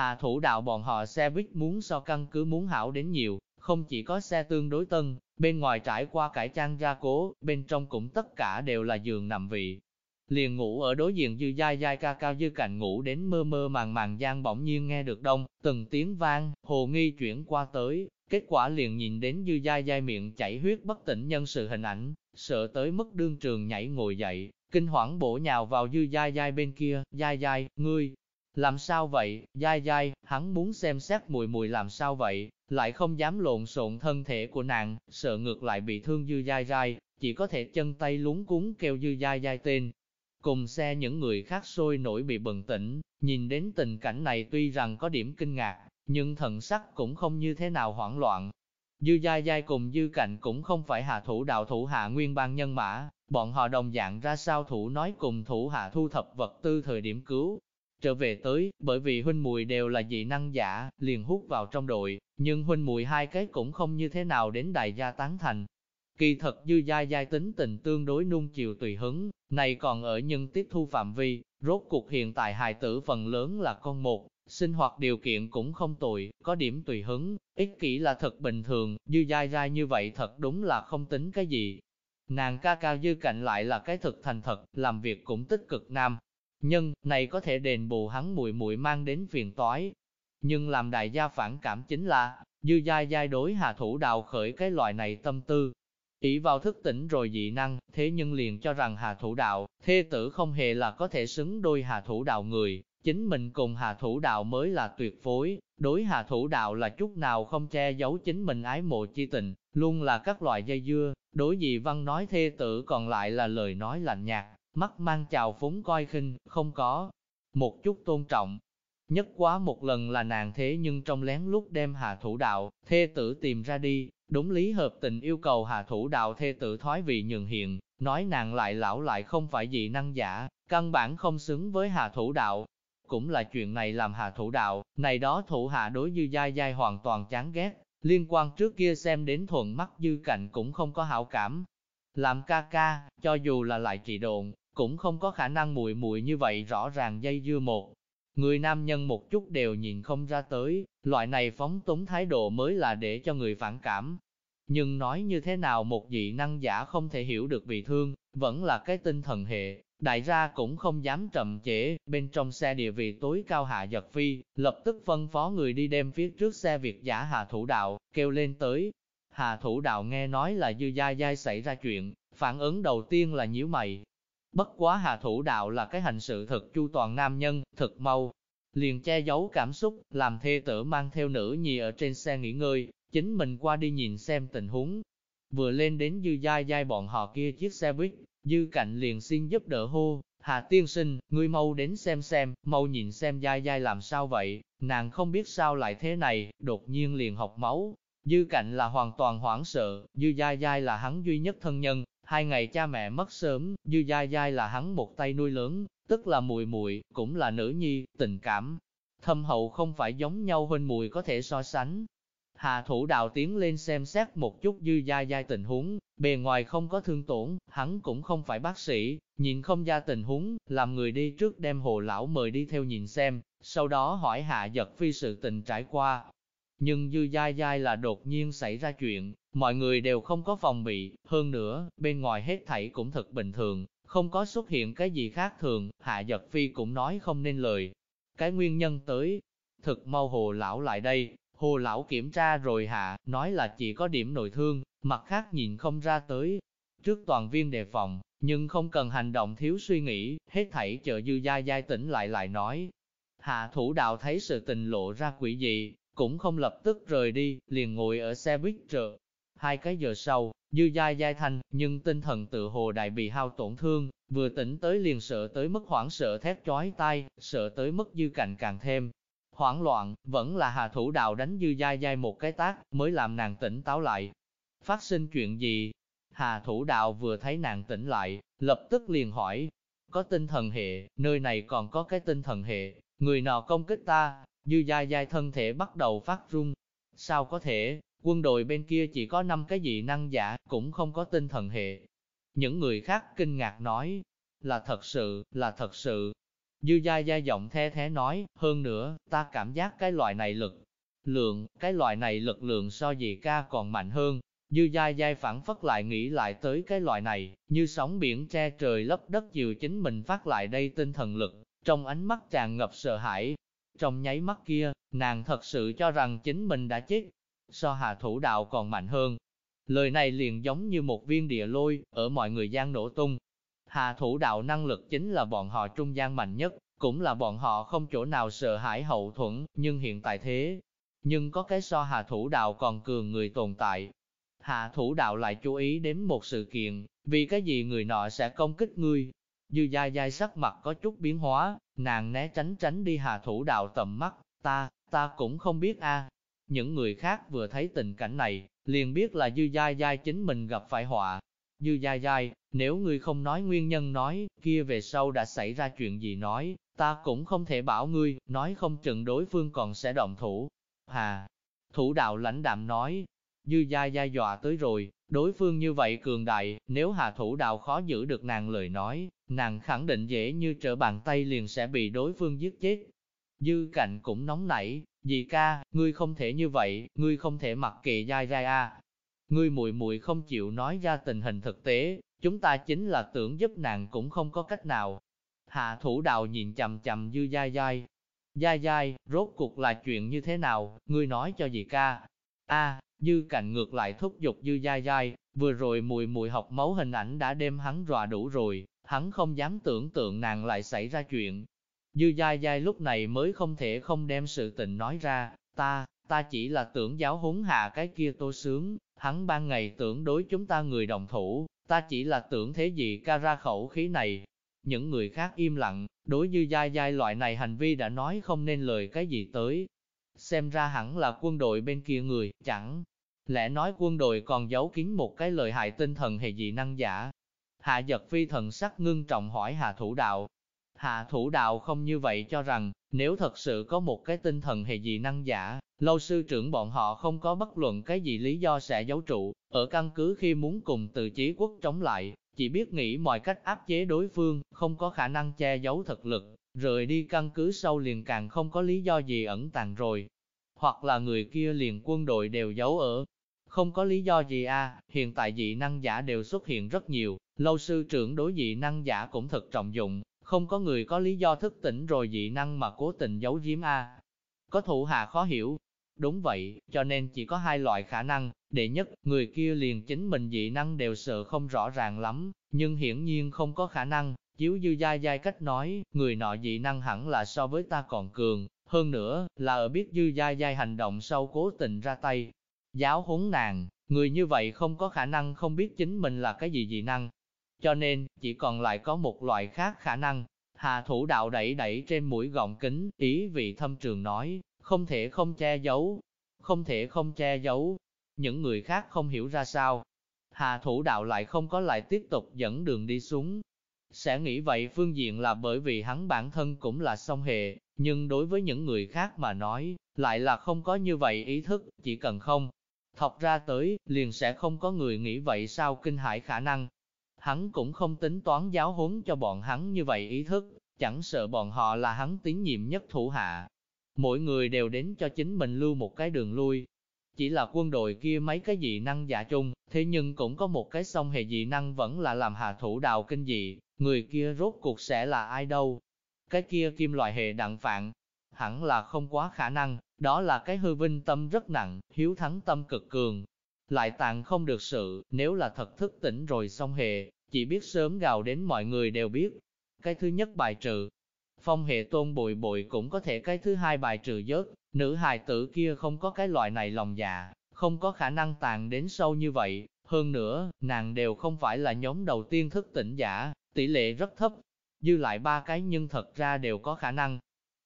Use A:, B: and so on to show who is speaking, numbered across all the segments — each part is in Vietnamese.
A: Hạ thủ đạo bọn họ xe buýt muốn so căn cứ muốn hảo đến nhiều, không chỉ có xe tương đối tân, bên ngoài trải qua cải trang gia cố, bên trong cũng tất cả đều là giường nằm vị. Liền ngủ ở đối diện dư dai dai ca cao dư cạnh ngủ đến mơ mơ màng màng gian bỗng nhiên nghe được đông, từng tiếng vang, hồ nghi chuyển qua tới, kết quả liền nhìn đến dư dai dai miệng chảy huyết bất tỉnh nhân sự hình ảnh, sợ tới mức đương trường nhảy ngồi dậy, kinh hoảng bổ nhào vào dư dai dai bên kia, dai dai, ngươi, làm sao vậy, dai dai, hắn muốn xem xét mùi mùi làm sao vậy, lại không dám lộn xộn thân thể của nàng, sợ ngược lại bị thương dư dai dai, chỉ có thể chân tay lúng cúng kêu dư dai dai tên. Cùng xe những người khác sôi nổi bị bừng tỉnh, nhìn đến tình cảnh này tuy rằng có điểm kinh ngạc, nhưng thần sắc cũng không như thế nào hoảng loạn. Dư dai dai cùng dư cạnh cũng không phải hạ thủ đạo thủ hạ nguyên ban nhân mã, bọn họ đồng dạng ra sao thủ nói cùng thủ hạ thu thập vật tư thời điểm cứu, trở về tới, bởi vì huynh mùi đều là dị năng giả, liền hút vào trong đội, nhưng huynh mùi hai cái cũng không như thế nào đến đại gia tán thành. Kỳ thật dư gia giai tính tình tương đối nung chiều tùy hứng, này còn ở nhân tiếp thu phạm vi, rốt cuộc hiện tại hài tử phần lớn là con một, sinh hoạt điều kiện cũng không tồi, có điểm tùy hứng, ích kỷ là thật bình thường, dư dai dai như vậy thật đúng là không tính cái gì. Nàng ca cao dư cạnh lại là cái thực thành thật, làm việc cũng tích cực nam, nhân, này có thể đền bù hắn muội muội mang đến phiền toái. Nhưng làm đại gia phản cảm chính là, dư gia giai đối hạ thủ đào khởi cái loại này tâm tư. Ý vào thức tỉnh rồi dị năng, thế nhưng liền cho rằng hạ thủ đạo, thê tử không hề là có thể xứng đôi hạ thủ đạo người, chính mình cùng hạ thủ đạo mới là tuyệt phối, đối hạ thủ đạo là chút nào không che giấu chính mình ái mộ chi tình, luôn là các loại dây dưa, đối dị văn nói thê tử còn lại là lời nói lạnh nhạt, mắt mang chào phúng coi khinh, không có một chút tôn trọng. Nhất quá một lần là nàng thế nhưng trong lén lúc đem hạ thủ đạo, thê tử tìm ra đi, đúng lý hợp tình yêu cầu hạ thủ đạo thê tử thoái vị nhường hiện, nói nàng lại lão lại không phải dị năng giả, căn bản không xứng với hạ thủ đạo. Cũng là chuyện này làm hạ thủ đạo, này đó thủ hạ đối dư dai dai hoàn toàn chán ghét, liên quan trước kia xem đến thuận mắt dư cạnh cũng không có hảo cảm. Làm ca ca, cho dù là lại trị độn, cũng không có khả năng muội muội như vậy rõ ràng dây dưa một. Người nam nhân một chút đều nhìn không ra tới, loại này phóng túng thái độ mới là để cho người phản cảm. Nhưng nói như thế nào một dị năng giả không thể hiểu được bị thương, vẫn là cái tinh thần hệ, đại gia cũng không dám chậm trễ, bên trong xe địa vị tối cao hạ giật phi, lập tức phân phó người đi đem phía trước xe Việt giả hạ thủ đạo, kêu lên tới. Hạ thủ đạo nghe nói là dư gia giai xảy ra chuyện, phản ứng đầu tiên là nhíu mày, Bất quá hạ thủ đạo là cái hành sự thật chu toàn nam nhân, thật mau. Liền che giấu cảm xúc, làm thê tử mang theo nữ nhi ở trên xe nghỉ ngơi, chính mình qua đi nhìn xem tình huống. Vừa lên đến dư dai dai bọn họ kia chiếc xe buýt, dư cạnh liền xin giúp đỡ hô, Hà tiên sinh, ngươi mau đến xem xem, mau nhìn xem dai dai làm sao vậy, nàng không biết sao lại thế này, đột nhiên liền học máu. Dư cạnh là hoàn toàn hoảng sợ, dư dai dai là hắn duy nhất thân nhân, Hai ngày cha mẹ mất sớm, Dư Giai Giai là hắn một tay nuôi lớn, tức là mùi mùi, cũng là nữ nhi, tình cảm. Thâm hậu không phải giống nhau huynh mùi có thể so sánh. Hạ thủ đào tiến lên xem xét một chút Dư Giai Giai tình huống, bề ngoài không có thương tổn, hắn cũng không phải bác sĩ, nhìn không ra tình huống, làm người đi trước đem hồ lão mời đi theo nhìn xem, sau đó hỏi hạ giật phi sự tình trải qua. Nhưng Dư Giai Giai là đột nhiên xảy ra chuyện, Mọi người đều không có phòng bị, hơn nữa, bên ngoài hết thảy cũng thật bình thường, không có xuất hiện cái gì khác thường, Hạ Giật Phi cũng nói không nên lời. Cái nguyên nhân tới, thực mau hồ lão lại đây, hồ lão kiểm tra rồi hạ, nói là chỉ có điểm nội thương, mặt khác nhìn không ra tới. Trước toàn viên đề phòng, nhưng không cần hành động thiếu suy nghĩ, hết thảy chờ dư gia giai tỉnh lại lại nói. Hạ thủ đạo thấy sự tình lộ ra quỷ dị, cũng không lập tức rời đi, liền ngồi ở xe buýt chờ, Hai cái giờ sau, dư dai dai thanh, nhưng tinh thần tự hồ đại bị hao tổn thương, vừa tỉnh tới liền sợ tới mức hoảng sợ thét chói tai, sợ tới mức dư cạnh càng thêm. Hoảng loạn, vẫn là hà thủ đạo đánh dư dai dai một cái tác, mới làm nàng tỉnh táo lại. Phát sinh chuyện gì? Hà thủ đạo vừa thấy nàng tỉnh lại, lập tức liền hỏi. Có tinh thần hệ, nơi này còn có cái tinh thần hệ, người nọ công kích ta, dư dai dai thân thể bắt đầu phát run. Sao có thể, Quân đội bên kia chỉ có 5 cái dị năng giả, cũng không có tinh thần hệ. Những người khác kinh ngạc nói, là thật sự, là thật sự. Dư gia gia giọng the thế nói, hơn nữa, ta cảm giác cái loại này lực lượng, cái loại này lực lượng so gì ca còn mạnh hơn. Dư dai dai phản phất lại nghĩ lại tới cái loại này, như sóng biển che trời lấp đất dìu chính mình phát lại đây tinh thần lực, trong ánh mắt tràn ngập sợ hãi. Trong nháy mắt kia, nàng thật sự cho rằng chính mình đã chết, so hạ thủ đạo còn mạnh hơn. Lời này liền giống như một viên địa lôi, ở mọi người gian nổ tung. Hạ thủ đạo năng lực chính là bọn họ trung gian mạnh nhất, cũng là bọn họ không chỗ nào sợ hãi hậu thuẫn, nhưng hiện tại thế. Nhưng có cái so hạ thủ đạo còn cường người tồn tại. Hạ thủ đạo lại chú ý đến một sự kiện, vì cái gì người nọ sẽ công kích ngươi. Dư dai dai sắc mặt có chút biến hóa, nàng né tránh tránh đi hạ thủ đạo tầm mắt, ta, ta cũng không biết a. Những người khác vừa thấy tình cảnh này, liền biết là dư giai giai chính mình gặp phải họa. Dư giai giai, nếu ngươi không nói nguyên nhân nói, kia về sau đã xảy ra chuyện gì nói, ta cũng không thể bảo ngươi, nói không chừng đối phương còn sẽ động thủ. Hà, thủ đạo lãnh đạm nói, dư giai giai dọa tới rồi, đối phương như vậy cường đại, nếu hà thủ đạo khó giữ được nàng lời nói, nàng khẳng định dễ như trở bàn tay liền sẽ bị đối phương giết chết. Dư cạnh cũng nóng nảy, dì ca, ngươi không thể như vậy, ngươi không thể mặc kệ dai dai à. Ngươi muội muội không chịu nói ra tình hình thực tế, chúng ta chính là tưởng giúp nàng cũng không có cách nào. Hạ thủ đào nhìn chầm chầm dư dai dai. Dai dai, rốt cuộc là chuyện như thế nào, ngươi nói cho dì ca. a dư cạnh ngược lại thúc giục dư dai dai, vừa rồi mùi mùi học máu hình ảnh đã đem hắn ròa đủ rồi, hắn không dám tưởng tượng nàng lại xảy ra chuyện. Dư dai dai lúc này mới không thể không đem sự tình nói ra, ta, ta chỉ là tưởng giáo huấn hạ cái kia tô sướng, hắn ban ngày tưởng đối chúng ta người đồng thủ, ta chỉ là tưởng thế gì ca ra khẩu khí này. Những người khác im lặng, đối dư dai dai loại này hành vi đã nói không nên lời cái gì tới. Xem ra hẳn là quân đội bên kia người, chẳng lẽ nói quân đội còn giấu kín một cái lời hại tinh thần hệ dị năng giả. Hạ giật phi thần sắc ngưng trọng hỏi hạ thủ đạo. Hạ thủ đạo không như vậy cho rằng, nếu thật sự có một cái tinh thần hệ dị năng giả, lâu sư trưởng bọn họ không có bất luận cái gì lý do sẽ giấu trụ, ở căn cứ khi muốn cùng từ chí quốc chống lại, chỉ biết nghĩ mọi cách áp chế đối phương, không có khả năng che giấu thực lực, rời đi căn cứ sâu liền càng không có lý do gì ẩn tàng rồi. Hoặc là người kia liền quân đội đều giấu ở, không có lý do gì a hiện tại dị năng giả đều xuất hiện rất nhiều, lâu sư trưởng đối dị năng giả cũng thật trọng dụng, không có người có lý do thức tỉnh rồi dị năng mà cố tình giấu giếm a. Có thủ hạ khó hiểu, Đúng vậy, cho nên chỉ có hai loại khả năng, đệ nhất, người kia liền chính mình dị năng đều sợ không rõ ràng lắm, nhưng hiển nhiên không có khả năng, chiếu dư gia giai cách nói, người nọ dị năng hẳn là so với ta còn cường, hơn nữa, là ở biết dư gia giai hành động sau cố tình ra tay, giáo huấn nàng, người như vậy không có khả năng không biết chính mình là cái gì dị năng. Cho nên, chỉ còn lại có một loại khác khả năng. Hà thủ đạo đẩy đẩy trên mũi gọng kính, ý vị thâm trường nói, không thể không che giấu, không thể không che giấu. Những người khác không hiểu ra sao. Hà thủ đạo lại không có lại tiếp tục dẫn đường đi xuống. Sẽ nghĩ vậy phương diện là bởi vì hắn bản thân cũng là song hệ, nhưng đối với những người khác mà nói, lại là không có như vậy ý thức, chỉ cần không thọc ra tới, liền sẽ không có người nghĩ vậy sao kinh hãi khả năng. Hắn cũng không tính toán giáo huấn cho bọn hắn như vậy ý thức, chẳng sợ bọn họ là hắn tín nhiệm nhất thủ hạ. Mỗi người đều đến cho chính mình lưu một cái đường lui. Chỉ là quân đội kia mấy cái dị năng giả chung, thế nhưng cũng có một cái song hệ dị năng vẫn là làm hạ thủ đào kinh dị, người kia rốt cuộc sẽ là ai đâu. Cái kia kim loại hệ đặng phạn, hẳn là không quá khả năng, đó là cái hư vinh tâm rất nặng, hiếu thắng tâm cực cường. Lại tàn không được sự, nếu là thật thức tỉnh rồi xong hệ chỉ biết sớm gào đến mọi người đều biết. Cái thứ nhất bài trừ, phong hệ tôn bội bội cũng có thể cái thứ hai bài trừ dớt, nữ hài tử kia không có cái loại này lòng dạ, không có khả năng tàn đến sâu như vậy. Hơn nữa, nàng đều không phải là nhóm đầu tiên thức tỉnh giả, tỷ lệ rất thấp. Dư lại ba cái nhưng thật ra đều có khả năng,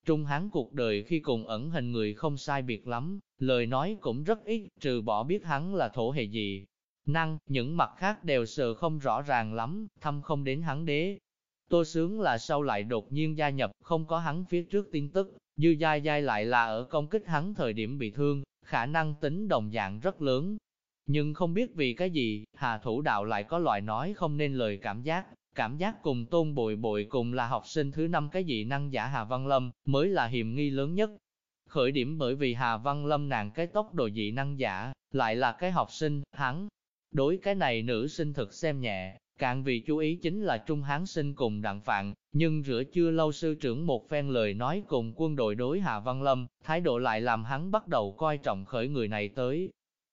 A: Trung hán cuộc đời khi cùng ẩn hình người không sai biệt lắm, lời nói cũng rất ít, trừ bỏ biết hắn là thổ hệ gì. Năng, những mặt khác đều sợ không rõ ràng lắm, thăm không đến hắn đế. Tô sướng là sau lại đột nhiên gia nhập, không có hắn phía trước tin tức, dư dai dai lại là ở công kích hắn thời điểm bị thương, khả năng tính đồng dạng rất lớn. Nhưng không biết vì cái gì, hà thủ đạo lại có loại nói không nên lời cảm giác, Cảm giác cùng tôn bội bội cùng là học sinh thứ năm cái dị năng giả Hà Văn Lâm, mới là hiểm nghi lớn nhất. Khởi điểm bởi vì Hà Văn Lâm nàng cái tốc độ dị năng giả, lại là cái học sinh, hắn. Đối cái này nữ sinh thực xem nhẹ, càng vì chú ý chính là Trung Hán sinh cùng đặng phạn, nhưng rửa chưa lâu sư trưởng một phen lời nói cùng quân đội đối Hà Văn Lâm, thái độ lại làm hắn bắt đầu coi trọng khởi người này tới.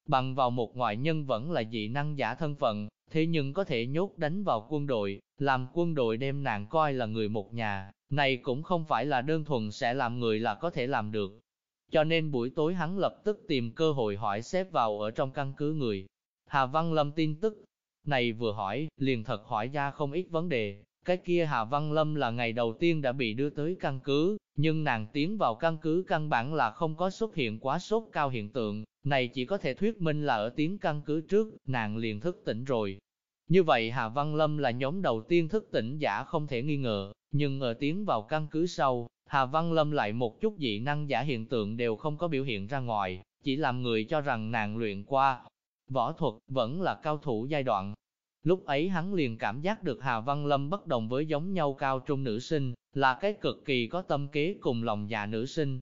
A: Bằng vào một ngoại nhân vẫn là dị năng giả thân phận, thế nhưng có thể nhốt đánh vào quân đội, làm quân đội đem nàng coi là người một nhà, này cũng không phải là đơn thuần sẽ làm người là có thể làm được. Cho nên buổi tối hắn lập tức tìm cơ hội hỏi xếp vào ở trong căn cứ người. Hà Văn Lâm tin tức, này vừa hỏi, liền thật hỏi ra không ít vấn đề. Cái kia Hà Văn Lâm là ngày đầu tiên đã bị đưa tới căn cứ, nhưng nàng tiến vào căn cứ căn bản là không có xuất hiện quá sốt cao hiện tượng, này chỉ có thể thuyết minh là ở tiến căn cứ trước, nàng liền thức tỉnh rồi. Như vậy Hà Văn Lâm là nhóm đầu tiên thức tỉnh giả không thể nghi ngờ, nhưng ở tiến vào căn cứ sau, Hà Văn Lâm lại một chút dị năng giả hiện tượng đều không có biểu hiện ra ngoài, chỉ làm người cho rằng nàng luyện qua. Võ thuật vẫn là cao thủ giai đoạn. Lúc ấy hắn liền cảm giác được Hà Văn Lâm bất đồng với giống nhau cao trung nữ sinh, là cái cực kỳ có tâm kế cùng lòng dạ nữ sinh.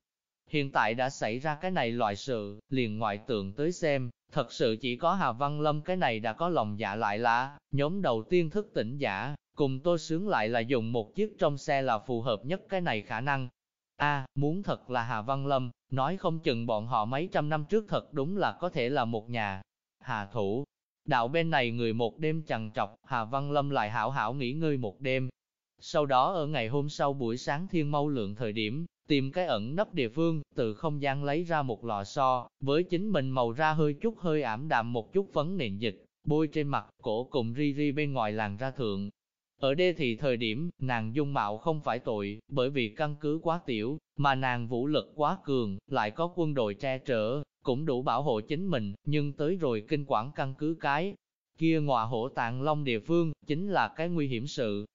A: Hiện tại đã xảy ra cái này loại sự, liền ngoại tượng tới xem, thật sự chỉ có Hà Văn Lâm cái này đã có lòng dạ lại là, nhóm đầu tiên thức tỉnh giả, cùng tôi sướng lại là dùng một chiếc trong xe là phù hợp nhất cái này khả năng. a muốn thật là Hà Văn Lâm, nói không chừng bọn họ mấy trăm năm trước thật đúng là có thể là một nhà. Hà thủ, đạo bên này người một đêm chằn trọc, Hà Văn Lâm lại hảo hảo nghỉ ngơi một đêm, sau đó ở ngày hôm sau buổi sáng thiên mâu lượng thời điểm, tìm cái ẩn nấp địa phương, từ không gian lấy ra một lò xo, với chính mình màu ra hơi chút hơi ảm đạm một chút phấn nền dịch, bôi trên mặt, cổ cùng ri ri bên ngoài làn ra thượng. Ở đây thì thời điểm, nàng dung mạo không phải tội, bởi vì căn cứ quá tiểu, mà nàng vũ lực quá cường, lại có quân đội che chở, cũng đủ bảo hộ chính mình, nhưng tới rồi kinh quản căn cứ cái, kia ngọa hổ tạng long địa phương, chính là cái nguy hiểm sự,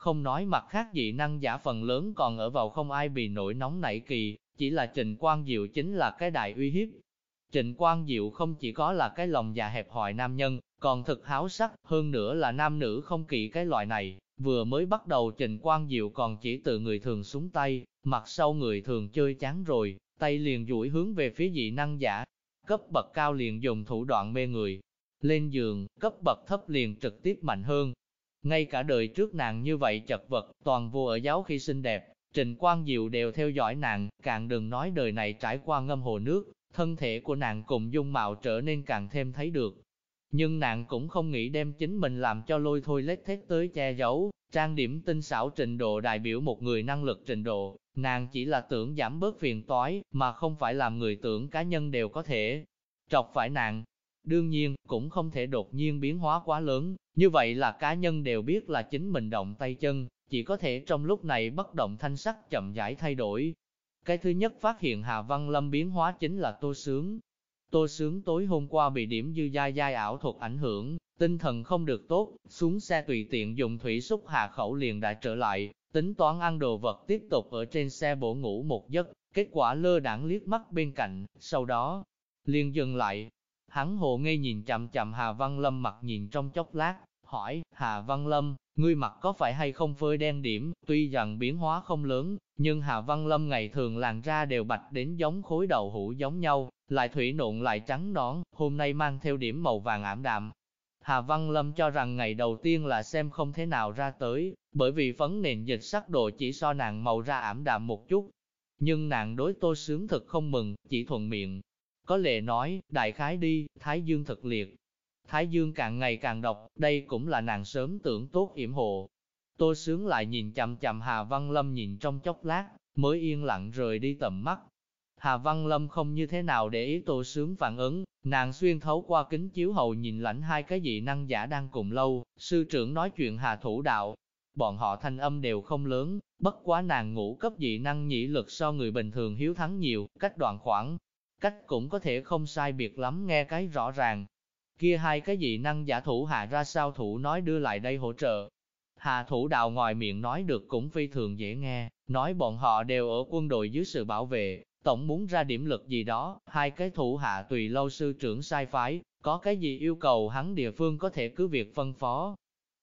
A: không nói mặt khác dị năng giả phần lớn còn ở vào không ai bị nổi nóng nảy kỳ, chỉ là Trình Quang Diệu chính là cái đại uy hiếp. Trình Quang Diệu không chỉ có là cái lòng dạ hẹp hòi nam nhân, còn thực háo sắc, hơn nữa là nam nữ không kỵ cái loại này. Vừa mới bắt đầu Trình Quang Diệu còn chỉ từ người thường xuống tay, mặt sau người thường chơi chán rồi, tay liền duỗi hướng về phía dị năng giả. Cấp bậc cao liền dùng thủ đoạn mê người. Lên giường, cấp bậc thấp liền trực tiếp mạnh hơn, ngay cả đời trước nàng như vậy chật vật, toàn vô ở giáo khi xinh đẹp, Trình Quang Diệu đều theo dõi nàng, càng đừng nói đời này trải qua ngâm hồ nước, thân thể của nàng cùng dung mạo trở nên càng thêm thấy được. Nhưng nàng cũng không nghĩ đem chính mình làm cho lôi thôi lết thét tới che giấu, trang điểm tinh xảo trình độ đại biểu một người năng lực trình độ, nàng chỉ là tưởng giảm bớt phiền toái, mà không phải làm người tưởng cá nhân đều có thể trọc phải nàng. Đương nhiên, cũng không thể đột nhiên biến hóa quá lớn, như vậy là cá nhân đều biết là chính mình động tay chân, chỉ có thể trong lúc này bất động thanh sắc chậm rãi thay đổi. Cái thứ nhất phát hiện Hà Văn Lâm biến hóa chính là Tô Sướng. Tô Sướng tối hôm qua bị điểm dư dai dai ảo thuật ảnh hưởng, tinh thần không được tốt, xuống xe tùy tiện dùng thủy xúc hạ khẩu liền đã trở lại, tính toán ăn đồ vật tiếp tục ở trên xe bổ ngủ một giấc, kết quả lơ đãng liếc mắt bên cạnh, sau đó, liền dừng lại, Hắn hồ ngây nhìn chậm chậm Hà Văn Lâm mặt nhìn trong chốc lát, hỏi, Hà Văn Lâm, ngươi mặt có phải hay không phơi đen điểm, tuy rằng biến hóa không lớn, nhưng Hà Văn Lâm ngày thường làn ra đều bạch đến giống khối đầu hũ giống nhau, lại thủy nộn lại trắng nõn, hôm nay mang theo điểm màu vàng ảm đạm. Hà Văn Lâm cho rằng ngày đầu tiên là xem không thế nào ra tới, bởi vì phấn nền dịch sắc độ chỉ so nàng màu ra ảm đạm một chút. Nhưng nàng đối tô sướng thật không mừng, chỉ thuận miệng, có lệ nói, đại khái đi, Thái Dương thật liệt. Thái Dương càng ngày càng độc, đây cũng là nàng sớm tưởng tốt yểm hộ. Tô sướng lại nhìn chậm chậm Hà Văn Lâm nhìn trong chốc lát, mới yên lặng rời đi tầm mắt. Hà Văn Lâm không như thế nào để ý tô sướng phản ứng, nàng xuyên thấu qua kính chiếu hậu nhìn lãnh hai cái dị năng giả đang cùng lâu, sư trưởng nói chuyện Hà Thủ Đạo. Bọn họ thanh âm đều không lớn, bất quá nàng ngủ cấp dị năng nhĩ lực so người bình thường hiếu thắng nhiều, cách đoạn khoảng, cách cũng có thể không sai biệt lắm nghe cái rõ ràng. Kia hai cái dị năng giả thủ hạ ra sao thủ nói đưa lại đây hỗ trợ. Hạ thủ đạo ngoài miệng nói được cũng phi thường dễ nghe, nói bọn họ đều ở quân đội dưới sự bảo vệ, tổng muốn ra điểm lực gì đó, hai cái thủ hạ tùy lâu sư trưởng sai phái, có cái gì yêu cầu hắn địa phương có thể cứ việc phân phó.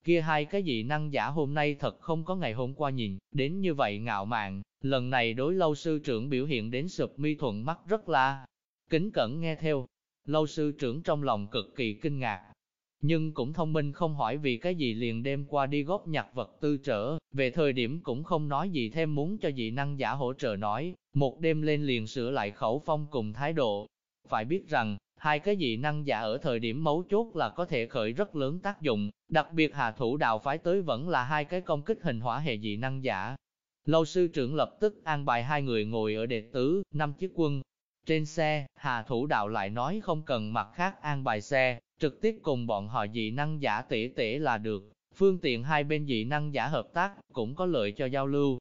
A: kia hai cái gì năng giả hôm nay thật không có ngày hôm qua nhìn, đến như vậy ngạo mạn, lần này đối lâu sư trưởng biểu hiện đến sụp mi thuận mắt rất là kính cẩn nghe theo. Lâu sư trưởng trong lòng cực kỳ kinh ngạc, nhưng cũng thông minh không hỏi vì cái gì liền đêm qua đi góp nhặt vật tư trở, về thời điểm cũng không nói gì thêm muốn cho dị năng giả hỗ trợ nói, một đêm lên liền sửa lại khẩu phong cùng thái độ. Phải biết rằng, hai cái dị năng giả ở thời điểm mấu chốt là có thể khởi rất lớn tác dụng, đặc biệt hà thủ đạo phái tới vẫn là hai cái công kích hình hỏa hệ dị năng giả. Lâu sư trưởng lập tức an bài hai người ngồi ở đệ tứ, năm chiếc quân. Trên xe, hà thủ đạo lại nói không cần mặt khác an bài xe, trực tiếp cùng bọn họ dị năng giả tỉ tỉ là được, phương tiện hai bên dị năng giả hợp tác, cũng có lợi cho giao lưu.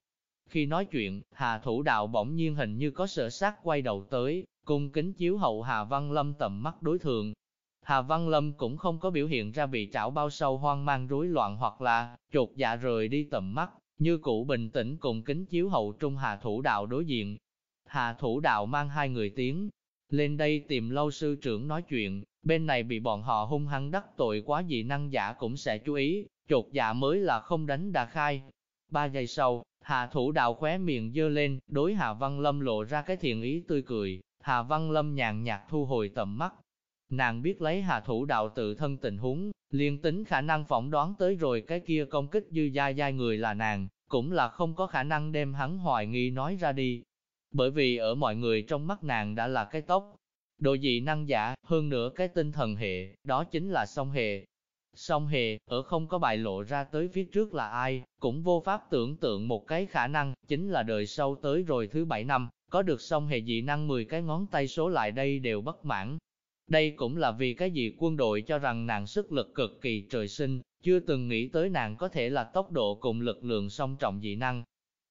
A: Khi nói chuyện, Hà Thủ Đạo bỗng nhiên hình như có sợ sát quay đầu tới, cùng kính chiếu hậu Hà Văn Lâm tầm mắt đối thượng. Hà Văn Lâm cũng không có biểu hiện ra bị trảo bao sâu hoang mang rối loạn hoặc là chột dạ rời đi tầm mắt, như cũ bình tĩnh cùng kính chiếu hậu trung Hà Thủ Đạo đối diện. Hà Thủ Đạo mang hai người tiến lên đây tìm lâu sư trưởng nói chuyện, bên này bị bọn họ hung hăng đắc tội quá dị năng giả cũng sẽ chú ý, chột dạ mới là không đánh đà khai. Ba giây sau, Hà Thủ Đạo khóe miệng dơ lên, đối Hà Văn Lâm lộ ra cái thiện ý tươi cười, Hà Văn Lâm nhàn nhạt thu hồi tầm mắt. Nàng biết lấy Hà Thủ Đạo tự thân tình huống, liền tính khả năng phỏng đoán tới rồi cái kia công kích dư gia giai người là nàng, cũng là không có khả năng đem hắn hoài nghi nói ra đi. Bởi vì ở mọi người trong mắt nàng đã là cái tóc, Độ dị năng giả, hơn nữa cái tinh thần hệ, đó chính là song hệ. Song hệ, ở không có bài lộ ra tới phía trước là ai, cũng vô pháp tưởng tượng một cái khả năng, chính là đời sau tới rồi thứ bảy năm, có được song hệ dị năng 10 cái ngón tay số lại đây đều bất mãn. Đây cũng là vì cái gì quân đội cho rằng nàng sức lực cực kỳ trời sinh, chưa từng nghĩ tới nàng có thể là tốc độ cùng lực lượng song trọng dị năng.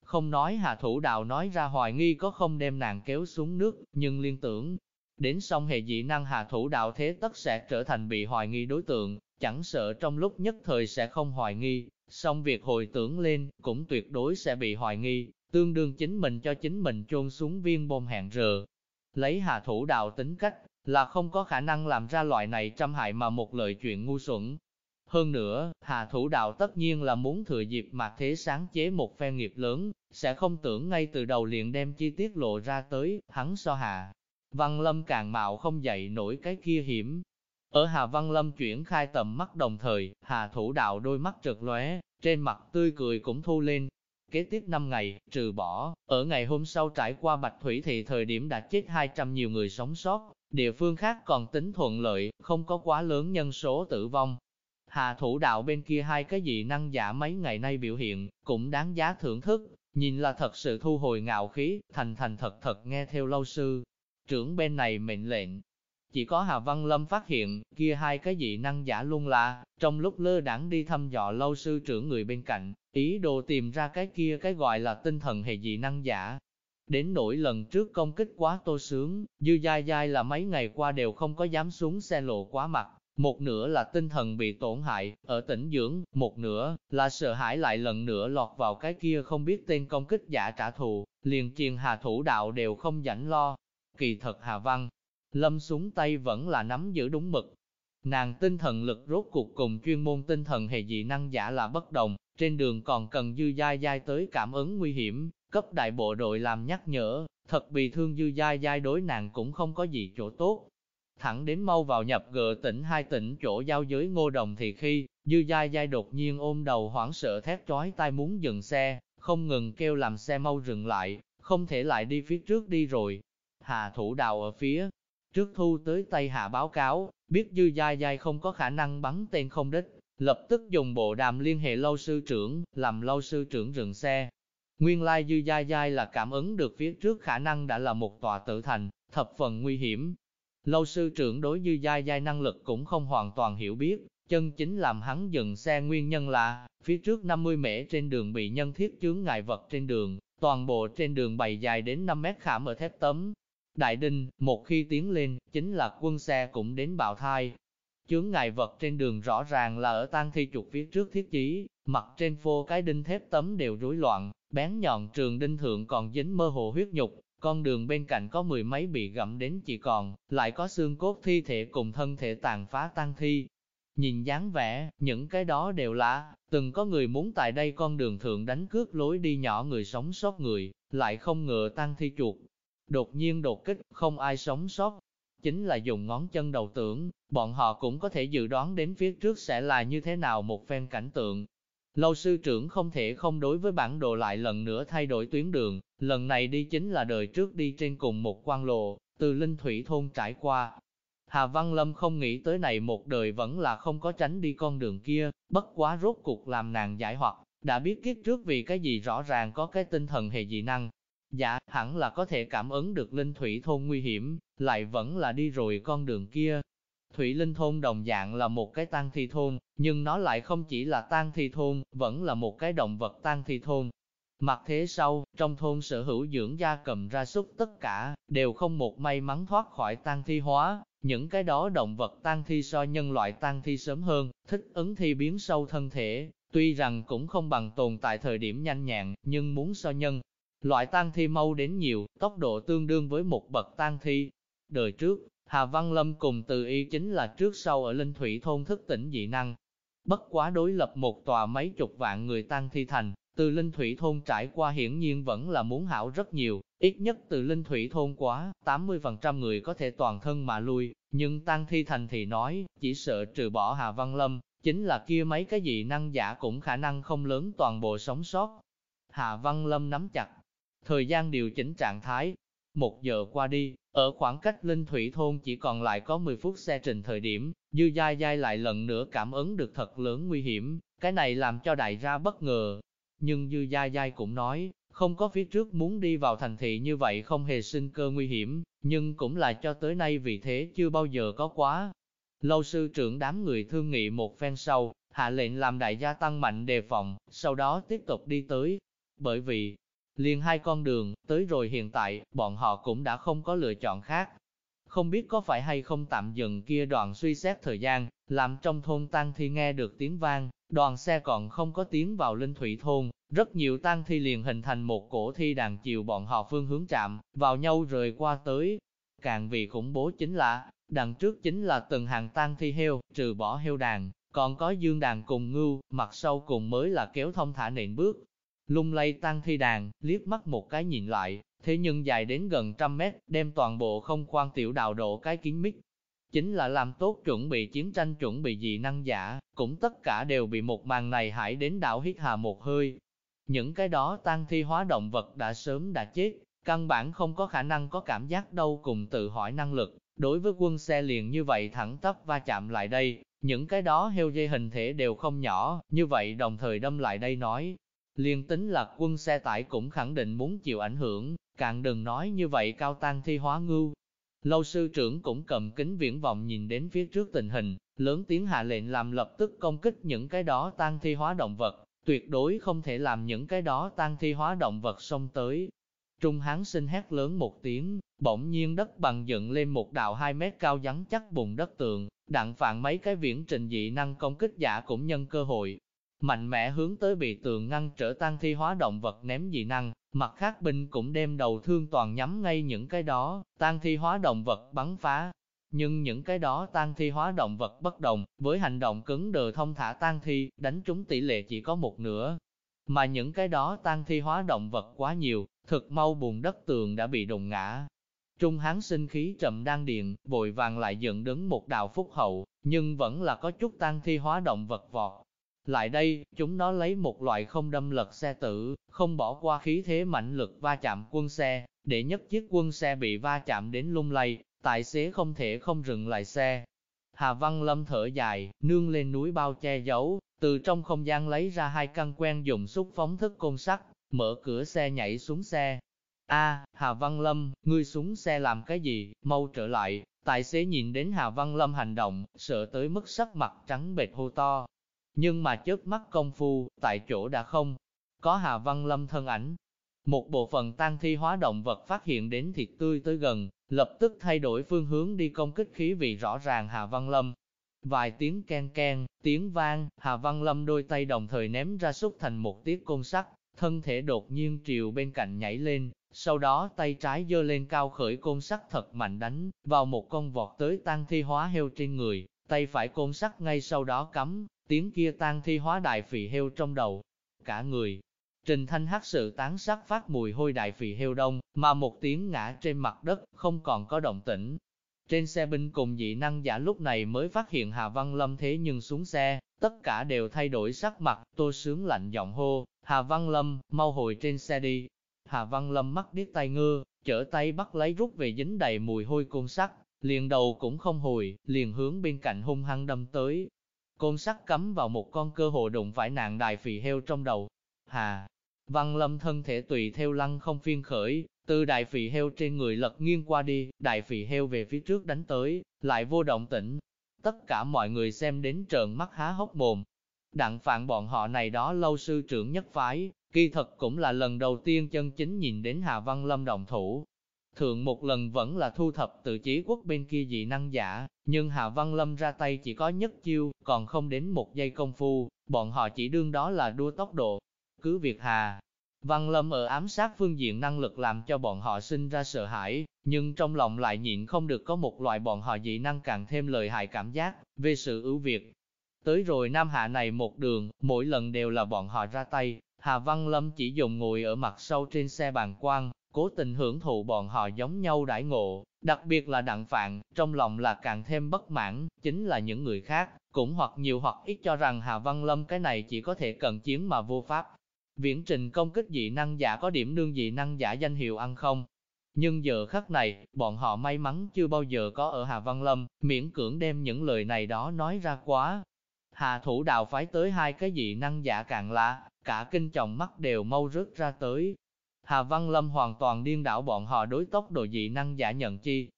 A: Không nói hạ thủ đạo nói ra hoài nghi có không đem nàng kéo xuống nước, nhưng liên tưởng, Đến xong hệ dị năng hạ thủ đạo thế tất sẽ trở thành bị hoài nghi đối tượng, chẳng sợ trong lúc nhất thời sẽ không hoài nghi, xong việc hồi tưởng lên cũng tuyệt đối sẽ bị hoài nghi, tương đương chính mình cho chính mình chôn xuống viên bom hẹn rờ. Lấy hạ thủ đạo tính cách, là không có khả năng làm ra loại này trăm hại mà một lời chuyện ngu xuẩn. Hơn nữa, hạ thủ đạo tất nhiên là muốn thừa dịp mặt thế sáng chế một phe nghiệp lớn, sẽ không tưởng ngay từ đầu liền đem chi tiết lộ ra tới, hắn so hạ. Văn Lâm càng mạo không dậy nổi cái kia hiểm. Ở Hà Văn Lâm chuyển khai tầm mắt đồng thời, Hà Thủ Đạo đôi mắt trượt lóe, trên mặt tươi cười cũng thu lên. Kế tiếp 5 ngày, trừ bỏ, ở ngày hôm sau trải qua Bạch Thủy thì thời điểm đã chết 200 nhiều người sống sót, địa phương khác còn tính thuận lợi, không có quá lớn nhân số tử vong. Hà thủ đạo bên kia hai cái gì năng giả mấy ngày nay biểu hiện, cũng đáng giá thưởng thức, nhìn là thật sự thu hồi ngạo khí, thành thành thật thật nghe theo lâu sư, trưởng bên này mệnh lệnh. Chỉ có Hà Văn Lâm phát hiện, kia hai cái dị năng giả luôn là, trong lúc lơ đảng đi thăm dò lâu sư trưởng người bên cạnh, ý đồ tìm ra cái kia cái gọi là tinh thần hệ dị năng giả. Đến nỗi lần trước công kích quá tô sướng, dư dai dai là mấy ngày qua đều không có dám xuống xe lộ quá mặt, một nửa là tinh thần bị tổn hại, ở tỉnh dưỡng, một nửa là sợ hãi lại lần nữa lọt vào cái kia không biết tên công kích giả trả thù, liền chiền hà thủ đạo đều không rảnh lo, Kỳ thật Hà Văn, Lâm súng tay vẫn là nắm giữ đúng mực. Nàng tinh thần lực rốt cuộc cùng chuyên môn tinh thần hệ dị năng giả là bất đồng, trên đường còn cần dư dai dai tới cảm ứng nguy hiểm, cấp đại bộ đội làm nhắc nhở, thật bị thương dư dai dai đối nàng cũng không có gì chỗ tốt. Thẳng đến mau vào nhập gờ tỉnh hai tỉnh chỗ giao giới ngô đồng thì khi, dư dai dai đột nhiên ôm đầu hoảng sợ thét chói tai muốn dừng xe, không ngừng kêu làm xe mau dừng lại, không thể lại đi phía trước đi rồi, Hà thủ đào ở phía trước thu tới tay hạ báo cáo, biết dư dai dai không có khả năng bắn tên không đích, lập tức dùng bộ đàm liên hệ lâu sư trưởng, làm lâu sư trưởng dừng xe. Nguyên lai dư dai dai là cảm ứng được phía trước khả năng đã là một tòa tự thành, thập phần nguy hiểm. Lâu sư trưởng đối dư dai dai năng lực cũng không hoàn toàn hiểu biết, chân chính làm hắn dừng xe nguyên nhân là, phía trước 50 mễ trên đường bị nhân thiết chướng ngại vật trên đường, toàn bộ trên đường bày dài đến 5 mét khảm ở thép tấm, Đại Đinh, một khi tiến lên, chính là quân xe cũng đến bạo thai. Chướng ngại vật trên đường rõ ràng là ở tang thi trục phía trước thiết chí, mặt trên phô cái đinh thép tấm đều rối loạn, bén nhọn trường đinh thượng còn dính mơ hồ huyết nhục, con đường bên cạnh có mười mấy bị gặm đến chỉ còn, lại có xương cốt thi thể cùng thân thể tàn phá tang thi. Nhìn dáng vẻ, những cái đó đều là, từng có người muốn tại đây con đường thượng đánh cướp lối đi nhỏ người sống sót người, lại không ngờ tăng thi chuột. Đột nhiên đột kích, không ai sống sót. Chính là dùng ngón chân đầu tưởng, bọn họ cũng có thể dự đoán đến phía trước sẽ là như thế nào một phen cảnh tượng. Lâu sư trưởng không thể không đối với bản đồ lại lần nữa thay đổi tuyến đường, lần này đi chính là đời trước đi trên cùng một quan lộ, từ Linh Thủy Thôn trải qua, Hà Văn Lâm không nghĩ tới này một đời vẫn là không có tránh đi con đường kia, bất quá rốt cuộc làm nàng giải hoặc, đã biết kiếp trước vì cái gì rõ ràng có cái tinh thần hệ dị năng. Dạ, hẳn là có thể cảm ứng được linh thủy thôn nguy hiểm, lại vẫn là đi rồi con đường kia. Thủy Linh thôn đồng dạng là một cái tang thi thôn, nhưng nó lại không chỉ là tang thi thôn, vẫn là một cái động vật tang thi thôn. Mặt thế sau, trong thôn sở hữu dưỡng gia cầm ra súc tất cả, đều không một may mắn thoát khỏi tang thi hóa, những cái đó động vật tang thi so nhân loại tang thi sớm hơn, thích ứng thi biến sâu thân thể, tuy rằng cũng không bằng tồn tại thời điểm nhanh nhẹn, nhưng muốn so nhân. Loại tang thi mau đến nhiều, tốc độ tương đương với một bậc tang thi. Đời trước, Hà Văn Lâm cùng từ y chính là trước sau ở Linh Thủy thôn thức tỉnh dị năng. Bất quá đối lập một tòa mấy chục vạn người tang thi thành, từ Linh Thủy thôn trải qua hiển nhiên vẫn là muốn hảo rất nhiều, ít nhất từ Linh Thủy thôn quá, 80% người có thể toàn thân mà lui, nhưng Tăng Thi Thành thì nói, chỉ sợ trừ bỏ Hà Văn Lâm, chính là kia mấy cái gì năng giả cũng khả năng không lớn toàn bộ sống sót. Hà Văn Lâm nắm chặt, thời gian điều chỉnh trạng thái, một giờ qua đi, ở khoảng cách Linh Thủy Thôn chỉ còn lại có 10 phút xe trình thời điểm, Dư Giai Giai lại lần nữa cảm ứng được thật lớn nguy hiểm, cái này làm cho đại ra bất ngờ, nhưng Dư Giai Giai cũng nói, không có phía trước muốn đi vào thành thị như vậy không hề sinh cơ nguy hiểm, nhưng cũng là cho tới nay vì thế chưa bao giờ có quá. Lâu sư trưởng đám người thương nghị một phen sau, hạ lệnh làm đại gia tăng mạnh đề phòng, sau đó tiếp tục đi tới. Bởi vì, liền hai con đường, tới rồi hiện tại, bọn họ cũng đã không có lựa chọn khác. Không biết có phải hay không tạm dừng kia đoạn suy xét thời gian, làm trong thôn tang thi nghe được tiếng vang, đoàn xe còn không có tiến vào linh thủy thôn, rất nhiều tang thi liền hình thành một cổ thi đàn chiều bọn họ phương hướng chạm, vào nhau rời qua tới. Càng vì khủng bố chính là, đằng trước chính là từng hàng tang thi heo, trừ bỏ heo đàn, còn có dương đàn cùng ngưu, mặt sau cùng mới là kéo thông thả nện bước. Lung lay tang thi đàn, liếc mắt một cái nhìn lại, thế nhưng dài đến gần trăm mét, đem toàn bộ không khoan tiểu đào độ cái kính mít, chính là làm tốt chuẩn bị chiến tranh chuẩn bị dị năng giả, cũng tất cả đều bị một màn này hại đến đảo hít hà một hơi. Những cái đó tang thi hóa động vật đã sớm đã chết, căn bản không có khả năng có cảm giác đâu cùng tự hỏi năng lực. Đối với quân xe liền như vậy thẳng tắp va chạm lại đây, những cái đó heo dây hình thể đều không nhỏ, như vậy đồng thời đâm lại đây nói. Liên tính là quân xe tải cũng khẳng định muốn chịu ảnh hưởng, càng đừng nói như vậy cao tăng thi hóa ngưu, Lâu sư trưởng cũng cầm kính viễn vọng nhìn đến phía trước tình hình, lớn tiếng hạ lệnh làm lập tức công kích những cái đó tăng thi hóa động vật, tuyệt đối không thể làm những cái đó tăng thi hóa động vật xông tới. Trung hán sinh hét lớn một tiếng, bỗng nhiên đất bằng dựng lên một đạo 2 mét cao rắn chắc bùn đất tường, đặng phản mấy cái viễn trình dị năng công kích giả cũng nhân cơ hội. Mạnh mẽ hướng tới bị tường ngăn trở tan thi hóa động vật ném dị năng, Mặt khác binh cũng đem đầu thương toàn nhắm ngay những cái đó, tan thi hóa động vật bắn phá. Nhưng những cái đó tan thi hóa động vật bất đồng, với hành động cứng đờ thông thả tan thi, đánh trúng tỷ lệ chỉ có một nửa. Mà những cái đó tan thi hóa động vật quá nhiều, thực mau bùn đất tường đã bị đụng ngã. Trung hán sinh khí trầm đang điện, vội vàng lại dựng đứng một đạo phúc hậu, nhưng vẫn là có chút tan thi hóa động vật vọt, lại đây, chúng nó lấy một loại không đâm lật xe tử, không bỏ qua khí thế mạnh lực va chạm quân xe, để nhất chiếc quân xe bị va chạm đến lung lay, tài xế không thể không dừng lại xe. Hà Văn Lâm thở dài, nương lên núi bao che giấu, từ trong không gian lấy ra hai căn quen dùng xúc phóng thức côn sắt, mở cửa xe nhảy xuống xe. A, Hà Văn Lâm, ngươi xuống xe làm cái gì, mau trở lại, tài xế nhìn đến Hà Văn Lâm hành động, sợ tới mức sắc mặt trắng bệch hô to, nhưng mà chớp mắt công phu, tại chỗ đã không có Hà Văn Lâm thân ảnh. Một bộ phận tang thi hóa động vật phát hiện đến thịt tươi tới gần, lập tức thay đổi phương hướng đi công kích khí vị rõ ràng Hà Văn Lâm. Vài tiếng ken ken, tiếng vang, Hà Văn Lâm đôi tay đồng thời ném ra xúc thành một tiết côn sắt, thân thể đột nhiên triều bên cạnh nhảy lên, sau đó tay trái giơ lên cao khởi côn sắt thật mạnh đánh vào một con vọt tới tang thi hóa heo trên người, tay phải côn sắt ngay sau đó cắm, tiếng kia tan thi hóa đại phì heo trong đầu. Cả người, Trình Thanh hắc sự tán sắc phát mùi hôi đại phì heo đông, mà một tiếng ngã trên mặt đất, không còn có động tĩnh. Trên xe binh cùng dị năng giả lúc này mới phát hiện Hà Văn Lâm thế nhưng xuống xe, tất cả đều thay đổi sắc mặt, tô sướng lạnh giọng hô, Hà Văn Lâm, mau hồi trên xe đi. Hà Văn Lâm mắt điếc tay ngơ, chở tay bắt lấy rút về dính đầy mùi hôi côn sắt, liền đầu cũng không hồi, liền hướng bên cạnh hung hăng đâm tới. Côn sắt cắm vào một con cơ hồ đụng phải nạn đài phì heo trong đầu. Hà, Văn Lâm thân thể tùy theo lăng không phiên khởi, từ đại phì heo trên người lật nghiêng qua đi, đại phì heo về phía trước đánh tới, lại vô động tĩnh. Tất cả mọi người xem đến trợn mắt há hốc mồm. Đặng phạn bọn họ này đó lâu sư trưởng nhất phái, kỳ thật cũng là lần đầu tiên chân chính nhìn đến Hà Văn Lâm đồng thủ, Thượng một lần vẫn là thu thập tự chí quốc bên kia dị năng giả, nhưng Hạ Văn Lâm ra tay chỉ có nhất chiêu, còn không đến một giây công phu, bọn họ chỉ đương đó là đua tốc độ. Cứ việc Hà Văn Lâm ở ám sát phương diện năng lực làm cho bọn họ sinh ra sợ hãi, nhưng trong lòng lại nhịn không được có một loại bọn họ dị năng càng thêm lợi hại cảm giác về sự ưu việt. Tới rồi Nam Hạ này một đường, mỗi lần đều là bọn họ ra tay, Hà Văn Lâm chỉ dùng ngồi ở mặt sau trên xe bàn quan, cố tình hưởng thụ bọn họ giống nhau đãi ngộ, đặc biệt là đặng phạn, trong lòng là càng thêm bất mãn, chính là những người khác, cũng hoặc nhiều hoặc ít cho rằng Hà Văn Lâm cái này chỉ có thể cần chiến mà vô pháp. Viễn trình công kích dị năng giả có điểm nương dị năng giả danh hiệu ăn không? Nhưng giờ khắc này, bọn họ may mắn chưa bao giờ có ở Hà Văn Lâm, miễn cưỡng đem những lời này đó nói ra quá. Hà thủ đạo phái tới hai cái dị năng giả càng lạ, cả kinh chồng mắt đều mau rớt ra tới, Hà Văn Lâm hoàn toàn điên đảo bọn họ đối tốc độ dị năng giả nhận chi.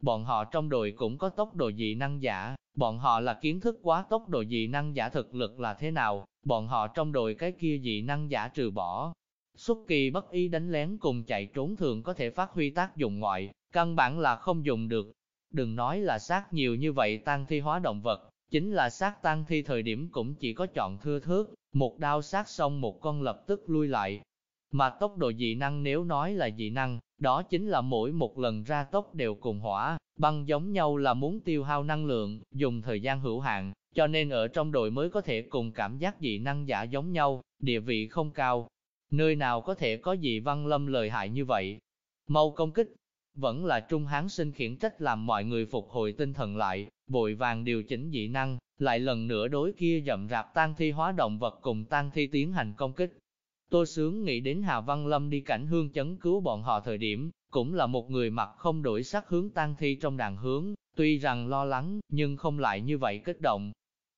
A: Bọn họ trong đội cũng có tốc độ dị năng giả, bọn họ là kiến thức quá tốc độ dị năng giả thực lực là thế nào, bọn họ trong đội cái kia dị năng giả trừ bỏ. Xuất kỳ bất ý đánh lén cùng chạy trốn thường có thể phát huy tác dụng ngoại, căn bản là không dùng được. Đừng nói là sát nhiều như vậy tăng thi hóa động vật, chính là sát tăng thi thời điểm cũng chỉ có chọn thưa thước, một đao sát xong một con lập tức lui lại, mà tốc độ dị năng nếu nói là dị năng, đó chính là mỗi một lần ra tốc đều cùng hỏa, băng giống nhau là muốn tiêu hao năng lượng, dùng thời gian hữu hạn, cho nên ở trong đội mới có thể cùng cảm giác dị năng giả giống nhau, địa vị không cao. Nơi nào có thể có dị văn lâm lời hại như vậy? Mau công kích, vẫn là Trung Hán sinh khiển trách làm mọi người phục hồi tinh thần lại, vội vàng điều chỉnh dị năng, lại lần nữa đối kia dậm rạp tan thi hóa động vật cùng tan thi tiến hành công kích. Tôi Sướng nghĩ đến Hà Văn Lâm đi cảnh hương chấn cứu bọn họ thời điểm, cũng là một người mặt không đổi sắc hướng tan thi trong đàn hướng, tuy rằng lo lắng, nhưng không lại như vậy kích động.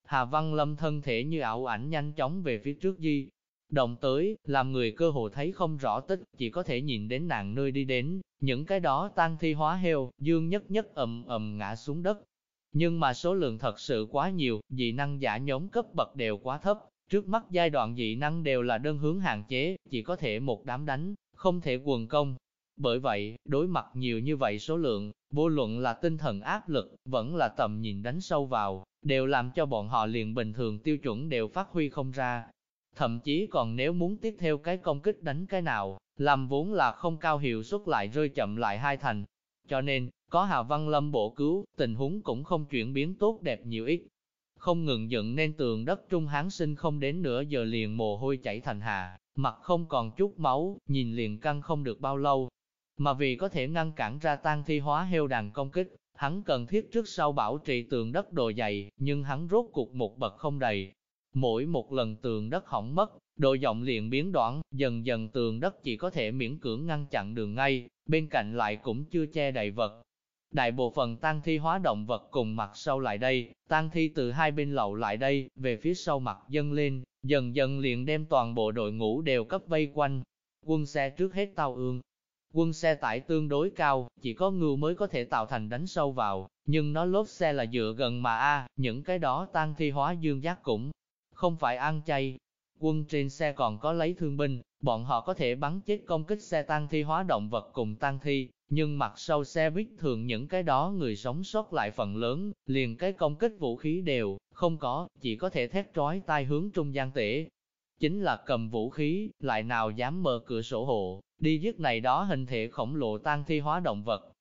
A: Hà Văn Lâm thân thể như ảo ảnh nhanh chóng về phía trước di. Động tới, làm người cơ hồ thấy không rõ tích, chỉ có thể nhìn đến nàng nơi đi đến, những cái đó tan thi hóa heo, dương nhất nhất ầm ầm ngã xuống đất. Nhưng mà số lượng thật sự quá nhiều, dị năng giả nhóm cấp bậc đều quá thấp, Trước mắt giai đoạn dị năng đều là đơn hướng hạn chế, chỉ có thể một đám đánh, không thể quần công. Bởi vậy, đối mặt nhiều như vậy số lượng, vô luận là tinh thần áp lực, vẫn là tầm nhìn đánh sâu vào, đều làm cho bọn họ liền bình thường tiêu chuẩn đều phát huy không ra. Thậm chí còn nếu muốn tiếp theo cái công kích đánh cái nào, làm vốn là không cao hiệu suất lại rơi chậm lại hai thành. Cho nên, có Hà Văn Lâm bổ cứu, tình huống cũng không chuyển biến tốt đẹp nhiều ít không ngừng dựng nên tường đất trung hán sinh không đến nửa giờ liền mồ hôi chảy thành hà, mặt không còn chút máu, nhìn liền căng không được bao lâu. Mà vì có thể ngăn cản ra tan thi hóa heo đàn công kích, hắn cần thiết trước sau bảo trì tường đất đồ dày, nhưng hắn rốt cuộc một bậc không đầy. Mỗi một lần tường đất hỏng mất, độ rộng liền biến đoạn, dần dần tường đất chỉ có thể miễn cưỡng ngăn chặn đường ngay, bên cạnh lại cũng chưa che đầy vật, Đại bộ phận tang thi hóa động vật cùng mặt sâu lại đây, tang thi từ hai bên lậu lại đây, về phía sau mặt dâng lên, dần dần liền đem toàn bộ đội ngũ đều cấp vây quanh. Quân xe trước hết tao ương. Quân xe tải tương đối cao, chỉ có ngưu mới có thể tạo thành đánh sâu vào, nhưng nó lốp xe là dựa gần mà a, những cái đó tang thi hóa dương giác cũng không phải ăn chay. Quân trên xe còn có lấy thương binh, bọn họ có thể bắn chết công kích xe tang thi hóa động vật cùng tang thi, nhưng mặt sau xe buýt thường những cái đó người sống sót lại phần lớn, liền cái công kích vũ khí đều, không có, chỉ có thể thét trói tai hướng trung gian tể. Chính là cầm vũ khí, lại nào dám mở cửa sổ hộ, đi giết này đó hình thể khổng lồ tan thi hóa động vật.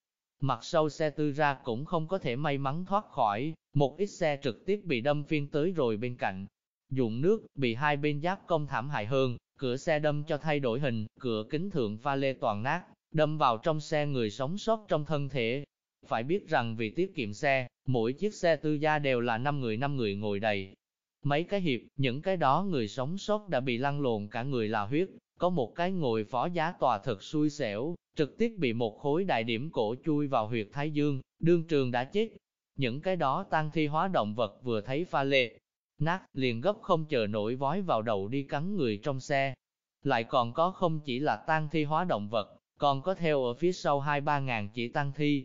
A: Mặt sau xe tư ra cũng không có thể may mắn thoát khỏi, một ít xe trực tiếp bị đâm phiên tới rồi bên cạnh. Dụng nước, bị hai bên giáp công thảm hại hơn, cửa xe đâm cho thay đổi hình, cửa kính thượng pha lê toàn nát, đâm vào trong xe người sống sót trong thân thể. Phải biết rằng vì tiết kiệm xe, mỗi chiếc xe tư gia đều là 5 người 5 người ngồi đầy. Mấy cái hiệp, những cái đó người sống sót đã bị lăn lộn cả người là huyết, có một cái ngồi phó giá tòa thật xui xẻo, trực tiếp bị một khối đại điểm cổ chui vào huyệt thái dương, đương trường đã chết. Những cái đó tan thi hóa động vật vừa thấy pha lệ, nát, liền gấp không chờ nổi vói vào đầu đi cắn người trong xe. Lại còn có không chỉ là tan thi hóa động vật, còn có theo ở phía sau hai ba ngàn chỉ tăng thi.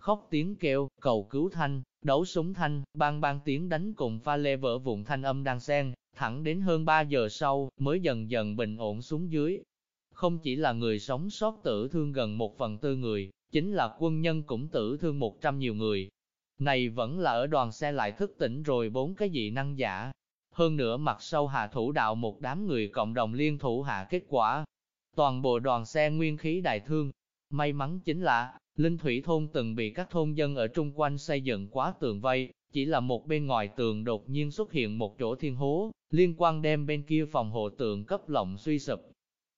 A: Khóc tiếng kêu, cầu cứu thanh, đấu súng thanh, bang bang tiếng đánh cùng pha lê vỡ vụn thanh âm đang xen, thẳng đến hơn 3 giờ sau, mới dần dần bình ổn xuống dưới. Không chỉ là người sống sót tử thương gần một phần tư người, chính là quân nhân cũng tử thương một trăm nhiều người. Này vẫn là ở đoàn xe lại thức tỉnh rồi bốn cái dị năng giả. Hơn nữa mặt sau hạ thủ đạo một đám người cộng đồng liên thủ hạ kết quả. Toàn bộ đoàn xe nguyên khí đại thương. May mắn chính là, Linh Thủy Thôn từng bị các thôn dân ở trung quanh xây dựng quá tường vây, chỉ là một bên ngoài tường đột nhiên xuất hiện một chỗ thiên hố, liên quan đem bên kia phòng hộ tường cấp lộng suy sụp.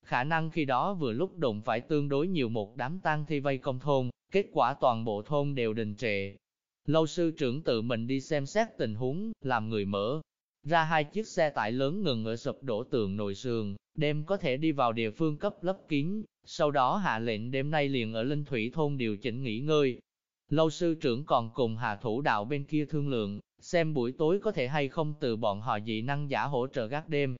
A: Khả năng khi đó vừa lúc đụng phải tương đối nhiều một đám tang thi vây công thôn, kết quả toàn bộ thôn đều đình trệ. Lâu sư trưởng tự mình đi xem xét tình huống, làm người mở. Ra hai chiếc xe tải lớn ngừng ở sụp đổ tường nội sườn, đêm có thể đi vào địa phương cấp lấp kín, sau đó hạ lệnh đêm nay liền ở Linh Thủy Thôn điều chỉnh nghỉ ngơi, Lâu sư trưởng còn cùng hạ thủ đạo bên kia thương lượng, xem buổi tối có thể hay không từ bọn họ dị năng giả hỗ trợ gác đêm.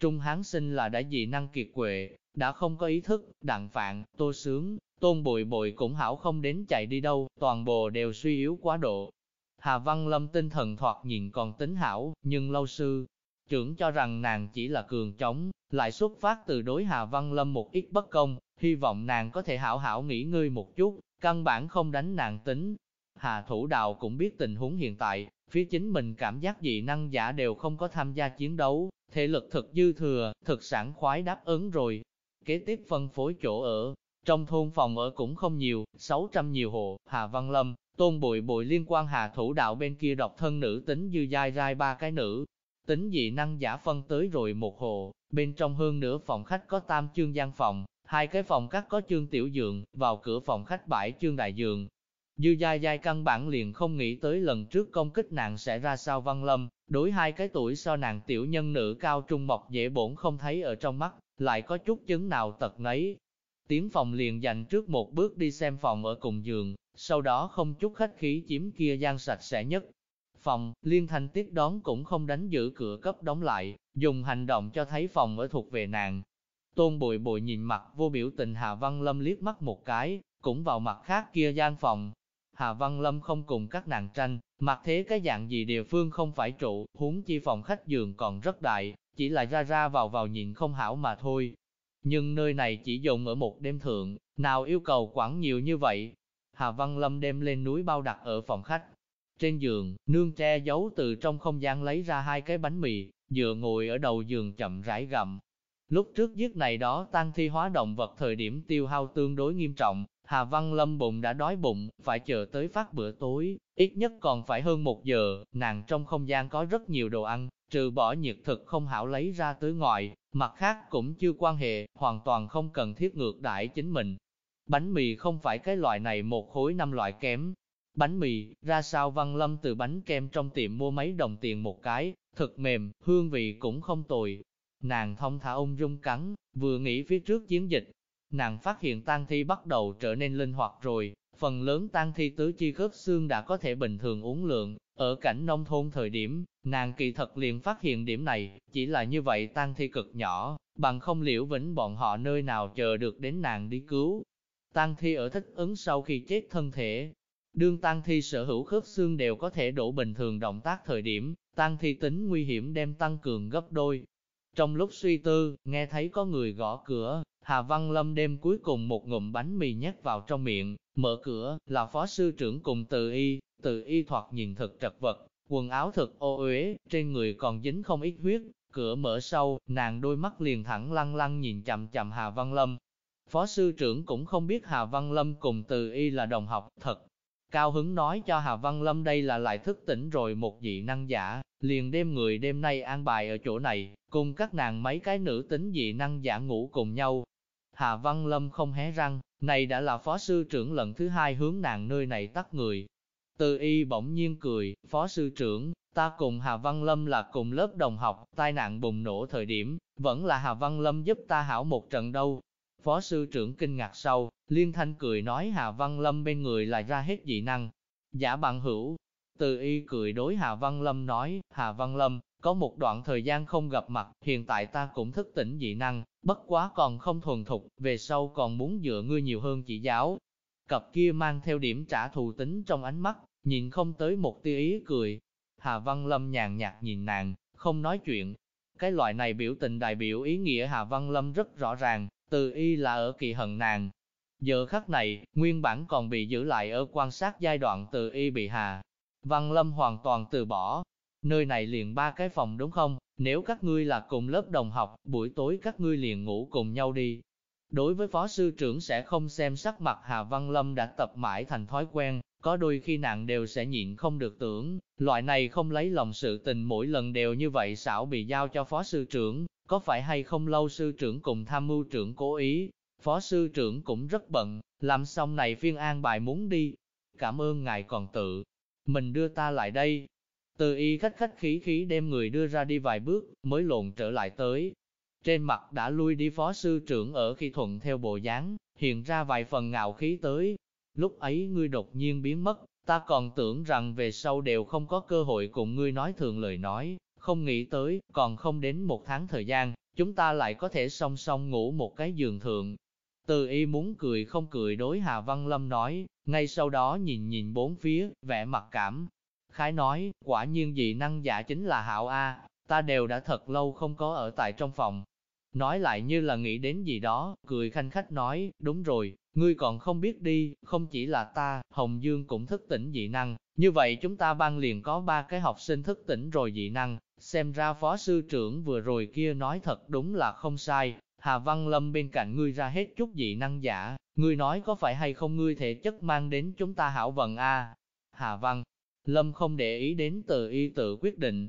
A: Trung Hán sinh là đã dị năng kiệt quệ, đã không có ý thức, đặng phạn, tô sướng, tôn bội bội cũng hảo không đến chạy đi đâu, toàn bộ đều suy yếu quá độ. Hà Văn Lâm tinh thần thoạt nhìn còn tính hảo, nhưng lâu sư, trưởng cho rằng nàng chỉ là cường chống, lại xuất phát từ đối Hà Văn Lâm một ít bất công, hy vọng nàng có thể hảo hảo nghỉ ngơi một chút, Căn bản không đánh nàng tính. Hà Thủ Đạo cũng biết tình huống hiện tại, phía chính mình cảm giác dị năng giả đều không có tham gia chiến đấu, thể lực thực dư thừa, thực sản khoái đáp ứng rồi. Kế tiếp phân phối chỗ ở, trong thôn phòng ở cũng không nhiều, 600 nhiều hộ, Hà Văn Lâm, tôn Bụi Bụi liên quan Hà Thủ Đạo bên kia độc thân nữ tính dư dai rai ba cái nữ. Tính dị năng giả phân tới rồi một hộ, bên trong hơn nửa phòng khách có tam chương gian phòng, Hai cái phòng khách có chương tiểu giường, vào cửa phòng khách bãi chương đại giường. Dư dai dai căn bản liền không nghĩ tới lần trước công kích nàng sẽ ra sao văn lâm, đối hai cái tuổi so nàng tiểu nhân nữ cao trung mọc dễ bổn không thấy ở trong mắt, lại có chút chứng nào tật nấy. Tiến phòng liền dành trước một bước đi xem phòng ở cùng giường, sau đó không chút khách khí chiếm kia gian sạch sẽ nhất. Phòng, liên thanh tiết đón cũng không đánh giữ cửa cấp đóng lại, dùng hành động cho thấy phòng ở thuộc về nàng, Tôn bội bội nhìn mặt vô biểu tình Hà Văn Lâm liếc mắt một cái, cũng vào mặt khác kia gian phòng. Hà Văn Lâm không cùng các nàng tranh, mặc thế cái dạng gì địa phương không phải trụ, huống chi phòng khách giường còn rất đại, chỉ là ra ra vào vào nhìn không hảo mà thôi. Nhưng nơi này chỉ dùng ở một đêm thượng, nào yêu cầu quản nhiều như vậy. Hà Văn Lâm đem lên núi bao đặt ở phòng khách. Trên giường, nương tre giấu từ trong không gian lấy ra hai cái bánh mì, dựa ngồi ở đầu giường chậm rãi gặm, Lúc trước giết này đó tăng thi hóa động vật thời điểm tiêu hao tương đối nghiêm trọng, Hà Văn Lâm bụng đã đói bụng, phải chờ tới phát bữa tối, ít nhất còn phải hơn một giờ, nàng trong không gian có rất nhiều đồ ăn, trừ bỏ nhiệt thực không hảo lấy ra tới ngoài, mặt khác cũng chưa quan hệ, hoàn toàn không cần thiết ngược đãi chính mình. Bánh mì không phải cái loại này một khối năm loại kém. Bánh mì, ra sao Văn Lâm từ bánh kem trong tiệm mua mấy đồng tiền một cái, thật mềm, hương vị cũng không tồi, Nàng thông thả ung dung cắn, vừa nghĩ phía trước chiến dịch. Nàng phát hiện tang thi bắt đầu trở nên linh hoạt rồi, phần lớn tang thi tứ chi khớp xương đã có thể bình thường uống lượng. Ở cảnh nông thôn thời điểm, nàng kỳ thật liền phát hiện điểm này, chỉ là như vậy tang thi cực nhỏ, bằng không liễu vĩnh bọn họ nơi nào chờ được đến nàng đi cứu. Tang thi ở thích ứng sau khi chết thân thể, đương tang thi sở hữu khớp xương đều có thể đổ bình thường động tác thời điểm, tang thi tính nguy hiểm đem tăng cường gấp đôi, trong lúc suy tư, nghe thấy có người gõ cửa, Hà Văn Lâm đêm cuối cùng một ngụm bánh mì nhét vào trong miệng, mở cửa, là phó sư trưởng cùng từ y, từ y thoạt nhìn thật trật vật, quần áo thật ô uế, trên người còn dính không ít huyết, cửa mở sâu, nàng đôi mắt liền thẳng lăng lăng nhìn chằm chằm Hà Văn Lâm. Phó sư trưởng cũng không biết Hà Văn Lâm cùng từ y là đồng học, thật. Cao hứng nói cho Hà Văn Lâm đây là lại thức tỉnh rồi một dị năng giả, liền đêm người đêm nay an bài ở chỗ này, cùng các nàng mấy cái nữ tính dị năng giả ngủ cùng nhau. Hà Văn Lâm không hé răng, này đã là phó sư trưởng lần thứ hai hướng nàng nơi này tắt người. Từ y bỗng nhiên cười, phó sư trưởng, ta cùng Hà Văn Lâm là cùng lớp đồng học, tai nạn bùng nổ thời điểm, vẫn là Hà Văn Lâm giúp ta hảo một trận đâu. Phó sư trưởng kinh ngạc sau, liên thanh cười nói Hà Văn Lâm bên người lại ra hết dị năng. Giả bằng hữu, từ y cười đối Hà Văn Lâm nói, Hà Văn Lâm, có một đoạn thời gian không gặp mặt, hiện tại ta cũng thức tỉnh dị năng, bất quá còn không thuần thục, về sau còn muốn dựa ngươi nhiều hơn chỉ giáo. Cặp kia mang theo điểm trả thù tính trong ánh mắt, nhìn không tới một tia ý cười. Hà Văn Lâm nhàn nhạt nhìn nàng, không nói chuyện. Cái loại này biểu tình đại biểu ý nghĩa Hà Văn Lâm rất rõ ràng, từ y là ở kỳ hận nàng. Giờ khắc này, nguyên bản còn bị giữ lại ở quan sát giai đoạn từ y bị Hà. Văn Lâm hoàn toàn từ bỏ. Nơi này liền ba cái phòng đúng không? Nếu các ngươi là cùng lớp đồng học, buổi tối các ngươi liền ngủ cùng nhau đi. Đối với phó sư trưởng sẽ không xem sắc mặt Hà Văn Lâm đã tập mãi thành thói quen, có đôi khi nàng đều sẽ nhịn không được tưởng, loại này không lấy lòng sự tình mỗi lần đều như vậy xảo bị giao cho phó sư trưởng, có phải hay không lâu sư trưởng cùng tham mưu trưởng cố ý, phó sư trưởng cũng rất bận, làm xong này phiên an bài muốn đi. Cảm ơn ngài còn tự, mình đưa ta lại đây. Từ y khách khách khí khí đem người đưa ra đi vài bước, mới lộn trở lại tới. Trên mặt đã lui đi phó sư trưởng ở khi thuận theo bộ dáng, hiện ra vài phần ngạo khí tới. Lúc ấy ngươi đột nhiên biến mất, ta còn tưởng rằng về sau đều không có cơ hội cùng ngươi nói thường lời nói, không nghĩ tới, còn không đến một tháng thời gian, chúng ta lại có thể song song ngủ một cái giường thượng. Từ y muốn cười không cười đối Hà Văn Lâm nói, ngay sau đó nhìn nhìn bốn phía, vẻ mặt cảm. Khái nói, quả nhiên dị năng giả chính là hảo A, ta đều đã thật lâu không có ở tại trong phòng. Nói lại như là nghĩ đến gì đó, cười khanh khách nói, đúng rồi, ngươi còn không biết đi, không chỉ là ta, Hồng Dương cũng thức tỉnh dị năng, như vậy chúng ta ban liền có ba cái học sinh thức tỉnh rồi dị năng, xem ra phó sư trưởng vừa rồi kia nói thật đúng là không sai, Hà Văn Lâm bên cạnh ngươi ra hết chút dị năng giả, ngươi nói có phải hay không ngươi thể chất mang đến chúng ta hảo vận a? Hà Văn Lâm không để ý đến từ y tự quyết định.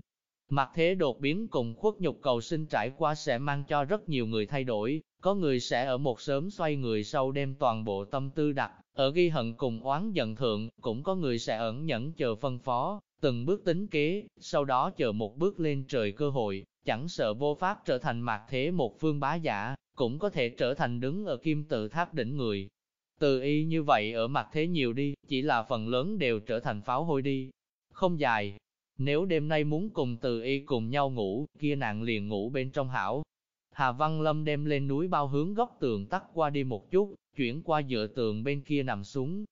A: Mặt thế đột biến cùng khuất nhục cầu sinh trải qua sẽ mang cho rất nhiều người thay đổi, có người sẽ ở một sớm xoay người sau đem toàn bộ tâm tư đặt, ở ghi hận cùng oán giận thượng, cũng có người sẽ ẩn nhẫn chờ phân phó, từng bước tính kế, sau đó chờ một bước lên trời cơ hội, chẳng sợ vô pháp trở thành mạc thế một phương bá giả, cũng có thể trở thành đứng ở kim tự tháp đỉnh người. Từ y như vậy ở mặt thế nhiều đi, chỉ là phần lớn đều trở thành pháo hôi đi. Không dài, nếu đêm nay muốn cùng từ y cùng nhau ngủ, kia nàng liền ngủ bên trong hảo. Hà Văn Lâm đem lên núi bao hướng góc tường tắt qua đi một chút, chuyển qua dựa tường bên kia nằm xuống.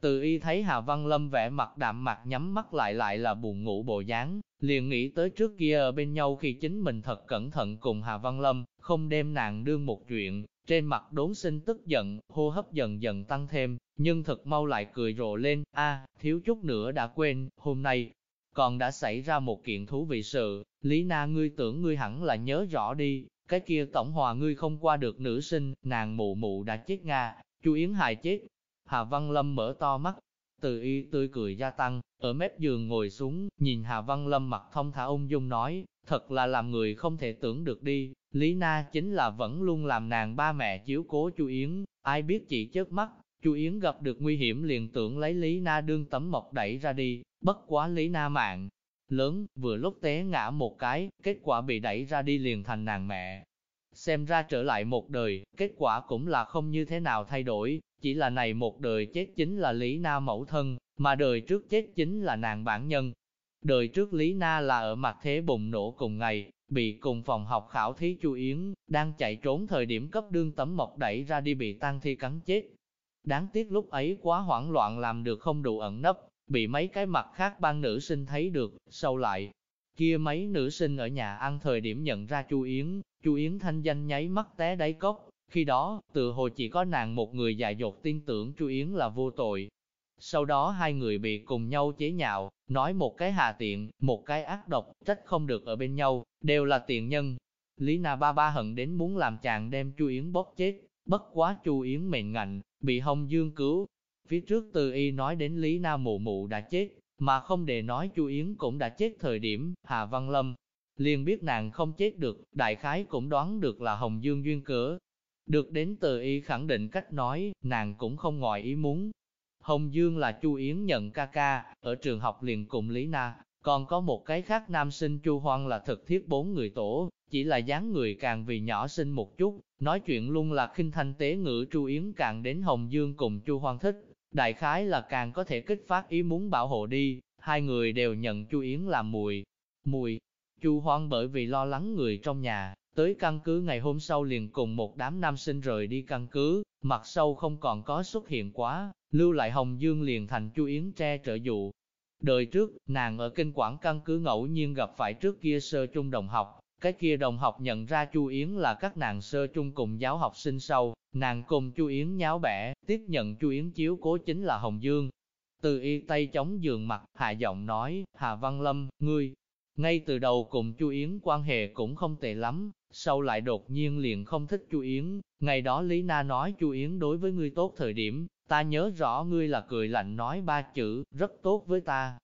A: Từ y thấy Hà Văn Lâm vẻ mặt đạm mặt nhắm mắt lại lại là buồn ngủ bộ dáng, liền nghĩ tới trước kia ở bên nhau khi chính mình thật cẩn thận cùng Hà Văn Lâm, không đem nàng đương một chuyện, trên mặt đốn sinh tức giận, hô hấp dần dần tăng thêm, nhưng thật mau lại cười rộ lên, a thiếu chút nữa đã quên, hôm nay, còn đã xảy ra một kiện thú vị sự, Lý Na ngươi tưởng ngươi hẳn là nhớ rõ đi, cái kia tổng hòa ngươi không qua được nữ sinh, nàng mụ mụ đã chết Nga, chu Yến hài chết. Hà Văn Lâm mở to mắt, từ y tươi cười gia tăng, ở mép giường ngồi xuống, nhìn Hà Văn Lâm mặt thông thả ung dung nói, thật là làm người không thể tưởng được đi, Lý Na chính là vẫn luôn làm nàng ba mẹ chiếu cố chu Yến, ai biết chỉ chớp mắt, chu Yến gặp được nguy hiểm liền tưởng lấy Lý Na đương tấm mộc đẩy ra đi, bất quá Lý Na mạng, lớn, vừa lúc té ngã một cái, kết quả bị đẩy ra đi liền thành nàng mẹ. Xem ra trở lại một đời, kết quả cũng là không như thế nào thay đổi, chỉ là này một đời chết chính là Lý Na mẫu thân, mà đời trước chết chính là nàng bản nhân. Đời trước Lý Na là ở mặt thế bùng nổ cùng ngày, bị cùng phòng học khảo thí Chu Yến, đang chạy trốn thời điểm cấp đương tấm mộc đẩy ra đi bị tăng thi cắn chết. Đáng tiếc lúc ấy quá hoảng loạn làm được không đủ ẩn nấp, bị mấy cái mặt khác ban nữ sinh thấy được, sau lại, kia mấy nữ sinh ở nhà ăn thời điểm nhận ra Chu Yến, Chu Yến thanh danh nháy mắt té đáy cốc, khi đó, tự hồ chỉ có nàng một người dại dột tin tưởng Chu Yến là vô tội. Sau đó hai người bị cùng nhau chế nhạo, nói một cái hà tiện, một cái ác độc, trách không được ở bên nhau, đều là tiện nhân. Lý Na ba ba hận đến muốn làm chàng đem Chu Yến bóp chết, Bất quá Chu Yến mệnh ngạnh, bị Hồng Dương cứu. Phía trước Từ Y nói đến Lý Na Mụ Mụ đã chết, mà không để nói Chu Yến cũng đã chết thời điểm, Hà Văn Lâm liền biết nàng không chết được, đại khái cũng đoán được là Hồng Dương duyên cớ. Được đến Từ Y khẳng định cách nói, nàng cũng không ngoài ý muốn. Hồng Dương là Chu Yến nhận ca ca, ở trường học liền cùng Lý Na, còn có một cái khác nam sinh Chu Hoan là thực thiết bốn người tổ, chỉ là dáng người càng vì nhỏ xinh một chút, nói chuyện luôn là khinh thanh tế ngữ Chu Yến càng đến Hồng Dương cùng Chu Hoan thích, đại khái là càng có thể kích phát ý muốn bảo hộ đi, hai người đều nhận Chu Yến làm mùi. Mùi, Chu Hoan bởi vì lo lắng người trong nhà, tới căn cứ ngày hôm sau liền cùng một đám nam sinh rời đi căn cứ, mặt sau không còn có xuất hiện quá, lưu lại Hồng Dương liền thành Chu Yến tre trợ dụ. Đời trước, nàng ở kinh quản căn cứ ngẫu nhiên gặp phải trước kia sơ trung đồng học, cái kia đồng học nhận ra Chu Yến là các nàng sơ trung cùng giáo học sinh sau, nàng cùng Chu Yến nháo bẻ, tiếp nhận Chu Yến chiếu cố chính là Hồng Dương. Từ y tay chống giường mặt, hạ giọng nói, Hà Văn Lâm, ngươi, ngay từ đầu cùng Chu Yến quan hệ cũng không tệ lắm, sau lại đột nhiên liền không thích Chu Yến, ngày đó Lý Na nói Chu Yến đối với ngươi tốt thời điểm, ta nhớ rõ ngươi là cười lạnh nói ba chữ, rất tốt với ta.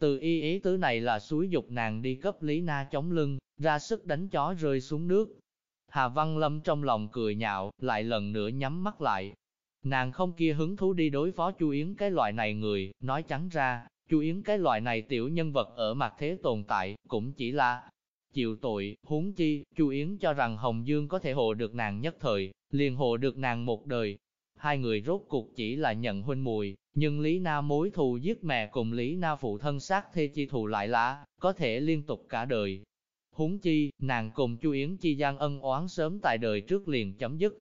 A: Từ y ý tứ này là suối dục nàng đi cấp Lý Na chống lưng, ra sức đánh chó rơi xuống nước. Hà Văn Lâm trong lòng cười nhạo, lại lần nữa nhắm mắt lại. Nàng không kia hứng thú đi đối phó Chu Yến cái loại này người, nói trắng ra, Chu Yến cái loại này tiểu nhân vật ở mặt thế tồn tại, cũng chỉ là chịu tội, huống chi, Chu Yến cho rằng Hồng Dương có thể hộ được nàng nhất thời, liền hộ được nàng một đời. Hai người rốt cuộc chỉ là nhận huynh mùi, nhưng Lý Na mối thù giết mẹ cùng Lý Na phụ thân sát thê chi thù lại là, có thể liên tục cả đời. Huống chi, nàng cùng Chu Yến chi gian ân oán sớm tại đời trước liền chấm dứt.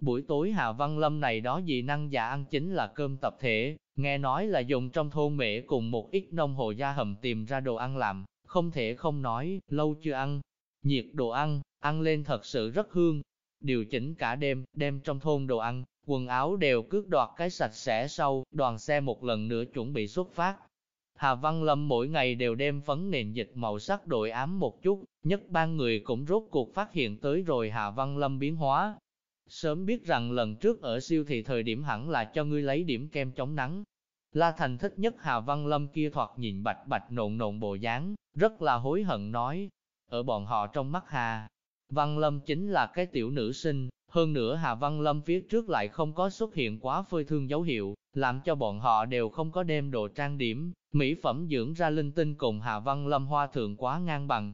A: Buổi tối Hà Văn Lâm này đó dị năng giả ăn chính là cơm tập thể, nghe nói là dùng trong thôn mễ cùng một ít nông hồ gia hầm tìm ra đồ ăn làm, không thể không nói, lâu chưa ăn. Nhiệt đồ ăn, ăn lên thật sự rất hương. Điều chỉnh cả đêm, đem trong thôn đồ ăn, quần áo đều cướp đoạt cái sạch sẽ sau, đoàn xe một lần nữa chuẩn bị xuất phát. Hà Văn Lâm mỗi ngày đều đem phấn nền dịch màu sắc đổi ám một chút, nhất ban người cũng rốt cuộc phát hiện tới rồi Hà Văn Lâm biến hóa. Sớm biết rằng lần trước ở siêu thị thời điểm hẳn là cho ngươi lấy điểm kem chống nắng. La Thành thích nhất Hà Văn Lâm kia thoạt nhìn bạch bạch nộn nộn bộ dáng, rất là hối hận nói. Ở bọn họ trong mắt Hà, Văn Lâm chính là cái tiểu nữ sinh, hơn nữa Hà Văn Lâm phía trước lại không có xuất hiện quá phơi thương dấu hiệu, làm cho bọn họ đều không có đem đồ trang điểm, mỹ phẩm dưỡng ra linh tinh cùng Hà Văn Lâm hoa thượng quá ngang bằng.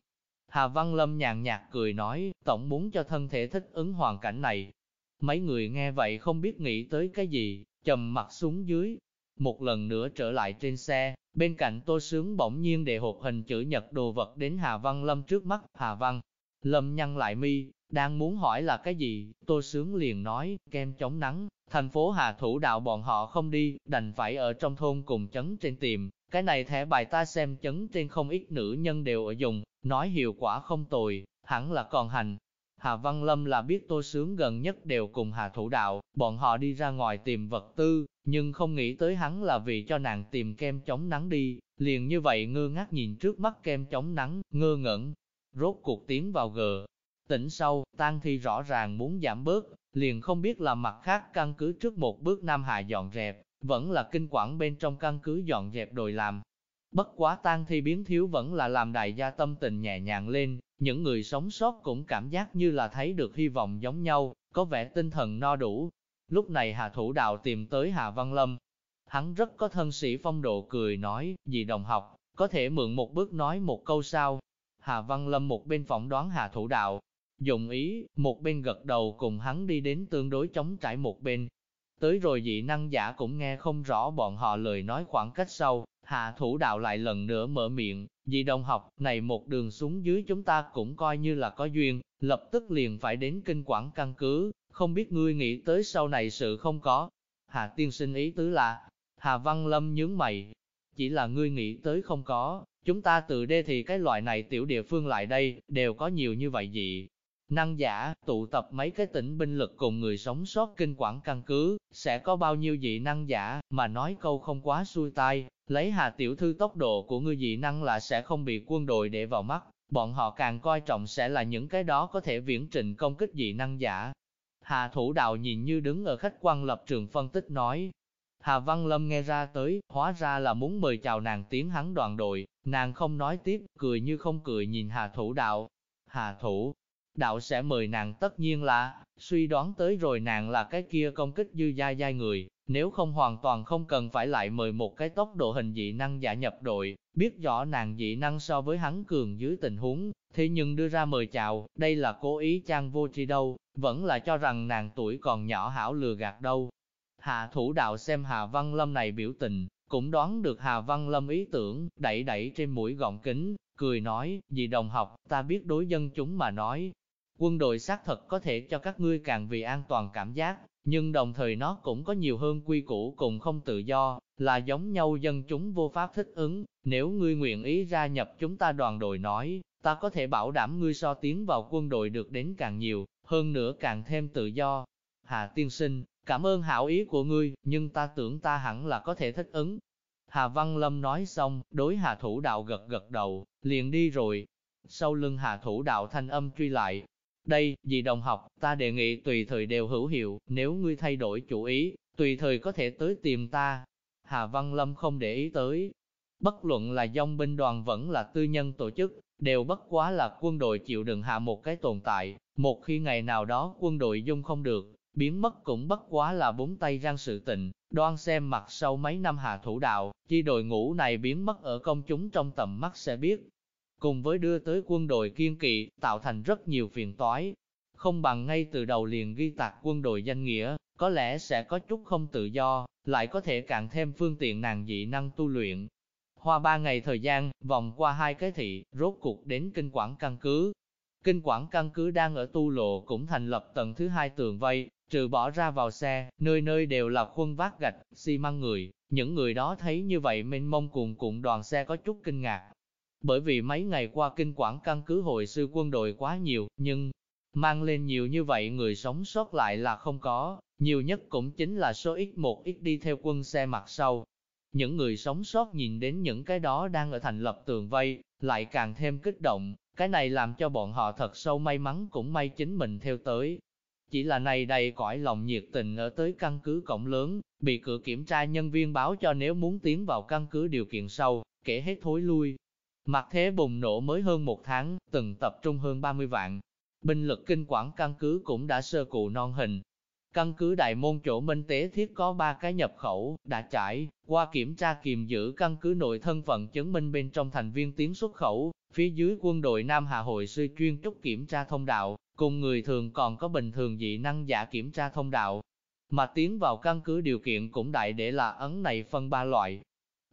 A: Hà Văn Lâm nhàn nhạt cười nói, tổng muốn cho thân thể thích ứng hoàn cảnh này. Mấy người nghe vậy không biết nghĩ tới cái gì, trầm mặt xuống dưới. Một lần nữa trở lại trên xe, bên cạnh tô sướng bỗng nhiên để hộp hình chữ nhật đồ vật đến Hà Văn Lâm trước mắt, Hà Văn. Lâm nhăn lại mi, đang muốn hỏi là cái gì, tôi Sướng liền nói, kem chống nắng, thành phố Hà Thủ đạo bọn họ không đi, đành phải ở trong thôn cùng chấn trên tìm, cái này thẻ bài ta xem chấn trên không ít nữ nhân đều ở dùng, nói hiệu quả không tồi, hẳn là còn hành. Hà Văn Lâm là biết tôi Sướng gần nhất đều cùng Hà Thủ đạo, bọn họ đi ra ngoài tìm vật tư, nhưng không nghĩ tới hắn là vì cho nàng tìm kem chống nắng đi, liền như vậy ngơ ngác nhìn trước mắt kem chống nắng, ngơ ngẩn, rốt cuộc tiến vào gờ, Tỉnh sau, tang thi rõ ràng muốn giảm bớt, liền không biết là mặt khác căn cứ trước một bước Nam Hà dọn dẹp, vẫn là kinh quản bên trong căn cứ dọn dẹp đồi làm. Bất quá tang thi biến thiếu vẫn là làm đại gia tâm tình nhẹ nhàng lên, những người sống sót cũng cảm giác như là thấy được hy vọng giống nhau, có vẻ tinh thần no đủ. Lúc này Hà Thủ Đạo tìm tới Hà Văn Lâm. Hắn rất có thân sĩ phong độ cười nói, dì đồng học, có thể mượn một bước nói một câu sao. Hà Văn Lâm một bên phỏng đoán Hà Thủ Đạo, dùng ý, một bên gật đầu cùng hắn đi đến tương đối chống trải một bên. Tới rồi dị năng giả cũng nghe không rõ bọn họ lời nói khoảng cách sau, hạ thủ đạo lại lần nữa mở miệng, dị đồng học, này một đường xuống dưới chúng ta cũng coi như là có duyên, lập tức liền phải đến kinh quản căn cứ, không biết ngươi nghĩ tới sau này sự không có. Hà tiên sinh ý tứ là, Hà Văn Lâm nhướng mày, chỉ là ngươi nghĩ tới không có, chúng ta từ đê thì cái loại này tiểu địa phương lại đây, đều có nhiều như vậy dị năng giả, tụ tập mấy cái tỉnh binh lực cùng người sống sót kinh quản căn cứ, sẽ có bao nhiêu dị năng giả, mà nói câu không quá xuôi tai, lấy hà tiểu thư tốc độ của người dị năng là sẽ không bị quân đội để vào mắt, bọn họ càng coi trọng sẽ là những cái đó có thể viễn trình công kích dị năng giả. Hà thủ đạo nhìn như đứng ở khách quan lập trường phân tích nói. Hà Văn Lâm nghe ra tới, hóa ra là muốn mời chào nàng tiến hắn đoàn đội, nàng không nói tiếp, cười như không cười nhìn Hà thủ đạo. Hà thủ đạo sẽ mời nàng tất nhiên là, suy đoán tới rồi nàng là cái kia công kích dư gia giai người, nếu không hoàn toàn không cần phải lại mời một cái tốc độ hình dị năng giả nhập đội, biết rõ nàng dị năng so với hắn cường dưới tình huống, thế nhưng đưa ra mời chào, đây là cố ý trang vô tri đâu, vẫn là cho rằng nàng tuổi còn nhỏ hảo lừa gạt đâu. Hạ thủ đạo xem Hà Văn Lâm này biểu tình, cũng đoán được Hà Văn Lâm ý tưởng, đẩy đẩy trên mũi gọng kính, cười nói, vì đồng học, ta biết đối dân chúng mà nói. Quân đội xác thật có thể cho các ngươi càng vì an toàn cảm giác, nhưng đồng thời nó cũng có nhiều hơn quy củ cùng không tự do, là giống nhau dân chúng vô pháp thích ứng. Nếu ngươi nguyện ý gia nhập chúng ta đoàn đội nói, ta có thể bảo đảm ngươi so tiến vào quân đội được đến càng nhiều, hơn nữa càng thêm tự do. Hà tiên sinh, cảm ơn hảo ý của ngươi, nhưng ta tưởng ta hẳn là có thể thích ứng. Hà Văn Lâm nói xong, đối Hà Thủ Đạo gật gật đầu, liền đi rồi. Sau lưng Hà Thủ Đạo thanh âm truy lại, đây, dì đồng học, ta đề nghị tùy thời đều hữu hiệu, nếu ngươi thay đổi chủ ý, tùy thời có thể tới tìm ta. Hà Văn Lâm không để ý tới. Bất luận là dòng binh đoàn vẫn là tư nhân tổ chức, đều bất quá là quân đội chịu đựng hạ một cái tồn tại. Một khi ngày nào đó quân đội dung không được, biến mất cũng bất quá là bốn tay răng sự tình, đoan xem mặt sau mấy năm hạ thủ đạo, chi đội ngũ này biến mất ở công chúng trong tầm mắt sẽ biết, cùng với đưa tới quân đội kiên kỵ, tạo thành rất nhiều phiền toái. Không bằng ngay từ đầu liền ghi tạc quân đội danh nghĩa, có lẽ sẽ có chút không tự do, lại có thể càng thêm phương tiện nàng dị năng tu luyện. Hoa ba ngày thời gian, vòng qua hai cái thị, rốt cuộc đến kinh quản căn cứ. Kinh quản căn cứ đang ở tu lộ cũng thành lập tầng thứ hai tường vây, trừ bỏ ra vào xe, nơi nơi đều là khuôn vác gạch, xi măng người. Những người đó thấy như vậy mênh mông cuồn cuộn đoàn xe có chút kinh ngạc, bởi vì mấy ngày qua kinh quản căn cứ hội sư quân đội quá nhiều, nhưng mang lên nhiều như vậy người sống sót lại là không có, nhiều nhất cũng chính là số ít một ít đi theo quân xe mặt sau. Những người sống sót nhìn đến những cái đó đang ở thành lập tường vây, lại càng thêm kích động, cái này làm cho bọn họ thật sâu may mắn cũng may chính mình theo tới. Chỉ là này đầy cõi lòng nhiệt tình ở tới căn cứ cổng lớn, bị cửa kiểm tra nhân viên báo cho nếu muốn tiến vào căn cứ điều kiện sau, kể hết thối lui, Mặt thế bùng nổ mới hơn một tháng, từng tập trung hơn 30 vạn. Binh lực kinh quản căn cứ cũng đã sơ cụ non hình. Căn cứ đại môn chỗ minh tế thiết có 3 cái nhập khẩu, đã trải, qua kiểm tra kiềm giữ căn cứ nội thân phận chứng minh bên trong thành viên tiến xuất khẩu, phía dưới quân đội Nam Hà Hội sư chuyên trúc kiểm tra thông đạo, cùng người thường còn có bình thường dị năng giả kiểm tra thông đạo. Mà tiến vào căn cứ điều kiện cũng đại để là ấn này phân ba loại,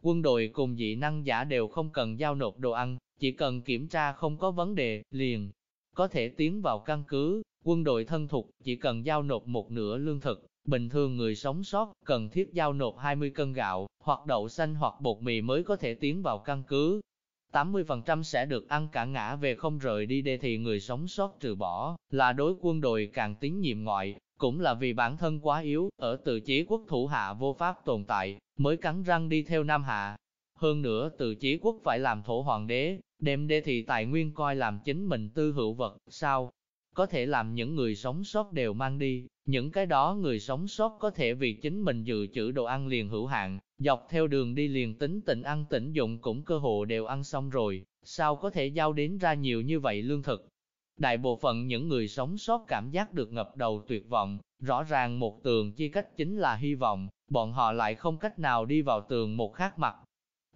A: Quân đội cùng dị năng giả đều không cần giao nộp đồ ăn, chỉ cần kiểm tra không có vấn đề, liền có thể tiến vào căn cứ. Quân đội thân thuộc chỉ cần giao nộp một nửa lương thực, bình thường người sống sót cần thiết giao nộp 20 cân gạo, hoặc đậu xanh hoặc bột mì mới có thể tiến vào căn cứ. 80% sẽ được ăn cả ngã về không rời đi đề thì người sống sót trừ bỏ, là đối quân đội càng tín nhiệm ngoại, cũng là vì bản thân quá yếu, ở tự chí quốc thủ hạ vô pháp tồn tại, mới cắn răng đi theo Nam Hạ. Hơn nữa tự chí quốc phải làm thổ hoàng đế, đem đê thị tài nguyên coi làm chính mình tư hữu vật, sao? Có thể làm những người sống sót đều mang đi, những cái đó người sống sót có thể vì chính mình dự trữ đồ ăn liền hữu hạn, dọc theo đường đi liền tính tỉnh ăn tỉnh dụng cũng cơ hồ đều ăn xong rồi, sao có thể giao đến ra nhiều như vậy lương thực, Đại bộ phận những người sống sót cảm giác được ngập đầu tuyệt vọng, rõ ràng một tường chi cách chính là hy vọng, bọn họ lại không cách nào đi vào tường một khác mặt.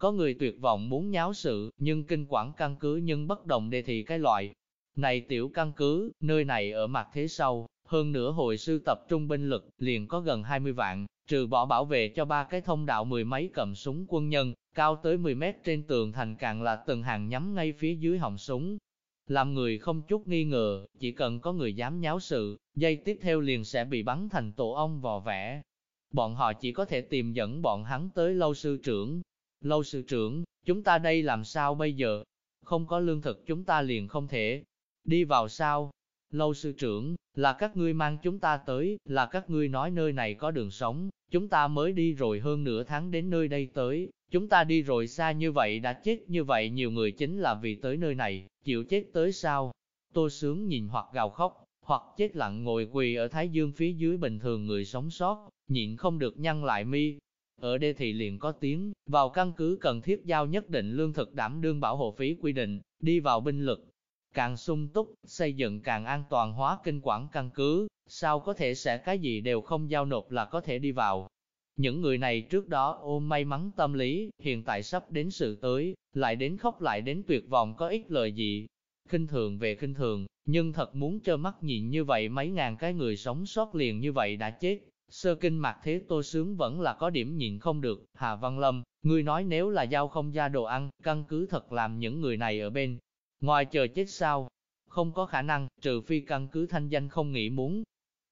A: Có người tuyệt vọng muốn nháo sự, nhưng kinh quản căn cứ nhưng bất đồng đề thì cái loại. Này tiểu căn cứ, nơi này ở mặt thế sau, hơn nữa hội sư tập trung binh lực, liền có gần 20 vạn, trừ bỏ bảo vệ cho ba cái thông đạo mười mấy cầm súng quân nhân, cao tới 10 mét trên tường thành càng là từng hàng nhắm ngay phía dưới họng súng, làm người không chút nghi ngờ, chỉ cần có người dám nháo sự, dây tiếp theo liền sẽ bị bắn thành tổ ong vò vẽ. Bọn họ chỉ có thể tìm dẫn bọn hắn tới lâu sư trưởng. Lâu sư trưởng, chúng ta đây làm sao bây giờ? Không có lương thực chúng ta liền không thể đi vào sao? Lâu sư trưởng, là các ngươi mang chúng ta tới, là các ngươi nói nơi này có đường sống, chúng ta mới đi rồi hơn nửa tháng đến nơi đây tới, Chúng ta đi rồi xa như vậy đã chết như vậy nhiều người chính là vì tới nơi này, chịu chết tới sao? Tô Sướng nhìn hoặc gào khóc, hoặc chết lặng ngồi quỳ ở Thái Dương phía dưới bình thường người sống sót, nhịn không được nhăn lại mi. Ở đây thì liền có tiếng, vào căn cứ cần thiết giao nhất định lương thực đảm đương bảo hộ phí quy định, đi vào binh lực. Càng sung túc, xây dựng càng an toàn hóa kinh quản căn cứ, sao có thể sẽ cái gì đều không giao nộp là có thể đi vào. Những người này trước đó ôm may mắn tâm lý, hiện tại sắp đến sự tới, lại đến khóc lại đến tuyệt vọng có ích lời gì. Kinh thường về kinh thường, nhưng thật muốn trơ mắt nhìn như vậy mấy ngàn cái người sống sót liền như vậy đã chết. Sơ kinh mặt thế tô sướng vẫn là có điểm nhìn không được, Hà Văn Lâm, người nói nếu là giao không ra đồ ăn, căn cứ thật làm những người này ở bên. Ngoài chờ chết sao? Không có khả năng, trừ phi căn cứ thanh danh không nghĩ muốn,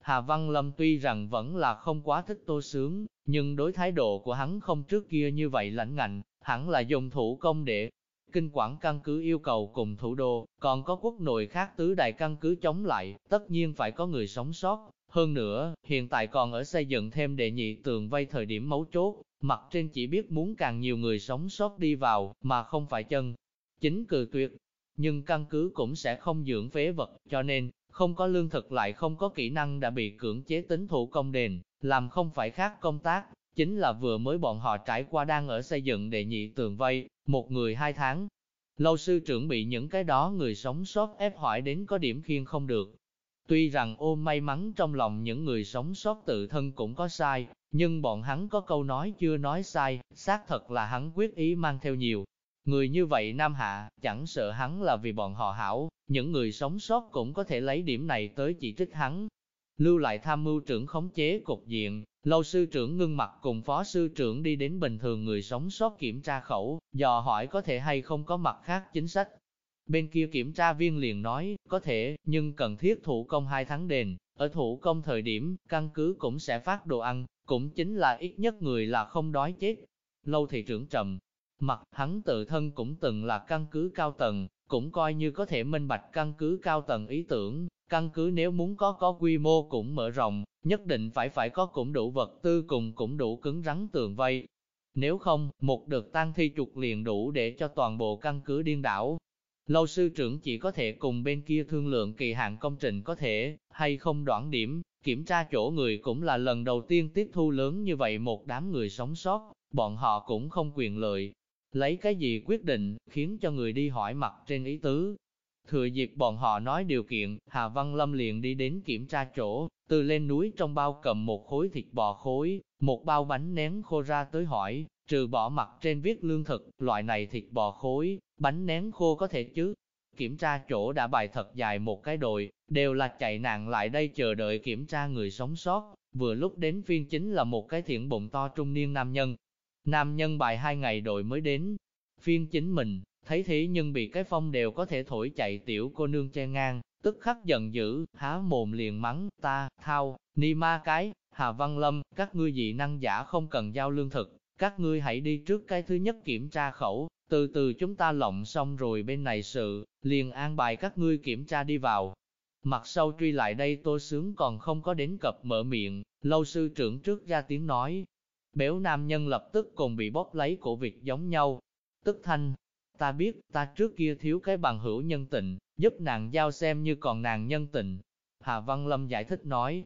A: Hà Văn Lâm tuy rằng vẫn là không quá thích tô sướng, nhưng đối thái độ của hắn không trước kia như vậy lãnh ngạnh, hẳn là dùng thủ công để kinh quản căn cứ yêu cầu cùng thủ đô, còn có quốc nội khác tứ đại căn cứ chống lại, tất nhiên phải có người sống sót. Hơn nữa, hiện tại còn ở xây dựng thêm đệ nhị tường vây thời điểm mấu chốt, mặt trên chỉ biết muốn càng nhiều người sống sót đi vào, mà không phải chân. Chính cử tuyệt, nhưng căn cứ cũng sẽ không dưỡng phế vật, cho nên, không có lương thực lại không có kỹ năng đã bị cưỡng chế tính thủ công đền, làm không phải khác công tác, chính là vừa mới bọn họ trải qua đang ở xây dựng đệ nhị tường vây, một người hai tháng. Lâu sư trưởng bị những cái đó người sống sót ép hỏi đến có điểm khiên không được. Tuy rằng ôm may mắn trong lòng những người sống sót tự thân cũng có sai, nhưng bọn hắn có câu nói chưa nói sai, xác thật là hắn quyết ý mang theo nhiều, Người như vậy Nam Hạ, chẳng sợ hắn là vì bọn họ hảo, những người sống sót cũng có thể lấy điểm này tới chỉ trích hắn. Lưu lại tham mưu trưởng khống chế cục diện, lâu sư trưởng ngưng mặt cùng phó sư trưởng đi đến bình thường người sống sót kiểm tra khẩu, dò hỏi có thể hay không có mặt khác chính sách. Bên kia kiểm tra viên liền nói, có thể, nhưng cần thiết thủ công hai tháng đền, ở thủ công thời điểm, căn cứ cũng sẽ phát đồ ăn, cũng chính là ít nhất người là không đói chết. Lâu thị trưởng trầm, Mặt hắn tự thân cũng từng là căn cứ cao tầng, cũng coi như có thể minh bạch căn cứ cao tầng ý tưởng, căn cứ nếu muốn có có quy mô cũng mở rộng, nhất định phải phải có cũng đủ vật tư cùng cũng đủ cứng rắn tường vây. Nếu không, một đợt tăng thi trục liền đủ để cho toàn bộ căn cứ điên đảo. Lâu sư trưởng chỉ có thể cùng bên kia thương lượng kỳ hạn công trình có thể, hay không đoạn điểm, kiểm tra chỗ người cũng là lần đầu tiên tiếp thu lớn như vậy một đám người sống sót, bọn họ cũng không quyền lợi, Lấy cái gì quyết định, khiến cho người đi hỏi mặt trên ý tứ. Thừa dịp bọn họ nói điều kiện, Hà Văn Lâm liền đi đến kiểm tra chỗ, từ lên núi trong bao cầm một khối thịt bò khối, một bao bánh nén khô ra tới hỏi, trừ bỏ mặt trên viết lương thực, loại này thịt bò khối, bánh nén khô có thể chứ. Kiểm tra chỗ đã bài thật dài một cái đội, đều là chạy nạn lại đây chờ đợi kiểm tra người sống sót, vừa lúc đến phiên chính là một cái thiện bụng to trung niên nam nhân, Nam nhân bài hai ngày đội mới đến, phiên chính mình, thấy thế nhưng bị cái phong đều có thể thổi chạy tiểu cô nương che ngang, tức khắc giận dữ, há mồm liền mắng, ta, thao, ni ma cái, Hà Văn Lâm, các ngươi dị năng giả không cần giao lương thực, các ngươi hãy đi trước cái thứ nhất kiểm tra khẩu, từ từ chúng ta lộng xong rồi bên này sự, liền an bài các ngươi kiểm tra đi vào. Mặt sau truy lại đây tô sướng còn không có đến cập mở miệng, lâu sư trưởng trước ra tiếng nói, Béo nam nhân lập tức cùng bị bóp lấy cổ việc giống nhau. Tức thanh, ta biết, ta trước kia thiếu cái bằng hữu nhân tình, giúp nàng giao xem như còn nàng nhân tình. Hà Văn Lâm giải thích nói.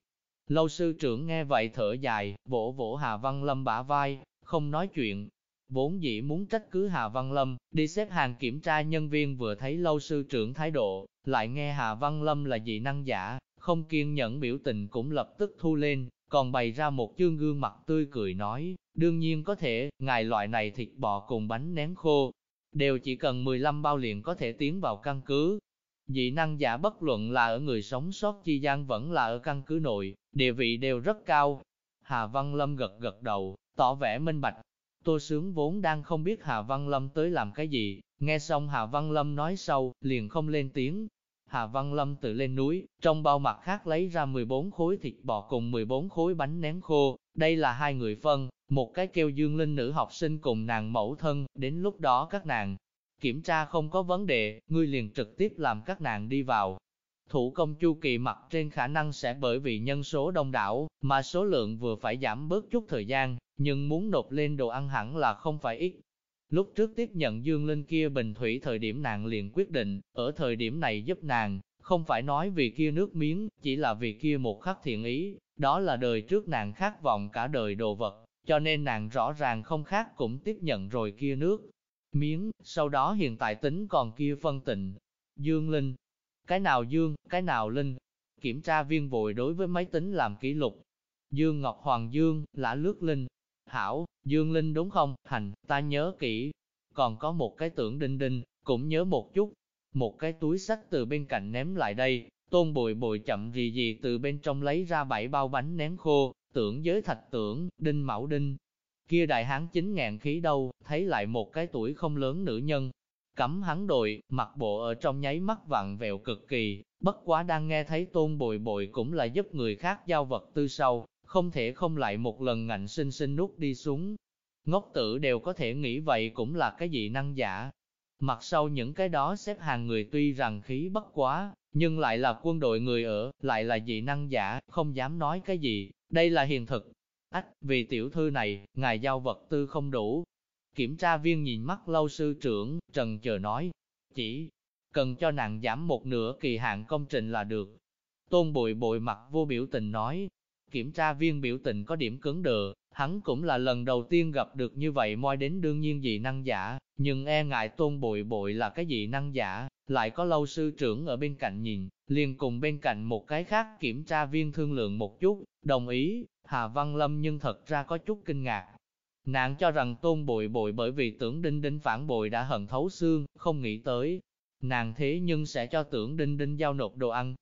A: Lâu sư trưởng nghe vậy thở dài, vỗ vỗ Hà Văn Lâm bả vai, không nói chuyện. Vốn dĩ muốn trách cứ Hà Văn Lâm, đi xếp hàng kiểm tra nhân viên vừa thấy lâu sư trưởng thái độ, lại nghe Hà Văn Lâm là dị năng giả, không kiên nhẫn biểu tình cũng lập tức thu lên, còn bày ra một chương gương mặt tươi cười nói, đương nhiên có thể, ngài loại này thịt bò cùng bánh nén khô, đều chỉ cần 15 bao liền có thể tiến vào căn cứ. Dị năng giả bất luận là ở người sống sót chi gian vẫn là ở căn cứ nội, địa vị đều rất cao. Hà Văn Lâm gật gật đầu, tỏ vẻ minh bạch. Tô Sướng vốn đang không biết Hà Văn Lâm tới làm cái gì, nghe xong Hà Văn Lâm nói sâu, liền không lên tiếng, Hà Văn Lâm tự lên núi, trong bao mặt khác lấy ra 14 khối thịt bò cùng 14 khối bánh nén khô, đây là hai người phân, một cái kêu Dương Linh nữ học sinh cùng nàng mẫu thân, đến lúc đó các nàng kiểm tra không có vấn đề, ngươi liền trực tiếp làm các nàng đi vào. Thủ công chu kỳ mặt trên khả năng sẽ bởi vì nhân số đông đảo, mà số lượng vừa phải giảm bớt chút thời gian, nhưng muốn nộp lên đồ ăn hẳn là không phải ít, Lúc trước tiếp nhận Dương Linh kia bình thủy thời điểm nàng liền quyết định, ở thời điểm này giúp nàng, không phải nói vì kia nước miếng, chỉ là vì kia một khắc thiện ý, đó là đời trước nàng khát vọng cả đời đồ vật, cho nên nàng rõ ràng không khác cũng tiếp nhận rồi kia nước miếng, sau đó hiện tại tính còn kia phân tịnh. Dương Linh, cái nào Dương, cái nào Linh, kiểm tra viên vội đối với máy tính làm kỷ lục. Dương Ngọc Hoàng Dương, lã lướt Linh, Hảo, Dương Linh đúng không, hành, ta nhớ kỹ. Còn có một cái tưởng đinh đinh, cũng nhớ một chút. Một cái túi sách từ bên cạnh ném lại đây, tôn bồi bồi chậm gì gì từ bên trong lấy ra bảy bao bánh nén khô, tưởng giới thạch tưởng, đinh mão đinh. Kia đại hán chính ngàn khí đâu, thấy lại một cái tuổi không lớn nữ nhân, cắm hắn đội, mặt bộ ở trong nháy mắt vặn vẹo cực kỳ, bất quá đang nghe thấy tôn bồi bồi cũng là giúp người khác giao vật tư sau, không thể không lại một lần ngạnh sinh sinh nút đi xuống. Ngốc tử đều có thể nghĩ vậy cũng là cái gì năng giả. Mặt sau những cái đó xếp hàng người tuy rằng khí bất quá, nhưng lại là quân đội người ở, lại là dị năng giả, không dám nói cái gì, đây là hiện thực. Ách, vì tiểu thư này, ngài giao vật tư không đủ. Kiểm tra viên nhìn mắt lâu sư trưởng, trần chờ nói, chỉ cần cho nàng giảm một nửa kỳ hạn công trình là được. Tôn bội bội mặt vô biểu tình nói, kiểm tra viên biểu tình có điểm cứng đờ, hắn cũng là lần đầu tiên gặp được như vậy moi đến đương nhiên dị năng giả, nhưng e ngại tôn bội bội là cái dị năng giả, lại có lâu sư trưởng ở bên cạnh nhìn, liền cùng bên cạnh một cái khác kiểm tra viên thương lượng một chút, đồng ý, Hà Văn Lâm nhưng thật ra có chút kinh ngạc. Nàng cho rằng tôn bội bội bởi vì tưởng đinh đinh phản bội đã hận thấu xương, không nghĩ tới. Nàng thế nhưng sẽ cho tưởng đinh đinh giao nộp đồ ăn,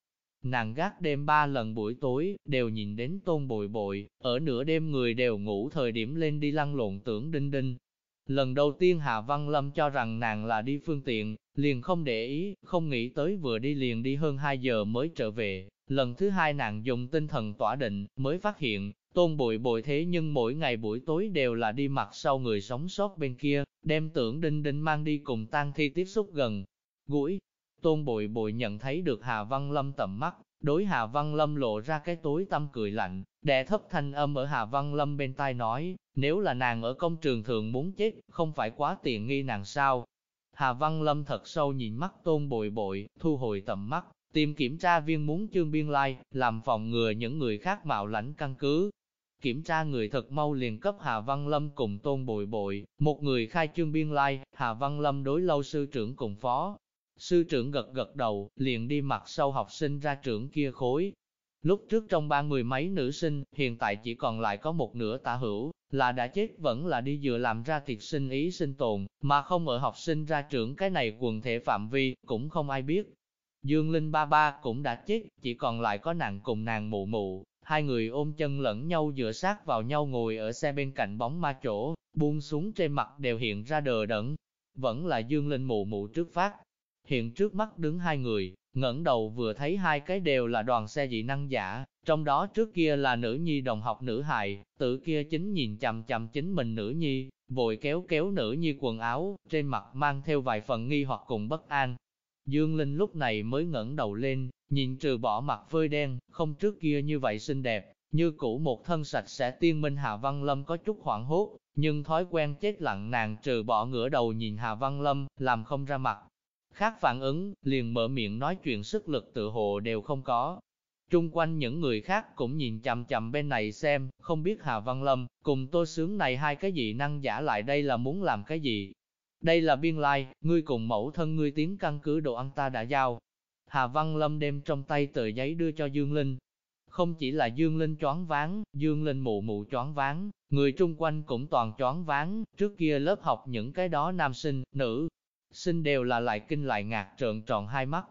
A: Nàng gác đêm ba lần buổi tối, đều nhìn đến tôn bội bội, ở nửa đêm người đều ngủ thời điểm lên đi lăn lộn tưởng đinh đinh. Lần đầu tiên Hà Văn Lâm cho rằng nàng là đi phương tiện, liền không để ý, không nghĩ tới vừa đi liền đi hơn 2 giờ mới trở về. Lần thứ hai nàng dùng tinh thần tỏa định, mới phát hiện, tôn bội bội thế nhưng mỗi ngày buổi tối đều là đi mặt sau người sống sót bên kia, đem tưởng đinh đinh mang đi cùng tang thi tiếp xúc gần. Gũi, Tôn bội bội nhận thấy được Hà Văn Lâm tầm mắt, đối Hà Văn Lâm lộ ra cái tối tâm cười lạnh, đè thấp thanh âm ở Hà Văn Lâm bên tai nói, nếu là nàng ở công trường thường muốn chết, không phải quá tiện nghi nàng sao. Hà Văn Lâm thật sâu nhìn mắt tôn bội bội, thu hồi tầm mắt, tìm kiểm tra viên muốn chương biên lai, làm phòng ngừa những người khác mạo lãnh căn cứ. Kiểm tra người thật mau liền cấp Hà Văn Lâm cùng tôn bội bội, một người khai chương biên lai, Hà Văn Lâm đối lâu sư trưởng cùng phó, Sư trưởng gật gật đầu, liền đi mặt sau học sinh ra trưởng kia khối. Lúc trước trong ba mười mấy nữ sinh, hiện tại chỉ còn lại có một nửa tả hữu, là đã chết vẫn là đi dựa làm ra thiệt sinh ý sinh tồn, mà không ở học sinh ra trưởng cái này quần thể phạm vi, cũng không ai biết. Dương Linh ba ba cũng đã chết, chỉ còn lại có nàng cùng nàng mụ mụ, hai người ôm chân lẫn nhau dựa sát vào nhau ngồi ở xe bên cạnh bóng ma chỗ, buông xuống trên mặt đều hiện ra đờ đẫn. Vẫn là Dương Linh mụ mụ trước phát, Hiện trước mắt đứng hai người, ngẩng đầu vừa thấy hai cái đều là đoàn xe dị năng giả, trong đó trước kia là nữ nhi đồng học nữ hài, tự kia chính nhìn chằm chằm chính mình nữ nhi, vội kéo kéo nữ nhi quần áo, trên mặt mang theo vài phần nghi hoặc cùng bất an. Dương Linh lúc này mới ngẩng đầu lên, nhìn trừ bỏ mặt phơi đen, không trước kia như vậy xinh đẹp, như cũ một thân sạch sẽ tiên minh Hà Văn Lâm có chút hoảng hốt, nhưng thói quen chết lặng nàng trừ bỏ ngửa đầu nhìn Hà Văn Lâm, làm không ra mặt, Khác phản ứng, liền mở miệng nói chuyện sức lực tự hồ đều không có. Trung quanh những người khác cũng nhìn chằm chằm bên này xem, không biết Hà Văn Lâm, cùng tô sướng này hai cái gì năng giả lại đây là muốn làm cái gì. Đây là biên lai, ngươi cùng mẫu thân ngươi tiến căn cứ đồ ăn ta đã giao. Hà Văn Lâm đem trong tay tờ giấy đưa cho Dương Linh. Không chỉ là Dương Linh choáng váng, Dương Linh mụ mụ choáng váng, người trung quanh cũng toàn choáng váng, trước kia lớp học những cái đó nam sinh, nữ, sinh đều là lại kinh lại ngạc trợn tròn hai mắt.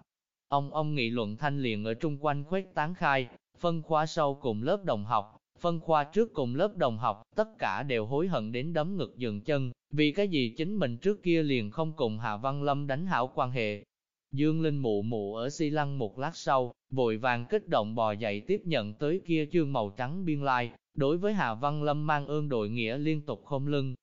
A: Ông ông nghị luận thanh liền ở trung quanh khuếch tán khai, phân khoa sau cùng lớp đồng học, phân khoa trước cùng lớp đồng học, tất cả đều hối hận đến đấm ngực dừng chân, vì cái gì chính mình trước kia liền không cùng Hà Văn Lâm đánh hảo quan hệ. Dương Linh mụ mụ ở xi lăng một lát sau, vội vàng kích động bò dậy tiếp nhận tới kia chương màu trắng biên lai, đối với Hà Văn Lâm mang ơn đội nghĩa liên tục không lưng.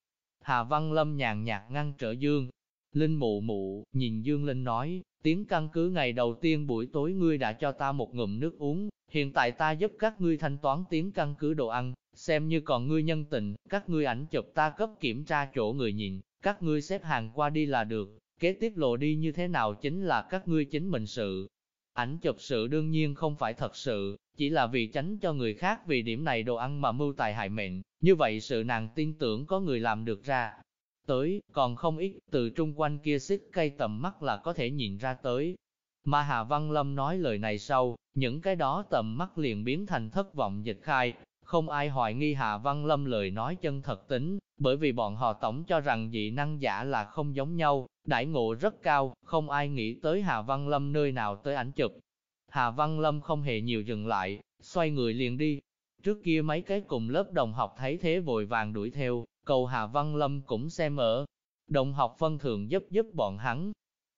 A: Hà Văn Lâm nhàn nhạt ngăn trở Dương, Linh mụ mụ, nhìn Dương Linh nói, tiếng căn cứ ngày đầu tiên buổi tối ngươi đã cho ta một ngụm nước uống, hiện tại ta giúp các ngươi thanh toán tiếng căn cứ đồ ăn, xem như còn ngươi nhân tình, các ngươi ảnh chụp ta cấp kiểm tra chỗ người nhìn, các ngươi xếp hàng qua đi là được, kế tiếp lộ đi như thế nào chính là các ngươi chính mình sự. Ảnh chụp sự đương nhiên không phải thật sự, chỉ là vì tránh cho người khác vì điểm này đồ ăn mà mưu tài hại mệnh, như vậy sự nàng tin tưởng có người làm được ra. Tới, còn không ít, từ trung quanh kia xích cây tầm mắt là có thể nhìn ra tới. Mà Hà Văn Lâm nói lời này sau, những cái đó tầm mắt liền biến thành thất vọng dịch khai, không ai hoài nghi Hà Văn Lâm lời nói chân thật tính, bởi vì bọn họ tổng cho rằng dị năng giả là không giống nhau, đại ngộ rất cao, không ai nghĩ tới Hà Văn Lâm nơi nào tới ảnh chụp. Hà Văn Lâm không hề nhiều dừng lại, xoay người liền đi. Trước kia mấy cái cùng lớp đồng học thấy thế vội vàng đuổi theo, cầu Hà Văn Lâm cũng xem ở. Đồng học phân thường giúp giúp bọn hắn.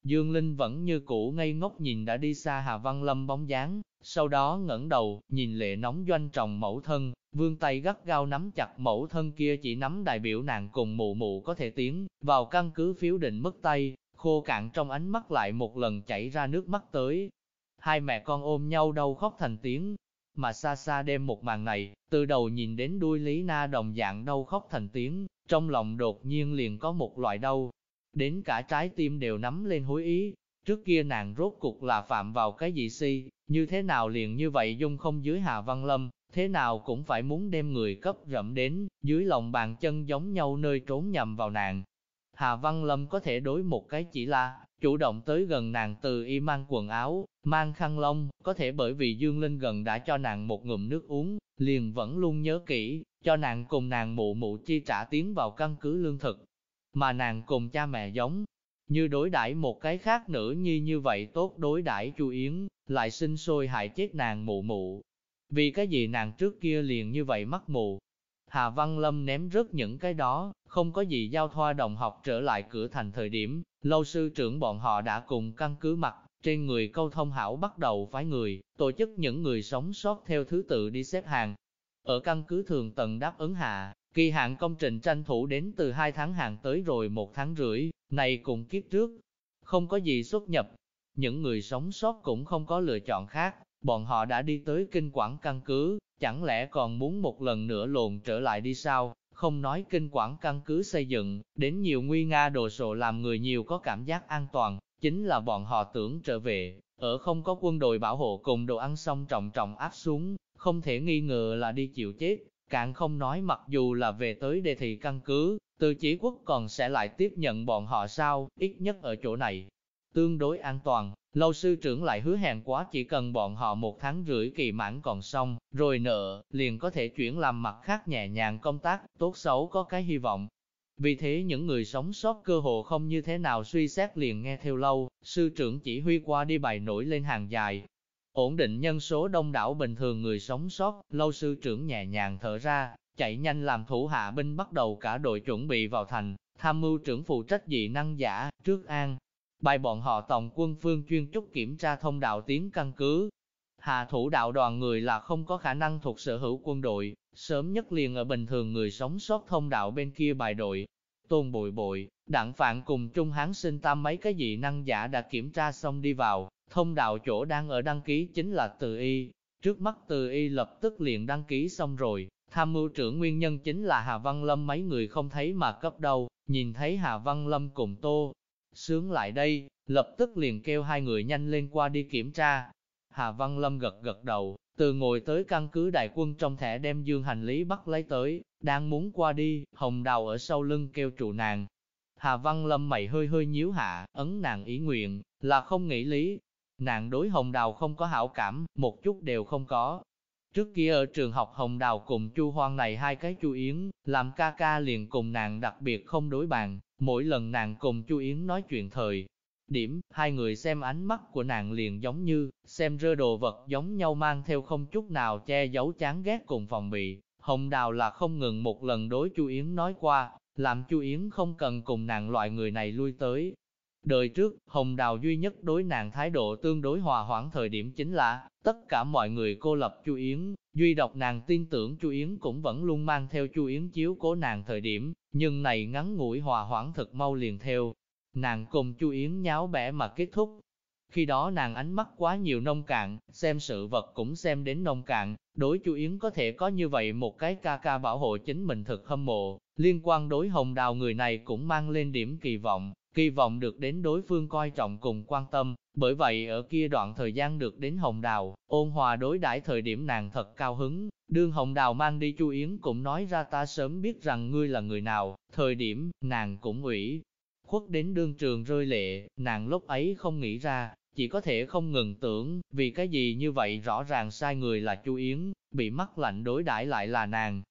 A: Dương Linh vẫn như cũ ngây ngốc nhìn đã đi xa Hà Văn Lâm bóng dáng, sau đó ngẩng đầu, nhìn lệ nóng doanh trọng mẫu thân, vương tay gắt gao nắm chặt mẫu thân kia chỉ nắm đại biểu nàng cùng mụ mụ có thể tiến, vào căn cứ phiếu định mất tay, khô cạn trong ánh mắt lại một lần chảy ra nước mắt tới. Hai mẹ con ôm nhau đau khóc thành tiếng, mà xa xa đêm một màn này, từ đầu nhìn đến đuôi Lý Na đồng dạng đau khóc thành tiếng, trong lòng đột nhiên liền có một loại đau, đến cả trái tim đều nắm lên hối ý. Trước kia nàng rốt cục là phạm vào cái gì si, như thế nào liền như vậy dung không dưới Hà Văn Lâm, thế nào cũng phải muốn đem người cấp rậm đến, dưới lòng bàn chân giống nhau nơi trốn nhầm vào nàng. Hà Văn Lâm có thể đối một cái chỉ là, chủ động tới gần nàng từ y mang quần áo, mang khăn lông, có thể bởi vì Dương Linh gần đã cho nàng một ngụm nước uống, liền vẫn luôn nhớ kỹ, cho nàng cùng nàng mụ mụ chi trả tiến vào căn cứ lương thực. Mà nàng cùng cha mẹ giống, như đối đãi một cái khác nữ nhi như vậy tốt đối đãi Chu Yến, lại sinh sôi hại chết nàng mụ mụ. Vì cái gì nàng trước kia liền như vậy mắc mù. Hà Văn Lâm ném rớt những cái đó, không có gì giao thoa đồng học trở lại cửa thành thời điểm, lâu sư trưởng bọn họ đã cùng căn cứ mặt, trên người câu thông hảo bắt đầu phái người, tổ chức những người sống sót theo thứ tự đi xếp hàng. Ở căn cứ thường tầng đáp ứng hạ, kỳ hạn công trình tranh thủ đến từ 2 tháng hàng tới rồi một tháng rưỡi, này cùng kiếp trước. Không có gì xuất nhập, những người sống sót cũng không có lựa chọn khác, bọn họ đã đi tới kinh quản căn cứ, chẳng lẽ còn muốn một lần nữa lộn trở lại đi sao? Không nói kinh quản căn cứ xây dựng, đến nhiều nguy nga đồ sộ làm người nhiều có cảm giác an toàn, chính là bọn họ tưởng trở về, ở không có quân đội bảo hộ cùng đồ ăn xong trọng trọng áp xuống, không thể nghi ngờ là đi chịu chết, càng không nói mặc dù là về tới đề thị căn cứ, từ chỉ quốc còn sẽ lại tiếp nhận bọn họ sao, ít nhất ở chỗ này, tương đối an toàn. Lâu sư trưởng lại hứa hẹn quá chỉ cần bọn họ một tháng rưỡi kỳ mãn còn xong, rồi nợ, liền có thể chuyển làm mặt khác nhẹ nhàng công tác, tốt xấu có cái hy vọng. Vì thế những người sống sót cơ hồ không như thế nào suy xét liền nghe theo lâu, sư trưởng chỉ huy qua đi bài nổi lên hàng dài. Ổn định nhân số đông đảo bình thường người sống sót, lâu sư trưởng nhẹ nhàng thở ra, chạy nhanh làm thủ hạ binh bắt đầu cả đội chuẩn bị vào thành, tham mưu trưởng phụ trách dị năng giả, trước an, bài bọn họ tổng quân phương chuyên trúc kiểm tra thông đạo tiến căn cứ. Hạ thủ đạo đoàn người là không có khả năng thuộc sở hữu quân đội, sớm nhất liền ở bình thường người sống sót thông đạo bên kia bài đội. Tôn bội bội, đặng phạn cùng Trung Hán sinh tam mấy cái dị năng giả đã kiểm tra xong đi vào, thông đạo chỗ đang ở đăng ký chính là từ y. Trước mắt từ y lập tức liền đăng ký xong rồi, tham mưu trưởng nguyên nhân chính là Hà Văn Lâm mấy người không thấy mà cấp đâu, nhìn thấy Hà Văn Lâm cùng Tô, Sướng lại đây, lập tức liền kêu hai người nhanh lên qua đi kiểm tra. Hà Văn Lâm gật gật đầu, từ ngồi tới căn cứ đại quân trong thẻ đem dương hành lý bắt lấy tới, đang muốn qua đi, hồng đào ở sau lưng kêu trụ nàng. Hà Văn Lâm mày hơi hơi nhíu hạ, ấn nàng ý nguyện, là không nghĩ lý. Nàng đối hồng đào không có hảo cảm, một chút đều không có. Trước kia ở trường học hồng đào cùng chu hoang này hai cái chu yến, làm ca ca liền cùng nàng đặc biệt không đối bàn, Mỗi lần nàng cùng Chu Yến nói chuyện thời, điểm, hai người xem ánh mắt của nàng liền giống như, xem rơ đồ vật giống nhau mang theo không chút nào che giấu chán ghét cùng phòng bị. Hồng Đào là không ngừng một lần đối Chu Yến nói qua, làm Chu Yến không cần cùng nàng loại người này lui tới. Đời trước, Hồng Đào duy nhất đối nàng thái độ tương đối hòa hoãn thời điểm chính là, tất cả mọi người cô lập Chu Yến, duy độc nàng tin tưởng Chu Yến cũng vẫn luôn mang theo Chu Yến chiếu cố nàng thời điểm, nhưng này ngắn ngủi hòa hoãn thật mau liền theo. Nàng cùng Chu Yến nháo bẻ mà kết thúc. Khi đó nàng ánh mắt quá nhiều nông cạn, xem sự vật cũng xem đến nông cạn, đối Chu Yến có thể có như vậy một cái ca ca bảo hộ chính mình thật hâm mộ, liên quan đối hồng đào người này cũng mang lên điểm kỳ vọng, kỳ vọng được đến đối phương coi trọng cùng quan tâm, Bởi vậy ở kia đoạn thời gian được đến Hồng Đào, ôn hòa đối đãi thời điểm nàng thật cao hứng, đương Hồng Đào mang đi Chu Yến cũng nói ra ta sớm biết rằng ngươi là người nào, thời điểm, nàng cũng ủy. Khuất đến đương trường rơi lệ, nàng lúc ấy không nghĩ ra, chỉ có thể không ngừng tưởng, vì cái gì như vậy rõ ràng sai người là Chu Yến, bị mắc lạnh đối đãi lại là nàng.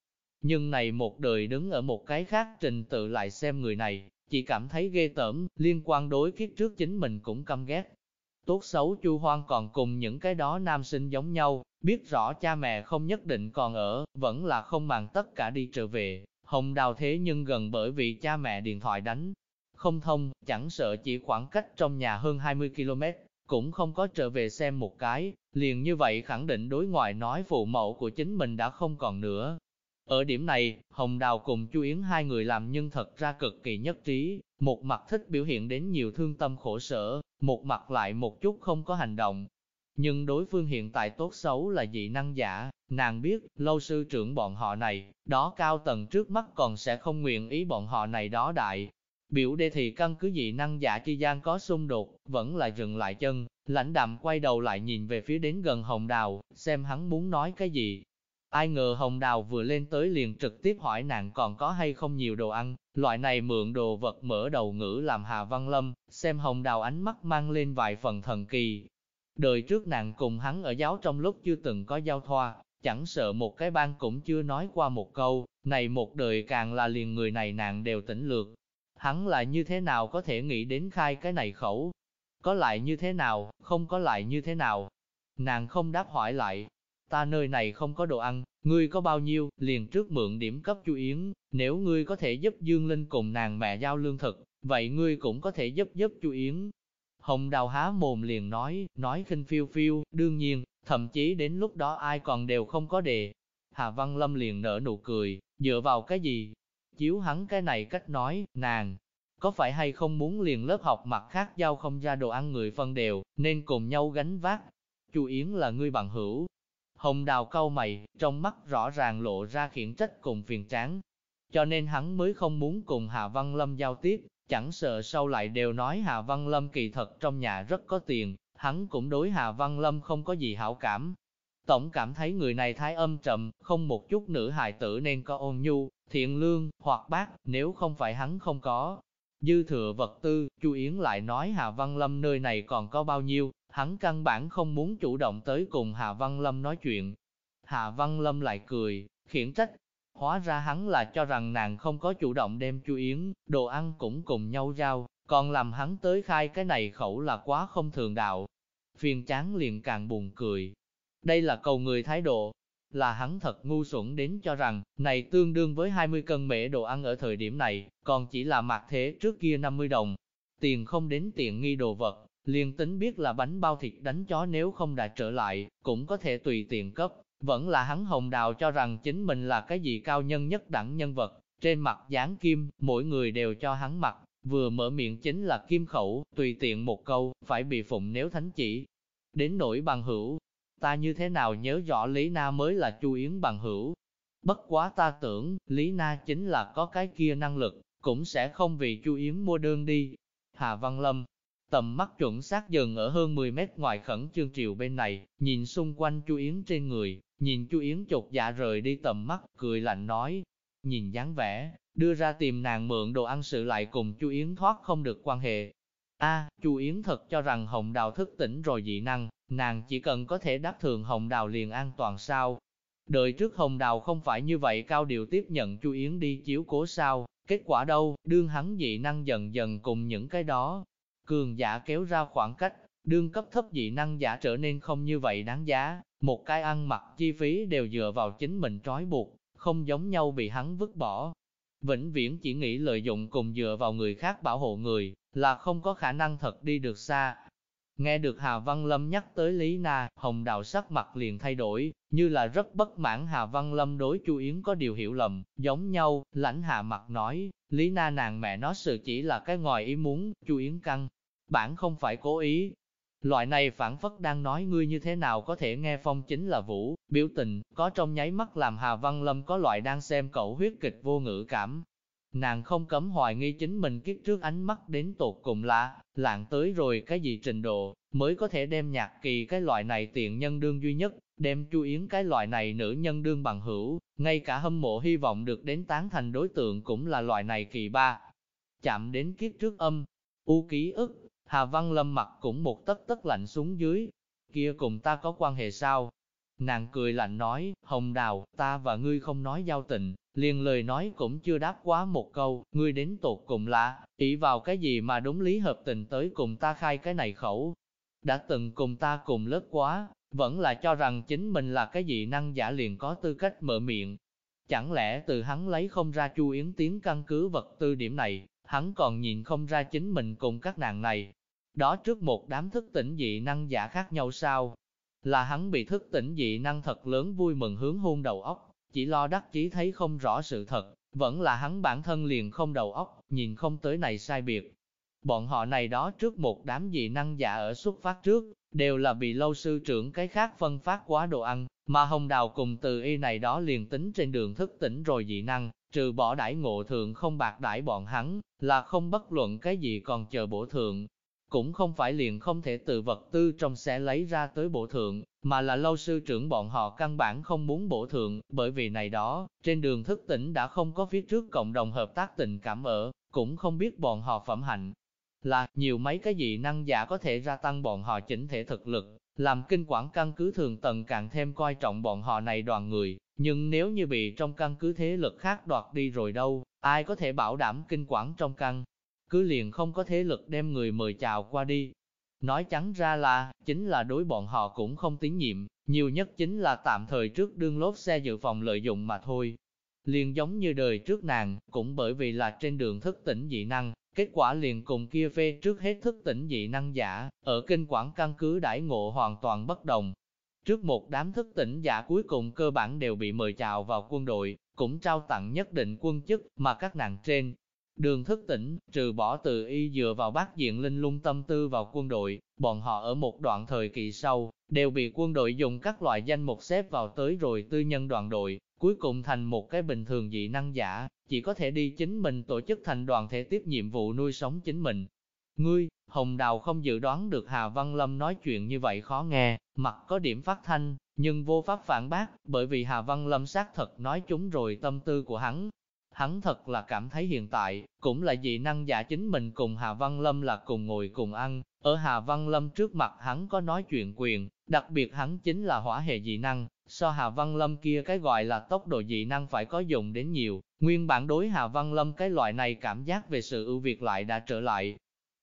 A: Nhưng này một đời đứng ở một cái khác trình tự lại xem người này, chỉ cảm thấy ghê tởm, liên quan đối kiếp trước chính mình cũng căm ghét. Tốt xấu Chu Hoan còn cùng những cái đó nam sinh giống nhau, biết rõ cha mẹ không nhất định còn ở, vẫn là không màng tất cả đi trở về. Hồng Đào thế nhưng gần bởi vì cha mẹ điện thoại đánh, không thông, chẳng sợ chỉ khoảng cách trong nhà hơn 20 km, cũng không có trở về xem một cái, liền như vậy khẳng định đối ngoại nói phụ mẫu của chính mình đã không còn nữa. Ở điểm này, Hồng Đào cùng Chu Yến hai người làm nhưng thật ra cực kỳ nhất trí, một mặt thích biểu hiện đến nhiều thương tâm khổ sở, một mặt lại một chút không có hành động. Nhưng đối phương hiện tại tốt xấu là dị năng giả, nàng biết, lâu sư trưởng bọn họ này, đó cao tầng trước mắt còn sẽ không nguyện ý bọn họ này đó đại, Biểu đề thì căn cứ dị năng giả chi gian có xung đột, vẫn là dừng lại chân, lãnh đạm quay đầu lại nhìn về phía đến gần hồng đào, xem hắn muốn nói cái gì. Ai ngờ hồng đào vừa lên tới liền trực tiếp hỏi nàng còn có hay không nhiều đồ ăn, loại này mượn đồ vật mở đầu ngữ làm Hà Văn Lâm, xem hồng đào ánh mắt mang lên vài phần thần kỳ. Đời trước nàng cùng hắn ở giáo trong lúc chưa từng có giao thoa, chẳng sợ một cái ban cũng chưa nói qua một câu, này một đời càng là liền người này nàng đều tỉnh lược, hắn là như thế nào có thể nghĩ đến khai cái này khẩu? Có lại như thế nào, không có lại như thế nào? Nàng không đáp hỏi lại, ta nơi này không có đồ ăn, ngươi có bao nhiêu, liền trước mượn điểm cấp chu Yến, nếu ngươi có thể giúp Dương Linh cùng nàng mẹ giao lương thực, vậy ngươi cũng có thể giúp giúp chu Yến. Hồng Đào há mồm liền nói, nói khinh phiêu phiêu, đương nhiên, thậm chí đến lúc đó ai còn đều không có đề. Hà Văn Lâm liền nở nụ cười, dựa vào cái gì, chiếu hắn cái này cách nói, nàng, có phải hay không muốn liền lớp học mặt khác giao không ra đồ ăn người phân đều, nên cùng nhau gánh vác. Chu Yến là ngươi bằng hữu. Hồng đào câu mày, trong mắt rõ ràng lộ ra khiển trách cùng phiền tráng. Cho nên hắn mới không muốn cùng Hà Văn Lâm giao tiếp, chẳng sợ sau lại đều nói Hà Văn Lâm kỳ thật trong nhà rất có tiền, hắn cũng đối Hà Văn Lâm không có gì hảo cảm. Tổng cảm thấy người này thái âm trầm, không một chút nữ hài tử nên có ôn nhu, thiện lương, hoặc bác, nếu không phải hắn không có. Dư thừa vật tư, Chu Yến lại nói Hà Văn Lâm nơi này còn có bao nhiêu, hắn căn bản không muốn chủ động tới cùng Hà Văn Lâm nói chuyện. Hà Văn Lâm lại cười, khiển trách, hóa ra hắn là cho rằng nàng không có chủ động đem Chu Yến, đồ ăn cũng cùng nhau giao, còn làm hắn tới khai cái này khẩu là quá không thường đạo. Phiền chán liền càng buồn cười. Đây là cầu người thái độ, là hắn thật ngu xuẩn đến cho rằng, này tương đương với 20 cân mễ đồ ăn ở thời điểm này, còn chỉ là mặt thế trước kia 50 đồng. Tiền không đến tiện nghi đồ vật, liền tính biết là bánh bao thịt đánh chó nếu không đã trở lại, cũng có thể tùy tiện cấp. Vẫn là hắn hồng đào cho rằng chính mình là cái gì cao nhân nhất đẳng nhân vật, trên mặt dán kim, mỗi người đều cho hắn mặt, vừa mở miệng chính là kim khẩu, tùy tiện một câu, phải bị phụng nếu thánh chỉ. Đến nỗi bằng hữu, ta như thế nào nhớ rõ Lý Na mới là Chu Yến bằng hữu. Bất quá ta tưởng, Lý Na chính là có cái kia năng lực, cũng sẽ không vì Chu Yến mua đơn đi. Hà Văn Lâm, tầm mắt chuẩn xác dừng ở hơn 10 mét ngoài khẩn trương triều bên này, nhìn xung quanh Chu Yến trên người, nhìn Chu Yến chột dạ rời đi tầm mắt, cười lạnh nói, nhìn dáng vẻ, đưa ra tìm nàng mượn đồ ăn sự lại cùng Chu Yến thoát không được quan hệ. A, Chu Yến thật cho rằng Hồng Đào thức tỉnh rồi dị năng, nàng chỉ cần có thể đáp thường Hồng Đào liền an toàn sao. Đợi trước Hồng Đào không phải như vậy cao điều tiếp nhận Chu Yến đi chiếu cố sao, kết quả đâu, đương hắn dị năng dần dần cùng những cái đó. Cường giả kéo ra khoảng cách, đương cấp thấp dị năng giả trở nên không như vậy đáng giá, một cái ăn mặc chi phí đều dựa vào chính mình trói buộc, không giống nhau bị hắn vứt bỏ. Vĩnh viễn chỉ nghĩ lợi dụng cùng dựa vào người khác bảo hộ người, là không có khả năng thật đi được xa, Nghe được Hà Văn Lâm nhắc tới Lý Na, Hồng Đào sắc mặt liền thay đổi, như là rất bất mãn Hà Văn Lâm đối Chu Yến có điều hiểu lầm, giống nhau, lãnh hạ mặt nói, Lý Na nàng mẹ nó sự chỉ là cái ngoài ý muốn, Chu Yến căng, bản không phải cố ý. Loại này phản phất đang nói ngươi như thế nào có thể nghe phong chính là vũ, biểu tình, có trong nháy mắt làm Hà Văn Lâm có loại đang xem cậu huyết kịch vô ngữ cảm. Nàng không cấm hoài nghi chính mình kiếp trước ánh mắt đến tột cùng lạ, lạng tới rồi cái gì trình độ, mới có thể đem nhạc kỳ cái loại này tiện nhân đương duy nhất, đem chu yến cái loại này nữ nhân đương bằng hữu, ngay cả hâm mộ hy vọng được đến tán thành đối tượng cũng là loại này kỳ ba. Chạm đến kiếp trước âm, u ký ức, Hà Văn Lâm mặt cũng một tất tất lạnh xuống dưới, kia cùng ta có quan hệ sao? Nàng cười lạnh nói, Hồng Đào, ta và ngươi không nói giao tình, liền lời nói cũng chưa đáp quá một câu, ngươi đến tột cùng lạ, ý vào cái gì mà đúng lý hợp tình tới cùng ta khai cái này khẩu. Đã từng cùng ta cùng lớp quá, vẫn là cho rằng chính mình là cái gì năng giả liền có tư cách mở miệng. Chẳng lẽ từ hắn lấy không ra chu yến tiếng căn cứ vật tư điểm này, hắn còn nhìn không ra chính mình cùng các nàng này. Đó trước một đám thức tỉnh dị năng giả khác nhau sao? Là hắn bị thức tỉnh dị năng thật lớn vui mừng hướng hôn đầu óc, chỉ lo đắc chí thấy không rõ sự thật, vẫn là hắn bản thân liền không đầu óc, nhìn không tới này sai biệt. Bọn họ này đó trước một đám dị năng giả ở xuất phát trước, đều là bị lâu sư trưởng cái khác phân phát quá đồ ăn, mà hồng đào cùng từ y này đó liền tính trên đường thức tỉnh rồi dị năng, trừ bỏ đãi ngộ thượng không bạc đãi bọn hắn, là không bất luận cái gì còn chờ bổ thượng. Cũng không phải liền không thể từ vật tư trong xe lấy ra tới bổ thượng, mà là lâu sư trưởng bọn họ căn bản không muốn bổ thượng, bởi vì này đó, trên đường thức tỉnh đã không có phía trước cộng đồng hợp tác tình cảm ở, cũng không biết bọn họ phẩm hạnh. Là, nhiều mấy cái gì năng giả có thể gia tăng bọn họ chỉnh thể thực lực, làm kinh quản căn cứ thường tầng càng thêm coi trọng bọn họ này đoàn người, nhưng nếu như bị trong căn cứ thế lực khác đoạt đi rồi đâu, ai có thể bảo đảm kinh quản trong căn, cứ liền không có thế lực đem người mời chào qua đi. Nói trắng ra là, chính là đối bọn họ cũng không tín nhiệm, nhiều nhất chính là tạm thời trước đương lốp xe dự phòng lợi dụng mà thôi. Liền giống như đời trước nàng, cũng bởi vì là trên đường thức tỉnh dị năng, kết quả liền cùng kia phê trước hết thức tỉnh dị năng giả, ở kinh quản căn cứ đãi ngộ hoàn toàn bất đồng. Trước một đám thức tỉnh giả cuối cùng cơ bản đều bị mời chào vào quân đội, cũng trao tặng nhất định quân chức, mà các nàng trên đường thức tỉnh, trừ bỏ từ y dựa vào bác diện linh lung tâm tư vào quân đội, bọn họ ở một đoạn thời kỳ sau, đều bị quân đội dùng các loại danh mục xếp vào tới rồi tư nhân đoàn đội, cuối cùng thành một cái bình thường dị năng giả, chỉ có thể đi chính mình tổ chức thành đoàn thể tiếp nhiệm vụ nuôi sống chính mình. Ngươi, Hồng Đào không dự đoán được Hà Văn Lâm nói chuyện như vậy khó nghe, mặt có điểm phát thanh, nhưng vô pháp phản bác, bởi vì Hà Văn Lâm xác thật nói chúng rồi tâm tư của hắn. Hắn thật là cảm thấy hiện tại, cũng là dị năng giả chính mình cùng Hà Văn Lâm là cùng ngồi cùng ăn, ở Hà Văn Lâm trước mặt hắn có nói chuyện quyền, đặc biệt hắn chính là hỏa hệ dị năng, so Hà Văn Lâm kia cái gọi là tốc độ dị năng phải có dùng đến nhiều, nguyên bản đối Hà Văn Lâm cái loại này cảm giác về sự ưu việt lại đã trở lại.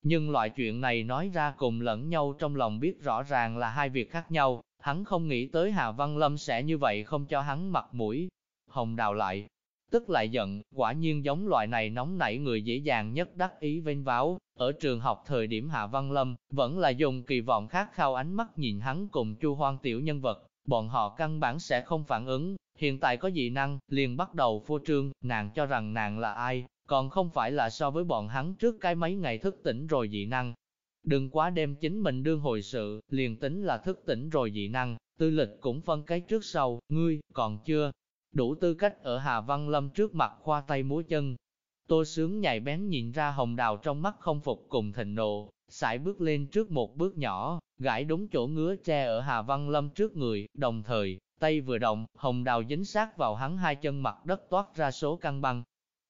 A: Nhưng loại chuyện này nói ra cùng lẫn nhau trong lòng biết rõ ràng là hai việc khác nhau, hắn không nghĩ tới Hà Văn Lâm sẽ như vậy không cho hắn mặt mũi. Hồng Đào lại, tức lại giận, quả nhiên giống loại này nóng nảy người dễ dàng nhất đắc ý vênh váo, ở trường học thời điểm Hạ Văn Lâm, vẫn là dùng kỳ vọng khát khao ánh mắt nhìn hắn cùng chu hoang tiểu nhân vật, bọn họ căn bản sẽ không phản ứng, hiện tại có dị năng, liền bắt đầu phô trương, nàng cho rằng nàng là ai, còn không phải là so với bọn hắn trước cái mấy ngày thức tỉnh rồi dị năng. Đừng quá đem chính mình đương hồi sự, liền tính là thức tỉnh rồi dị năng, tư lịch cũng phân cái trước sau, ngươi, còn chưa, đủ tư cách ở Hà Văn Lâm trước mặt khoa tay múa chân. Tô sướng nhạy bén nhìn ra hồng đào trong mắt không phục cùng thịnh nộ, sải bước lên trước một bước nhỏ, gãi đúng chỗ ngứa che ở Hà Văn Lâm trước người, đồng thời, tay vừa động, hồng đào dính sát vào hắn hai chân mặt đất toát ra số căng băng.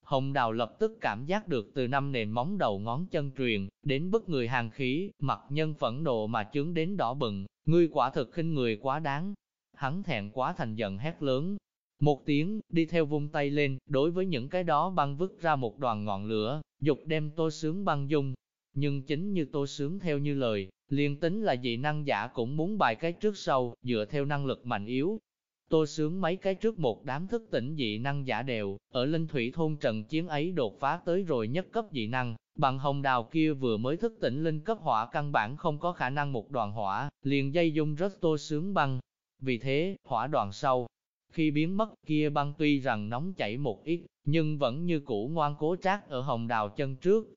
A: Hồng đào lập tức cảm giác được từ năm nền móng đầu ngón chân truyền, đến bức người hàng khí, mặt nhân phẫn nộ mà chướng đến đỏ bừng, ngươi quả thực khinh người quá đáng. Hắn thẹn quá thành giận hét lớn, một tiếng, đi theo vung tay lên, đối với những cái đó băng vứt ra một đoàn ngọn lửa, dục đem tô sướng băng dung. Nhưng chính như tô sướng theo như lời, liền tính là dị năng giả cũng muốn bài cái trước sau, dựa theo năng lực mạnh yếu. Tô sướng mấy cái trước một đám thức tỉnh dị năng giả đều, ở linh thủy thôn trận chiến ấy đột phá tới rồi nhất cấp dị năng, bằng hồng đào kia vừa mới thức tỉnh linh cấp hỏa căn bản không có khả năng một đoàn hỏa, liền dây dung rất tô sướng băng. Vì thế, hỏa đoàn sau, khi biến mất, kia băng tuy rằng nóng chảy một ít, nhưng vẫn như cũ ngoan cố trác ở hồng đào chân trước.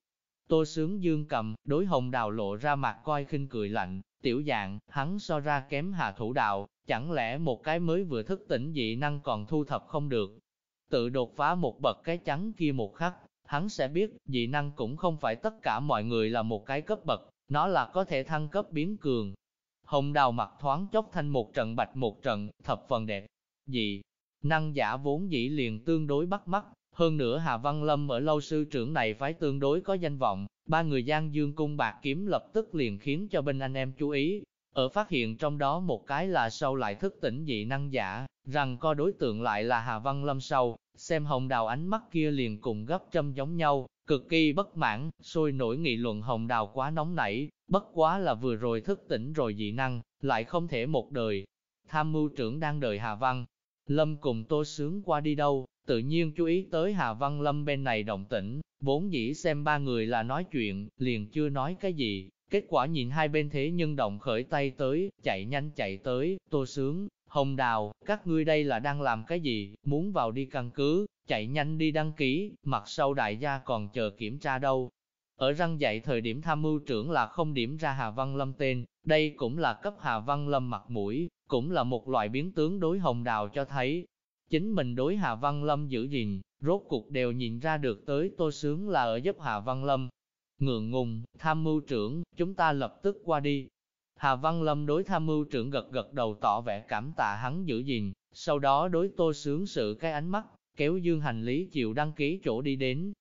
A: Tô sướng dương cầm, đối hồng đào lộ ra mặt coi khinh cười lạnh, tiểu dạng, hắn so ra kém hạ thủ đạo, chẳng lẽ một cái mới vừa thức tỉnh dị năng còn thu thập không được. Tự đột phá một bậc cái trắng kia một khắc, hắn sẽ biết, dị năng cũng không phải tất cả mọi người là một cái cấp bậc, nó là có thể thăng cấp biến cường. Hồng đào mặt thoáng chốc thanh một trận bạch một trận, thập phần đẹp gì. năng giả vốn dĩ liền tương đối bắt mắt, hơn nữa Hà Văn Lâm ở lâu sư trưởng này phải tương đối có danh vọng, ba người Giang Dương cung bạc kiếm lập tức liền khiến cho bên anh em chú ý. Ở phát hiện trong đó một cái là sau lại thức tỉnh dị năng giả, rằng co đối tượng lại là Hà Văn Lâm sau, xem hồng đào ánh mắt kia liền cùng gấp châm giống nhau, cực kỳ bất mãn, sôi nổi nghị luận hồng đào quá nóng nảy, bất quá là vừa rồi thức tỉnh rồi dị năng, lại không thể một đời. Tham mưu trưởng đang đợi Hà Văn, Lâm cùng Tô Sướng qua đi đâu, tự nhiên chú ý tới Hà Văn Lâm bên này động tĩnh, vốn dĩ xem ba người là nói chuyện, liền chưa nói cái gì, kết quả nhìn hai bên thế nhưng động khởi tay tới, chạy nhanh chạy tới, Tô Sướng, Hồng Đào, các ngươi đây là đang làm cái gì, muốn vào đi căn cứ, chạy nhanh đi đăng ký, mặt sau đại gia còn chờ kiểm tra đâu. Ở răng dạy thời điểm tham mưu trưởng là không điểm ra Hà Văn Lâm tên, đây cũng là cấp Hà Văn Lâm mặt mũi, cũng là một loại biến tướng đối Hồng Đào cho thấy. Chính mình đối Hà Văn Lâm giữ gìn, rốt cuộc đều nhìn ra được tới Tô Sướng là ở giúp Hà Văn Lâm. Ngượng ngùng, tham mưu trưởng, chúng ta lập tức qua đi, Hà Văn Lâm đối tham mưu trưởng gật gật đầu tỏ vẻ cảm tạ hắn giữ gìn, sau đó đối tô sướng sự cái ánh mắt, kéo dương hành lý chịu đăng ký chỗ đi đến.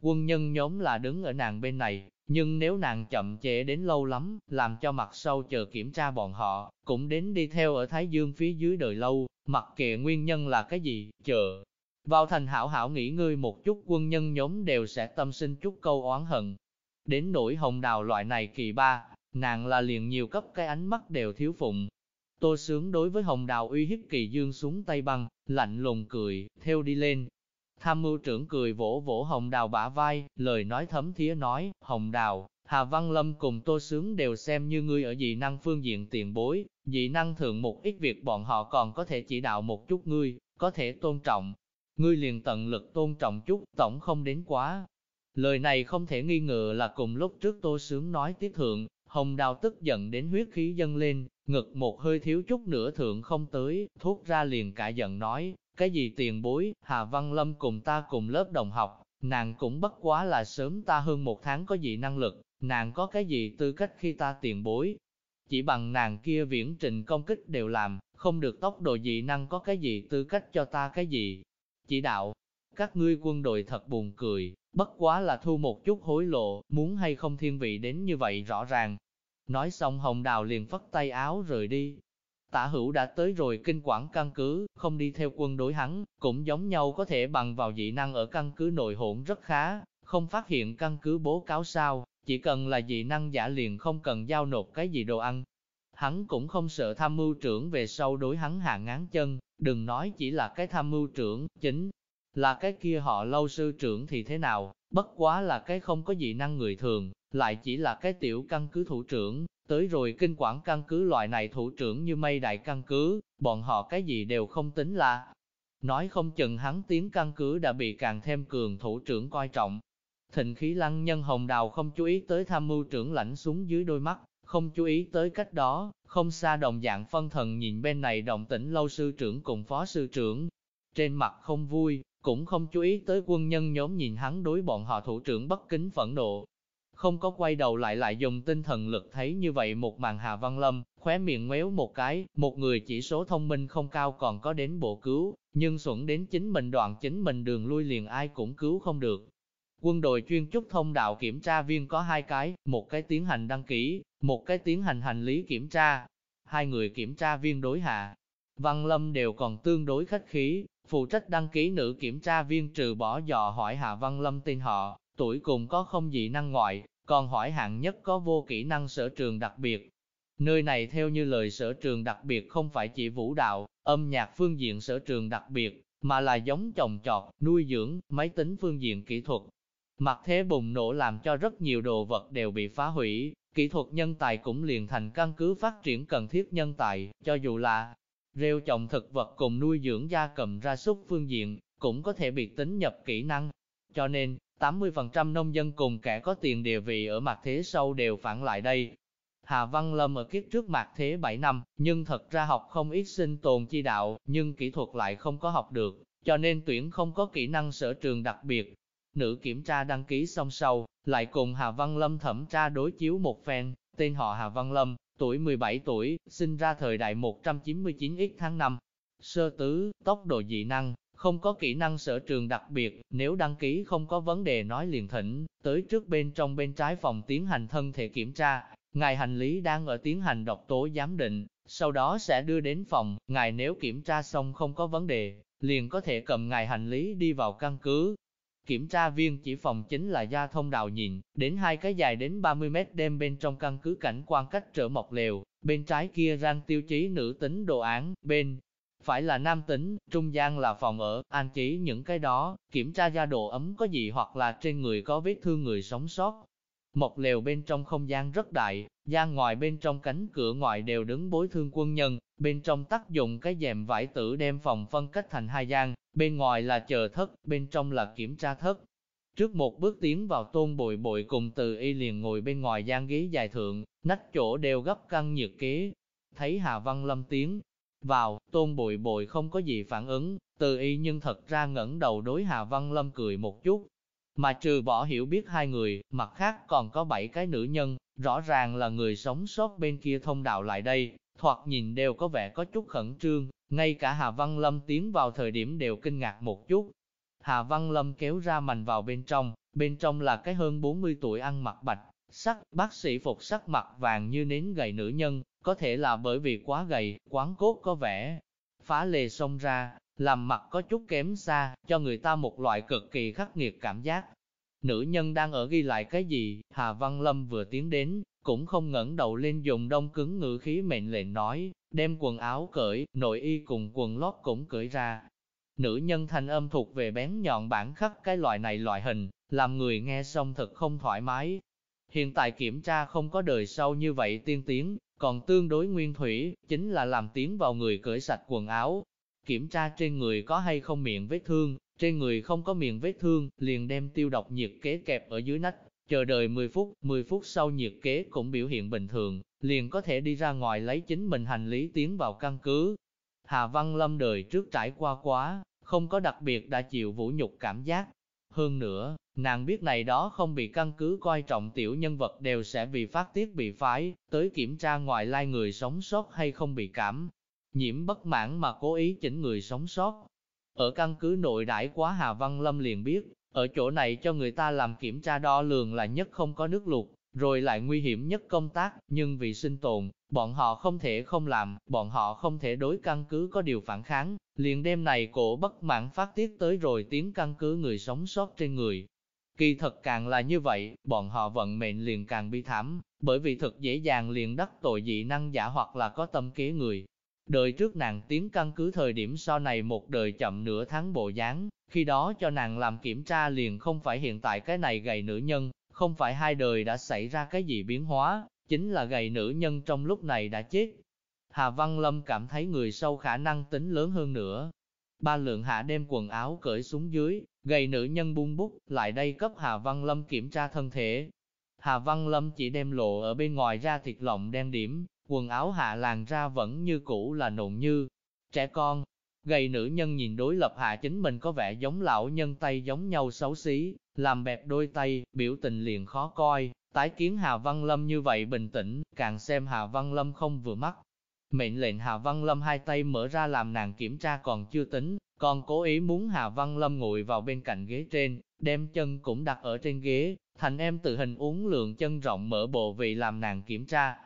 A: Quân nhân nhóm là đứng ở nàng bên này, nhưng nếu nàng chậm trễ đến lâu lắm, làm cho mặt sau chờ kiểm tra bọn họ, cũng đến đi theo ở Thái Dương phía dưới đời lâu, mặc kệ nguyên nhân là cái gì, chờ. Vào thành hảo hảo nghỉ ngơi một chút quân nhân nhóm đều sẽ tâm sinh chút câu oán hận. Đến nỗi hồng đào loại này kỳ ba, nàng là liền nhiều cấp cái ánh mắt đều thiếu phụng. Tô sướng đối với hồng đào uy hiếp kỳ dương xuống tay băng, lạnh lùng cười, theo đi lên. Tham mưu trưởng cười vỗ vỗ hồng đào bả vai, lời nói thấm thía nói, hồng đào, Hà Văn Lâm cùng Tô Sướng đều xem như ngươi ở dị năng phương diện tiền bối, dị năng thượng một ít việc bọn họ còn có thể chỉ đạo một chút ngươi, có thể tôn trọng. Ngươi liền tận lực tôn trọng chút, tổng không đến quá. Lời này không thể nghi ngờ là cùng lúc trước Tô Sướng nói tiếp thượng, Hồng đào tức giận đến huyết khí dâng lên, ngực một hơi thiếu chút nữa thượng không tới, thuốc ra liền cả giận nói, cái gì tiền bối, Hà Văn Lâm cùng ta cùng lớp đồng học, nàng cũng bất quá là sớm ta hơn một tháng có gì năng lực, nàng có cái gì tư cách khi ta tiền bối. Chỉ bằng nàng kia viễn trình công kích đều làm, không được tốc độ dị năng có cái gì tư cách cho ta cái gì. Chỉ đạo, các ngươi quân đội thật buồn cười, bất quá là thu một chút hối lộ, muốn hay không thiên vị đến như vậy rõ ràng. Nói xong hồng đào liền phất tay áo rời đi. Tả hữu đã tới rồi kinh quản căn cứ, không đi theo quân đối hắn, cũng giống nhau có thể bằng vào dị năng ở căn cứ nội hỗn rất khá, không phát hiện căn cứ bố cáo sao, chỉ cần là dị năng giả liền không cần giao nộp cái gì đồ ăn. Hắn cũng không sợ tham mưu trưởng về sau đối hắn hạ ngán chân, đừng nói chỉ là cái tham mưu trưởng, chính là cái kia họ lâu sư trưởng thì thế nào, bất quá là cái không có dị năng người thường, lại chỉ là cái tiểu căn cứ thủ trưởng, tới rồi kinh quản căn cứ loại này thủ trưởng như mây đại căn cứ, bọn họ cái gì đều không tính là. Nói không chừng hắn tiếng căn cứ đã bị càng thêm cường thủ trưởng coi trọng. Thịnh khí lăng nhân hồng đào không chú ý tới tham mưu trưởng lãnh xuống dưới đôi mắt, không chú ý tới cách đó, không xa đồng dạng phân thần nhìn bên này động tĩnh lâu sư trưởng cùng phó sư trưởng. Trên mặt không vui, cũng không chú ý tới quân nhân nhóm nhìn hắn đối bọn họ thủ trưởng bất kính phẫn nộ. Không có quay đầu lại lại dùng tinh thần lực thấy như vậy một màn Hà Văn Lâm, khóe miệng méo một cái, một người chỉ số thông minh không cao còn có đến bộ cứu, nhưng xuẩn đến chính mình đoạn chính mình đường lui liền ai cũng cứu không được. Quân đội chuyên trúc thông đạo kiểm tra viên có hai cái, một cái tiến hành đăng ký, một cái tiến hành hành lý kiểm tra. Hai người kiểm tra viên đối hạ. Văn Lâm đều còn tương đối khách khí, Phụ trách đăng ký nữ kiểm tra viên trừ bỏ dò hỏi Hạ Văn Lâm tên họ, tuổi cùng có không dị năng ngoại, còn hỏi hạng nhất có vô kỹ năng sở trường đặc biệt. Nơi này theo như lời sở trường đặc biệt không phải chỉ vũ đạo, âm nhạc phương diện sở trường đặc biệt, mà là giống trồng trọt, nuôi dưỡng, máy tính phương diện kỹ thuật. Mặt thế bùng nổ làm cho rất nhiều đồ vật đều bị phá hủy, kỹ thuật nhân tài cũng liền thành căn cứ phát triển cần thiết nhân tài, cho dù là Rêu trồng thực vật cùng nuôi dưỡng gia cầm ra súc phương diện, cũng có thể bị tính nhập kỹ năng. Cho nên, 80% nông dân cùng kẻ có tiền địa vị ở mặt thế sâu đều phản lại đây. Hà Văn Lâm ở kiếp trước mặt thế 7 năm, nhưng thật ra học không ít sinh tồn chi đạo, nhưng kỹ thuật lại không có học được, cho nên tuyển không có kỹ năng sở trường đặc biệt. Nữ kiểm tra đăng ký xong sau, lại cùng Hà Văn Lâm thẩm tra đối chiếu một phen, tên họ Hà Văn Lâm, tuổi 17 tuổi, sinh ra thời đại 199X tháng 5. Sơ tứ, tốc độ dị năng, không có kỹ năng sở trường đặc biệt, nếu đăng ký không có vấn đề nói liền thỉnh, tới trước bên trong bên trái phòng tiến hành thân thể kiểm tra, ngài hành lý đang ở tiến hành độc tố giám định, sau đó sẽ đưa đến phòng, ngài nếu kiểm tra xong không có vấn đề, liền có thể cầm ngài hành lý đi vào căn cứ. Kiểm tra viên chỉ phòng chính là gia thông đào nhìn, đến hai cái dài đến 30 mét đem bên trong căn cứ cảnh quan cách trở mọc lều, bên trái kia rang tiêu chí nữ tính đồ án, bên phải là nam tính, trung gian là phòng ở, an trí những cái đó, kiểm tra gia độ ấm có gì hoặc là trên người có vết thương người sống sót. Một lều bên trong không gian rất đại, gian ngoài bên trong cánh cửa ngoài đều đứng bối thương quân nhân, bên trong tác dụng cái dèm vải tử đem phòng phân cách thành hai gian, bên ngoài là chờ thất, bên trong là kiểm tra thất. Trước một bước tiến vào tôn bội bội cùng từ y liền ngồi bên ngoài gian ghế dài thượng, nách chỗ đều gấp căng nhiệt kế. Thấy Hà Văn Lâm tiến, vào, tôn bồi bồi không có gì phản ứng, từ y nhưng thật ra ngẩng đầu đối Hà Văn Lâm cười một chút. Mà trừ bỏ hiểu biết hai người, mặt khác còn có bảy cái nữ nhân, rõ ràng là người sống sót bên kia thông đạo lại đây, thoạt nhìn đều có vẻ có chút khẩn trương, ngay cả Hà Văn Lâm tiến vào thời điểm đều kinh ngạc một chút. Hà Văn Lâm kéo ra mành vào bên trong, bên trong là cái hơn 40 tuổi ăn mặc bạch, sắc, bác sĩ phục sắc mặt vàng như nến gầy nữ nhân, có thể là bởi vì quá gầy, quán cốt có vẻ phá lề xông ra, làm mặt có chút kém xa, cho người ta một loại cực kỳ khắc nghiệt cảm giác. Nữ nhân đang ở ghi lại cái gì, Hà Văn Lâm vừa tiến đến, cũng không ngẩng đầu lên dùng đông cứng ngữ khí mệnh lệnh nói, đem quần áo cởi, nội y cùng quần lót cũng cởi ra. Nữ nhân thanh âm thuộc về bén nhọn bản khắc cái loại này loại hình, làm người nghe xong thật không thoải mái. Hiện tại kiểm tra không có đời sau như vậy tiên tiến, còn tương đối nguyên thủy, chính là làm tiến vào người cởi sạch quần áo. Kiểm tra trên người có hay không miệng vết thương, trên người không có miệng vết thương, liền đem tiêu độc nhiệt kế kẹp ở dưới nách, chờ đợi 10 phút, 10 phút sau nhiệt kế cũng biểu hiện bình thường, liền có thể đi ra ngoài lấy chính mình hành lý tiến vào căn cứ. Hà Văn Lâm đời trước trải qua quá, không có đặc biệt đã chịu vũ nhục cảm giác. Hơn nữa, nàng biết này đó không bị căn cứ coi trọng tiểu nhân vật đều sẽ vì phát tiết bị phái, tới kiểm tra ngoại lai người sống sót hay không bị cảm. Nhiễm bất mãn mà cố ý chỉnh người sống sót. Ở căn cứ nội đãi quá Hà Văn Lâm liền biết, ở chỗ này cho người ta làm kiểm tra đo lường là nhất không có nước lụt, rồi lại nguy hiểm nhất công tác, nhưng vì sinh tồn, bọn họ không thể không làm, bọn họ không thể đối căn cứ có điều phản kháng, liền đêm này cổ bất mãn phát tiết tới rồi tiến căn cứ người sống sót trên người. Kỳ thật càng là như vậy, bọn họ vận mệnh liền càng bi thảm, bởi vì thật dễ dàng liền đắc tội dị năng giả hoặc là có tâm kế người. Đời trước nàng tiến căn cứ thời điểm sau này một đời chậm nửa tháng bộ dáng, khi đó cho nàng làm kiểm tra liền không phải hiện tại cái này gầy nữ nhân, không phải hai đời đã xảy ra cái gì biến hóa, chính là gầy nữ nhân trong lúc này đã chết. Hà Văn Lâm cảm thấy người sâu khả năng tính lớn hơn nữa. Ba lượng hạ đem quần áo cởi xuống dưới, gầy nữ nhân buông bút, lại đây cấp Hà Văn Lâm kiểm tra thân thể. Hà Văn Lâm chỉ đem lộ ở bên ngoài ra thịt lỏng đen điểm, quần áo hạ làn ra vẫn như cũ là nộn như trẻ con, Gầy nữ nhân nhìn đối lập hạ chính mình có vẻ giống lão nhân tay giống nhau xấu xí, làm bẹp đôi tay, biểu tình liền khó coi, tái kiến Hà Văn Lâm như vậy bình tĩnh, càng xem Hà Văn Lâm không vừa mắt. Mệnh lệnh Hà Văn Lâm hai tay mở ra làm nàng kiểm tra còn chưa tính, còn cố ý muốn Hà Văn Lâm ngồi vào bên cạnh ghế trên, đem chân cũng đặt ở trên ghế, thành em tự hình uống lượng chân rộng mở bộ vị làm nàng kiểm tra.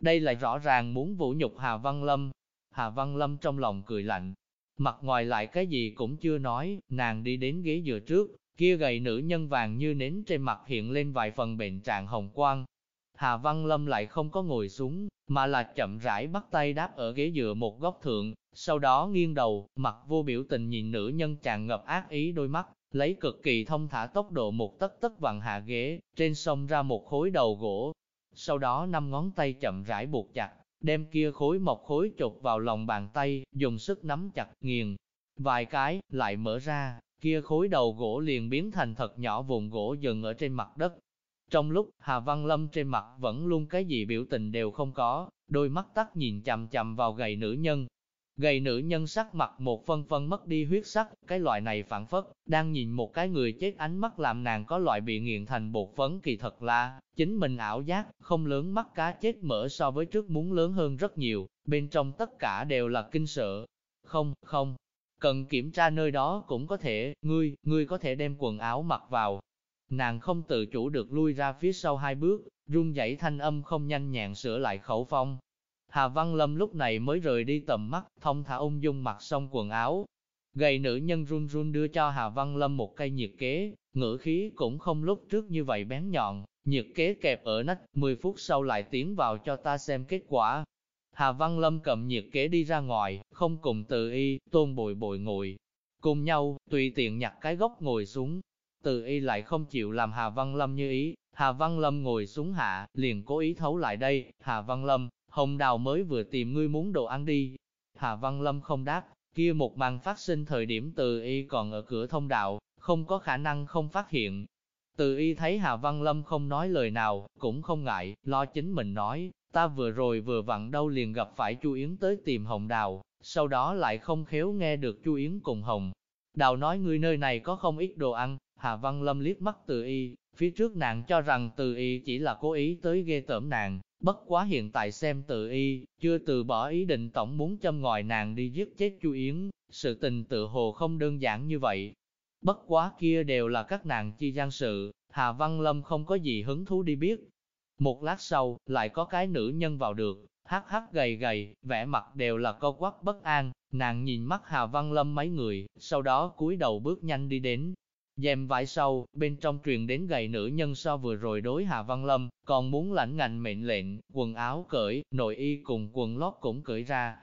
A: Đây là rõ ràng muốn vũ nhục Hà Văn Lâm. Hà Văn Lâm trong lòng cười lạnh, Mặt ngoài lại cái gì cũng chưa nói, nàng đi đến ghế dựa trước, kia gầy nữ nhân vàng như nến trên mặt hiện lên vài phần bệnh trạng hồng quang. Hà Văn Lâm lại không có ngồi xuống, mà là chậm rãi bắt tay đáp ở ghế dựa một góc thượng, sau đó nghiêng đầu, mặt vô biểu tình nhìn nữ nhân tràn ngập ác ý đôi mắt, lấy cực kỳ thông thả tốc độ một tấc tấc vặn hạ ghế, trên sông ra một khối đầu gỗ. Sau đó năm ngón tay chậm rãi buộc chặt, đem kia khối mọc khối chột vào lòng bàn tay, dùng sức nắm chặt, nghiền. Vài cái, lại mở ra, kia khối đầu gỗ liền biến thành thật nhỏ vùng gỗ dần ở trên mặt đất. Trong lúc, Hà Văn Lâm trên mặt vẫn luôn cái gì biểu tình đều không có, đôi mắt tắt nhìn chằm chằm vào gầy nữ nhân. Gầy nữ nhân sắc mặt một phân phân mất đi huyết sắc, cái loại này phản phất, đang nhìn một cái người chết ánh mắt làm nàng có loại bị nghiện thành bột phấn kỳ thật là, chính mình ảo giác, không lớn mắt cá chết mở so với trước muốn lớn hơn rất nhiều, bên trong tất cả đều là kinh sợ. Không, không, cần kiểm tra nơi đó cũng có thể, ngươi, ngươi có thể đem quần áo mặc vào. Nàng không tự chủ được lui ra phía sau hai bước, run dãy thanh âm không nhanh nhẹn sửa lại khẩu phong, Hà Văn Lâm lúc này mới rời đi tầm mắt, thông thả ung dung mặc xong quần áo. Gầy nữ nhân run run đưa cho Hà Văn Lâm một cây nhiệt kế, ngữ khí cũng không lúc trước như vậy bén nhọn, nhiệt kế kẹp ở nách, 10 phút sau lại tiến vào cho ta xem kết quả. Hà Văn Lâm cầm nhiệt kế đi ra ngoài, không cùng tự y, tôn bồi bồi ngồi. Cùng nhau, tùy tiện nhặt cái gốc ngồi xuống. Từ y lại không chịu làm Hà Văn Lâm như ý, Hà Văn Lâm ngồi xuống hạ, liền cố ý thấu lại đây, Hà Văn Lâm, Hồng Đào mới vừa tìm ngươi muốn đồ ăn đi. Hà Văn Lâm không đáp, kia một màn phát sinh thời điểm từ y còn ở cửa thông đạo, không có khả năng không phát hiện. Từ y thấy Hà Văn Lâm không nói lời nào, cũng không ngại, lo chính mình nói, ta vừa rồi vừa vặn đâu liền gặp phải Chu Yến tới tìm Hồng Đào, sau đó lại không khéo nghe được Chu Yến cùng Hồng. Đào nói ngươi nơi này có không ít đồ ăn, Hà Văn Lâm liếc mắt từ y, phía trước nàng cho rằng từ y chỉ là cố ý tới ghê tởm nàng, Bất quá hiện tại xem từ y, chưa từ bỏ ý định tổng muốn châm ngòi nàng đi giết chết Chu Yến, sự tình tự hồ không đơn giản như vậy. Bất quá kia đều là các nàng chi gian sự, Hà Văn Lâm không có gì hứng thú đi biết. Một lát sau, lại có cái nữ nhân vào được, hắc hắc gầy gầy, vẻ mặt đều là co quắp bất an, nàng nhìn mắt Hà Văn Lâm mấy người, sau đó cúi đầu bước nhanh đi đến, Dèm vải sau bên trong truyền đến gầy nữ nhân so vừa rồi đối Hà Văn Lâm, còn muốn lãnh ngành mệnh lệnh, quần áo cởi, nội y cùng quần lót cũng cởi ra.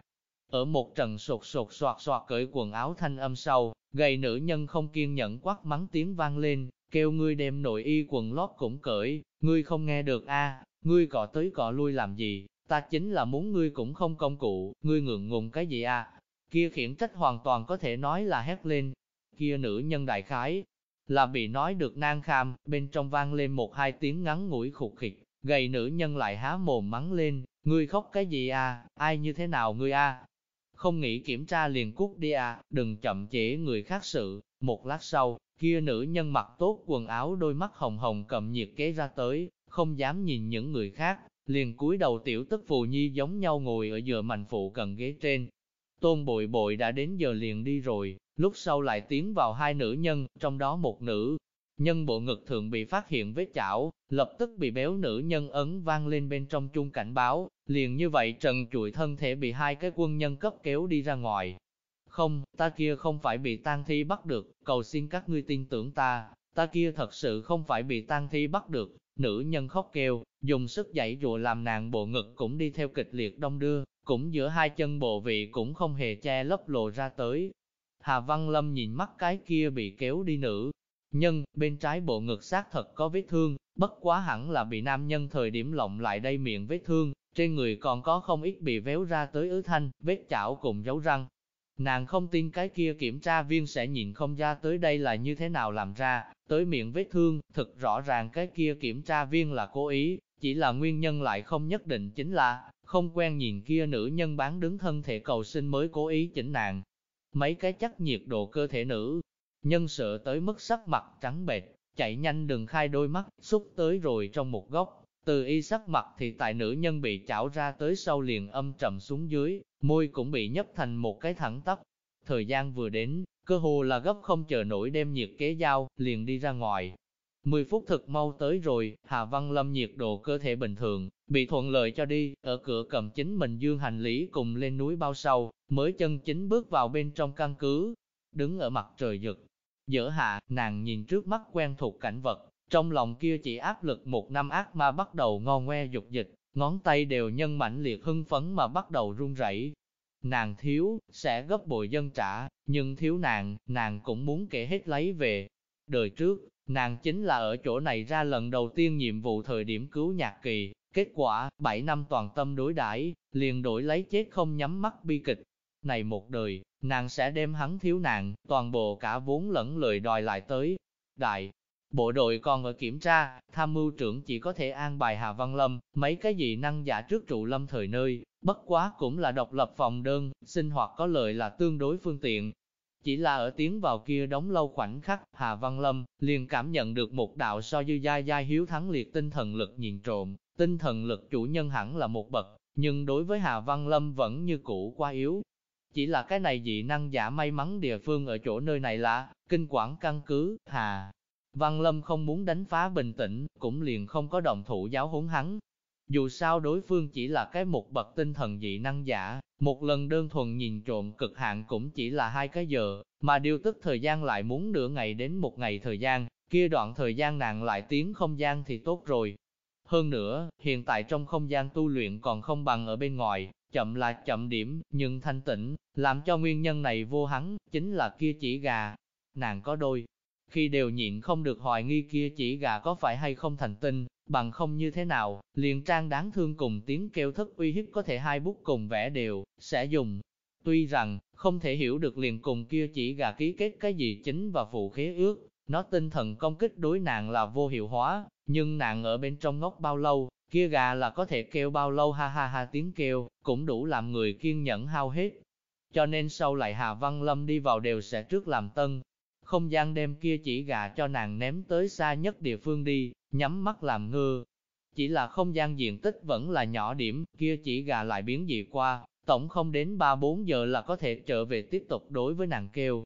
A: Ở một trận sột sột soạt soạt cởi quần áo thanh âm sâu, gầy nữ nhân không kiên nhẫn quát mắng tiếng vang lên, kêu ngươi đem nội y quần lót cũng cởi, ngươi không nghe được a ngươi cọ tới cọ lui làm gì, ta chính là muốn ngươi cũng không công cụ, ngươi ngượng ngùng cái gì a Kia khiển trách hoàn toàn có thể nói là hét lên, kia nữ nhân đại khái, là bị nói được nan kham, bên trong vang lên một hai tiếng ngắn ngủi khục khịch, gầy nữ nhân lại há mồm mắng lên, ngươi khóc cái gì à, ai như thế nào ngươi à? Không nghĩ kiểm tra liền cút đi à, đừng chậm trễ người khác sự, một lát sau, kia nữ nhân mặc tốt quần áo đôi mắt hồng hồng cầm nhiệt kế ra tới, không dám nhìn những người khác, liền cúi đầu tiểu tức phù nhi giống nhau ngồi ở dựa mạnh phụ cần ghế trên. Tôn bội bội đã đến giờ liền đi rồi, lúc sau lại tiến vào hai nữ nhân, trong đó một nữ nhân bộ ngực thượng bị phát hiện vết chảo, lập tức bị béo nữ nhân ấn vang lên bên trong chung cảnh báo, liền như vậy trần chuỗi thân thể bị hai cái quân nhân cấp kéo đi ra ngoài. Không, ta kia không phải bị tang thi bắt được, cầu xin các ngươi tin tưởng ta, ta kia thật sự không phải bị tang thi bắt được, nữ nhân khóc kêu, dùng sức dãy dụa làm nàng bộ ngực cũng đi theo kịch liệt đông đưa, cũng giữa hai chân bộ vị cũng không hề che lấp lộ ra tới, Hà Văn Lâm nhìn mắt cái kia bị kéo đi nữ. Nhân, bên trái bộ ngực xác thật có vết thương, bất quá hẳn là bị nam nhân thời điểm lộng lại đây miệng vết thương, trên người còn có không ít bị véo ra tới ứ thanh, vết chảo cùng dấu răng. Nàng không tin cái kia kiểm tra viên sẽ nhìn không ra tới đây là như thế nào làm ra, tới miệng vết thương, thực rõ ràng cái kia kiểm tra viên là cố ý, chỉ là nguyên nhân lại không nhất định chính là, không quen nhìn kia nữ nhân bán đứng thân thể cầu sinh mới cố ý chỉnh nàng, Mấy cái chắc nhiệt độ cơ thể nữ, nhân sợ tới mức sắc mặt trắng bệch, chạy nhanh đừng khai đôi mắt, xúc tới rồi trong một góc. Từ y sắc mặt thì tại nữ nhân bị chảo ra tới sau liền âm trầm xuống dưới, môi cũng bị nhấp thành một cái thẳng tắp. Thời gian vừa đến, cơ hồ là gấp không chờ nổi đem nhiệt kế dao, liền đi ra ngoài, 10 phút thực mau tới rồi, Hà Văn Lâm nhiệt độ cơ thể bình thường, bị thuận lợi cho đi, ở cửa cầm chính mình dương hành lý cùng lên núi bao sâu mới chân chính bước vào bên trong căn cứ, đứng ở mặt trời giật. Giữa hạ, nàng nhìn trước mắt quen thuộc cảnh vật, trong lòng kia chỉ áp lực một năm ác ma bắt đầu ngon ngoe dục dịch, ngón tay đều nhân mãnh liệt hưng phấn mà bắt đầu run rẩy. Nàng thiếu, sẽ gấp bội dân trả, nhưng thiếu nàng, nàng cũng muốn kể hết lấy về. Đời trước, Nàng chính là ở chỗ này ra lần đầu tiên nhiệm vụ thời điểm cứu nhạc kỳ, kết quả, 7 năm toàn tâm đối đãi liền đổi lấy chết không nhắm mắt bi kịch. Này một đời, nàng sẽ đem hắn thiếu nàng, toàn bộ cả vốn lẫn lời đòi lại tới. Đại, bộ đội còn ở kiểm tra, tham mưu trưởng chỉ có thể an bài Hà Văn Lâm, mấy cái gì năng giả trước trụ lâm thời nơi, Bất quá cũng là độc lập phòng đơn, sinh hoạt có lợi là tương đối phương tiện. Chỉ là ở tiếng vào kia đóng lâu khoảnh khắc, Hà Văn Lâm liền cảm nhận được một đạo so dư dai dai hiếu thắng liệt tinh thần lực nhìn trộm, tinh thần lực chủ nhân hẳn là một bậc, nhưng đối với Hà Văn Lâm vẫn như cũ quá yếu. Chỉ là cái này dị năng giả may mắn địa phương ở chỗ nơi này là, kinh quản căn cứ, Hà. Văn Lâm không muốn đánh phá bình tĩnh, cũng liền không có động thủ giáo huấn hắn. Dù sao đối phương chỉ là cái một bậc tinh thần dị năng giả, một lần đơn thuần nhìn trộm cực hạn cũng chỉ là hai cái giờ, mà điều tức thời gian lại muốn nửa ngày đến một ngày thời gian, kia đoạn thời gian nàng lại tiến không gian thì tốt rồi. Hơn nữa, hiện tại trong không gian tu luyện còn không bằng ở bên ngoài, chậm là chậm điểm, nhưng thanh tĩnh, làm cho nguyên nhân này vô hắn, chính là kia chỉ gà. Nàng có đôi, khi đều nhịn không được hoài nghi kia chỉ gà có phải hay không thành tinh, bằng không như thế nào, liền trang đáng thương cùng tiếng kêu thất uy hiếp có thể hai bút cùng vẽ đều, sẽ dùng. Tuy rằng, không thể hiểu được liền cùng kia chỉ gà ký kết cái gì chính và phụ khế ước, nó tinh thần công kích đối nàng là vô hiệu hóa, nhưng nàng ở bên trong ngốc bao lâu, kia gà là có thể kêu bao lâu ha ha ha tiếng kêu, cũng đủ làm người kiên nhẫn hao hết. Cho nên sau lại Hà Văn Lâm đi vào đều sẽ trước làm tân, không gian đem kia chỉ gà cho nàng ném tới xa nhất địa phương đi, nhắm mắt làm ngơ. Chỉ là không gian diện tích vẫn là nhỏ điểm, kia chỉ gà lại biến dị qua, tổng không đến 3-4 giờ là có thể trở về tiếp tục đối với nàng kêu.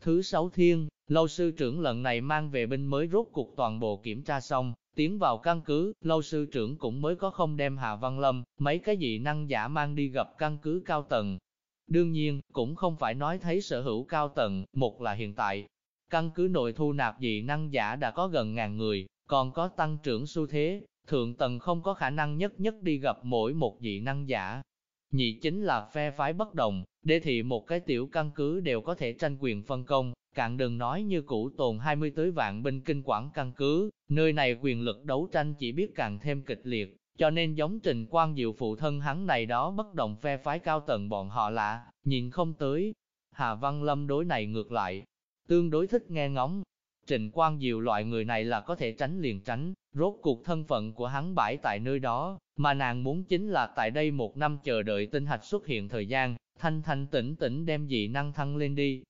A: Thứ sáu thiên, lâu sư trưởng lần này mang về binh mới rốt cuộc toàn bộ kiểm tra xong, tiến vào căn cứ, lâu sư trưởng cũng mới có không đem Hà Văn Lâm, mấy cái dị năng giả mang đi gặp căn cứ cao tầng. Đương nhiên, cũng không phải nói thấy sở hữu cao tầng, một là hiện tại, Căn cứ nội thu nạp dị năng giả đã có gần ngàn người, còn có tăng trưởng xu thế, thượng tầng không có khả năng nhất nhất đi gặp mỗi một dị năng giả. Nhị chính là phe phái bất đồng, để thị một cái tiểu căn cứ đều có thể tranh quyền phân công, cạn đừng nói như cũ tồn 20 tới vạn binh kinh quản căn cứ, nơi này quyền lực đấu tranh chỉ biết càng thêm kịch liệt, cho nên giống trình quan diệu phụ thân hắn này đó bất đồng phe phái cao tầng bọn họ lạ, nhìn không tới. Hà Văn Lâm đối này ngược lại, tương đối thích nghe ngóng. trình Quang Diệu loại người này là có thể tránh liền tránh, rốt cuộc thân phận của hắn bãi tại nơi đó, mà nàng muốn chính là tại đây một năm chờ đợi tinh hạch xuất hiện thời gian, thanh thanh tĩnh tĩnh đem dị năng thăng lên đi.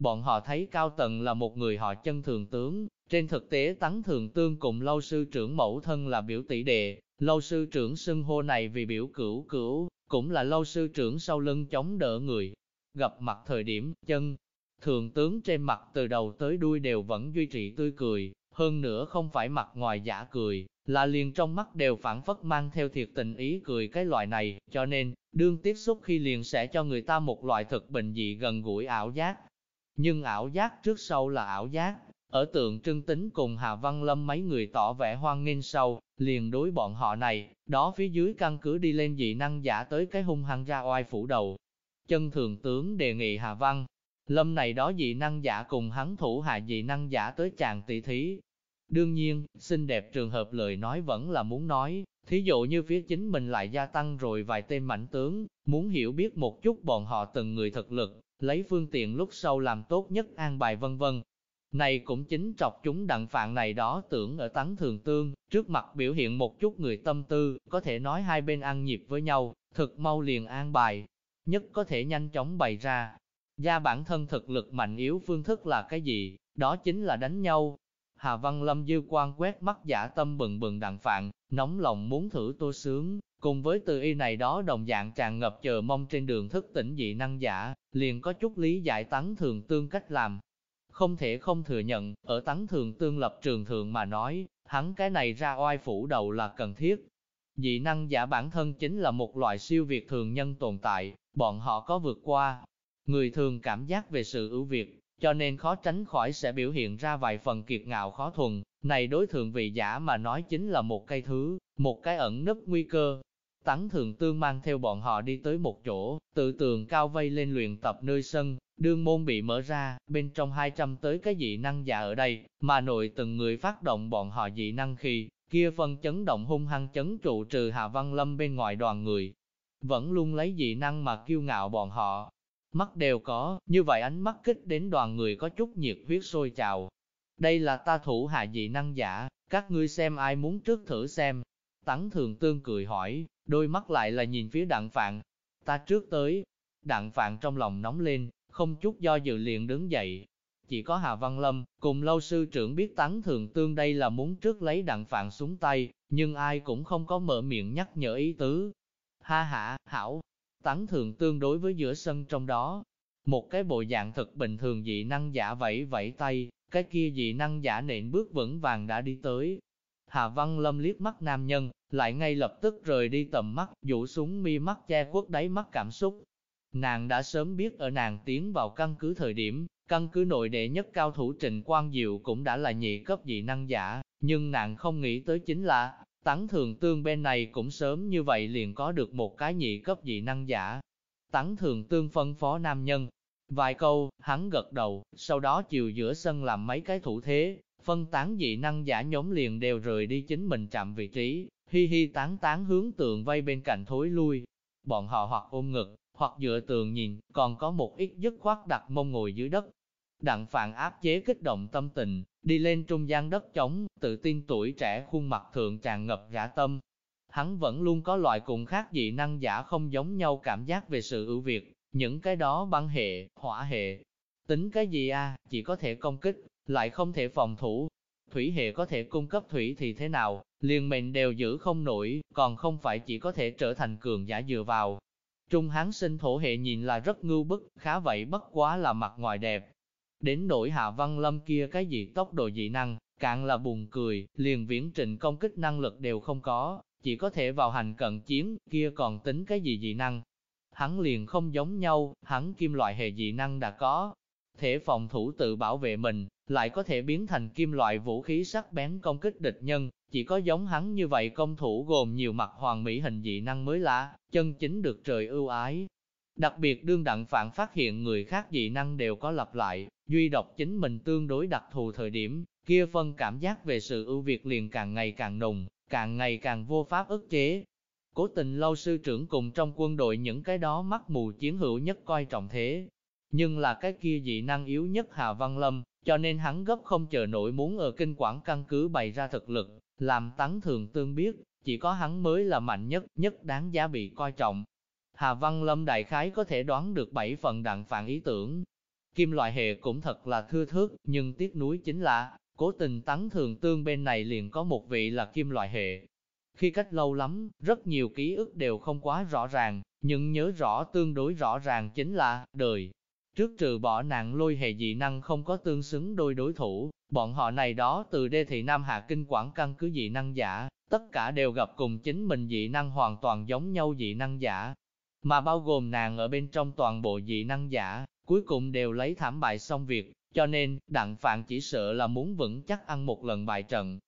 A: Bọn họ thấy Cao Tần là một người họ chân thường tướng, trên thực tế tấn thường tương cùng lâu sư trưởng mẫu thân là biểu tỷ đệ, lâu sư trưởng xưng hô này vì biểu cửu cửu, cũng là lâu sư trưởng sau lưng chống đỡ người. Gặp mặt thời điểm, chân thường tướng trên mặt từ đầu tới đuôi đều vẫn duy trì tươi cười, hơn nữa không phải mặt ngoài giả cười, là liền trong mắt đều phản phất mang theo thiệt tình ý cười cái loại này, cho nên, đương tiếp xúc khi liền sẽ cho người ta một loại thực bình dị gần gũi ảo giác. Nhưng ảo giác trước sau là ảo giác, ở tượng trưng tính cùng Hà Văn Lâm mấy người tỏ vẻ hoan nghênh sâu liền đối bọn họ này, đó phía dưới căn cứ đi lên dị năng giả tới cái hung hăng ra oai phủ đầu. Chân thường tướng đề nghị Hà Văn, Lâm này đó dị năng giả cùng hắn thủ hạ dị năng giả tới chàng tỷ thí. Đương nhiên, xinh đẹp trường hợp lời nói vẫn là muốn nói, thí dụ như phía chính mình lại gia tăng rồi vài tên mảnh tướng, muốn hiểu biết một chút bọn họ từng người thực lực, lấy phương tiện lúc sau làm tốt nhất an bài vân vân. Này cũng chính trọc chúng đặng phạn này đó tưởng ở tắng thường tương, trước mặt biểu hiện một chút người tâm tư, có thể nói hai bên ăn nhịp với nhau, thực mau liền an bài, nhất có thể nhanh chóng bày ra, Gia bản thân thực lực mạnh yếu phương thức là cái gì, đó chính là đánh nhau. Hà Văn Lâm dư quan quét mắt giả tâm bừng bừng đặng phạn, nóng lòng muốn thử tô sướng, cùng với từ y này đó đồng dạng tràn ngập chờ mong trên đường thức tỉnh dị năng giả, liền có chút lý giải tán thường tương cách làm. Không thể không thừa nhận, ở tán thường tương lập trường thường mà nói, hắn cái này ra oai phủ đầu là cần thiết. Dị năng giả bản thân chính là một loại siêu việt thường nhân tồn tại, bọn họ có vượt qua, Người thường cảm giác về sự ưu việt, cho nên khó tránh khỏi sẽ biểu hiện ra vài phần kiệt ngạo khó thuần, này đối thượng vị giả mà nói chính là một cây thứ, một cái ẩn nấp nguy cơ. Tắng thường tương mang theo bọn họ đi tới một chỗ, tự tường cao vây lên luyện tập nơi sân, đương môn bị mở ra, bên trong 200 tới cái dị năng giả ở đây, mà nội từng người phát động bọn họ dị năng khi, kia phân chấn động hung hăng chấn trụ trừ Hạ Văn Lâm bên ngoài đoàn người. Vẫn luôn lấy dị năng mà kiêu ngạo bọn họ, mắt đều có, như vậy ánh mắt kích đến đoàn người có chút nhiệt huyết sôi trào. Đây là ta thủ hạ dị năng giả, các ngươi xem ai muốn trước thử xem. Tắng thường tương cười hỏi, đôi mắt lại là nhìn phía đặng phạn. Ta trước tới, đặng phạn trong lòng nóng lên, không chút do dự liền đứng dậy. Chỉ có Hà Văn Lâm, cùng lâu sư trưởng biết tắng thường tương đây là muốn trước lấy đặng phạn xuống tay, nhưng ai cũng không có mở miệng nhắc nhở ý tứ. Ha ha, hảo, tắng thường tương đối với giữa sân trong đó. Một cái bộ dạng thật bình thường dị năng giả vẫy vẫy tay, cái kia dị năng giả nện bước vững vàng đã đi tới. Hà Văn Lâm liếc mắt nam nhân, lại ngay lập tức rời đi tầm mắt, dụ súng mi mắt che khuất đáy mắt cảm xúc. Nàng đã sớm biết ở nàng tiến vào căn cứ thời điểm, căn cứ nội đệ nhất cao thủ Trịnh Quang Diệu cũng đã là nhị cấp dị năng giả, nhưng nàng không nghĩ tới chính là, Tắng thường tương bên này cũng sớm như vậy liền có được một cái nhị cấp dị năng giả. Tắng thường tương phân phó nam nhân. Vài câu, hắn gật đầu, sau đó chiều giữa sân làm mấy cái thủ thế, phân tán dị năng giả nhóm liền đều rời đi chính mình chạm vị trí, hi hi tán tán hướng tường vây bên cạnh thối lui. Bọn họ hoặc ôm ngực, hoặc dựa tường nhìn, còn có một ít dứt khoát đặt mông ngồi dưới đất. Đặng phạn áp chế kích động tâm tình, đi lên trung gian đất trống, tự tin tuổi trẻ khuôn mặt thượng tràn ngập giả tâm. Hắn vẫn luôn có loại cùng khác dị năng giả không giống nhau cảm giác về sự ưu việt, những cái đó băng hệ, hỏa hệ. Tính cái gì a chỉ có thể công kích, lại không thể phòng thủ. Thủy hệ có thể cung cấp thủy thì thế nào, liền mệnh đều giữ không nổi, còn không phải chỉ có thể trở thành cường giả dựa vào. Trung hán sinh thổ hệ nhìn là rất ngưu bức, khá vậy bất quá là mặt ngoài đẹp, Đến nỗi hạ văn lâm kia cái gì tốc độ dị năng, càng là buồn cười, liền viễn trình công kích năng lực đều không có, chỉ có thể vào hành cận chiến, kia còn tính cái gì dị năng. Hắn liền không giống nhau, hắn kim loại hệ dị năng đã có, thể phòng thủ tự bảo vệ mình, lại có thể biến thành kim loại vũ khí sắc bén công kích địch nhân, chỉ có giống hắn như vậy công thủ gồm nhiều mặt hoàng mỹ hình dị năng mới lạ, chân chính được trời ưu ái. Đặc biệt đương đặng phản phát hiện người khác dị năng đều có lặp lại, duy độc chính mình tương đối đặc thù thời điểm, kia phân cảm giác về sự ưu việt liền càng ngày càng nồng, càng ngày càng vô pháp ức chế. Cố tình lâu sư trưởng cùng trong quân đội những cái đó mắt mù chiến hữu nhất coi trọng thế. Nhưng là cái kia dị năng yếu nhất Hà Văn Lâm, cho nên hắn gấp không chờ nổi muốn ở kinh quản căn cứ bày ra thực lực, làm tán thường tương biết, chỉ có hắn mới là mạnh nhất, nhất đáng giá bị coi trọng. Hà Văn Lâm đại khái có thể đoán được bảy phần đặng phản ý tưởng, Kim loại hệ cũng thật là thưa thớt, nhưng tiếc núi chính là, cố tình tán thường tương bên này liền có một vị là kim loại hệ. Khi cách lâu lắm, rất nhiều ký ức đều không quá rõ ràng, nhưng nhớ rõ tương đối rõ ràng chính là, đời. Trước trừ bỏ nạn lôi hệ dị năng không có tương xứng đôi đối thủ, bọn họ này đó từ đê thị Nam Hạ Kinh Quảng căn cứ dị năng giả, tất cả đều gặp cùng chính mình dị năng hoàn toàn giống nhau dị năng giả. Mà bao gồm nàng ở bên trong toàn bộ dị năng giả, cuối cùng đều lấy thảm bại xong việc, cho nên, đặng phạn chỉ sợ là muốn vững chắc ăn một lần bại trận.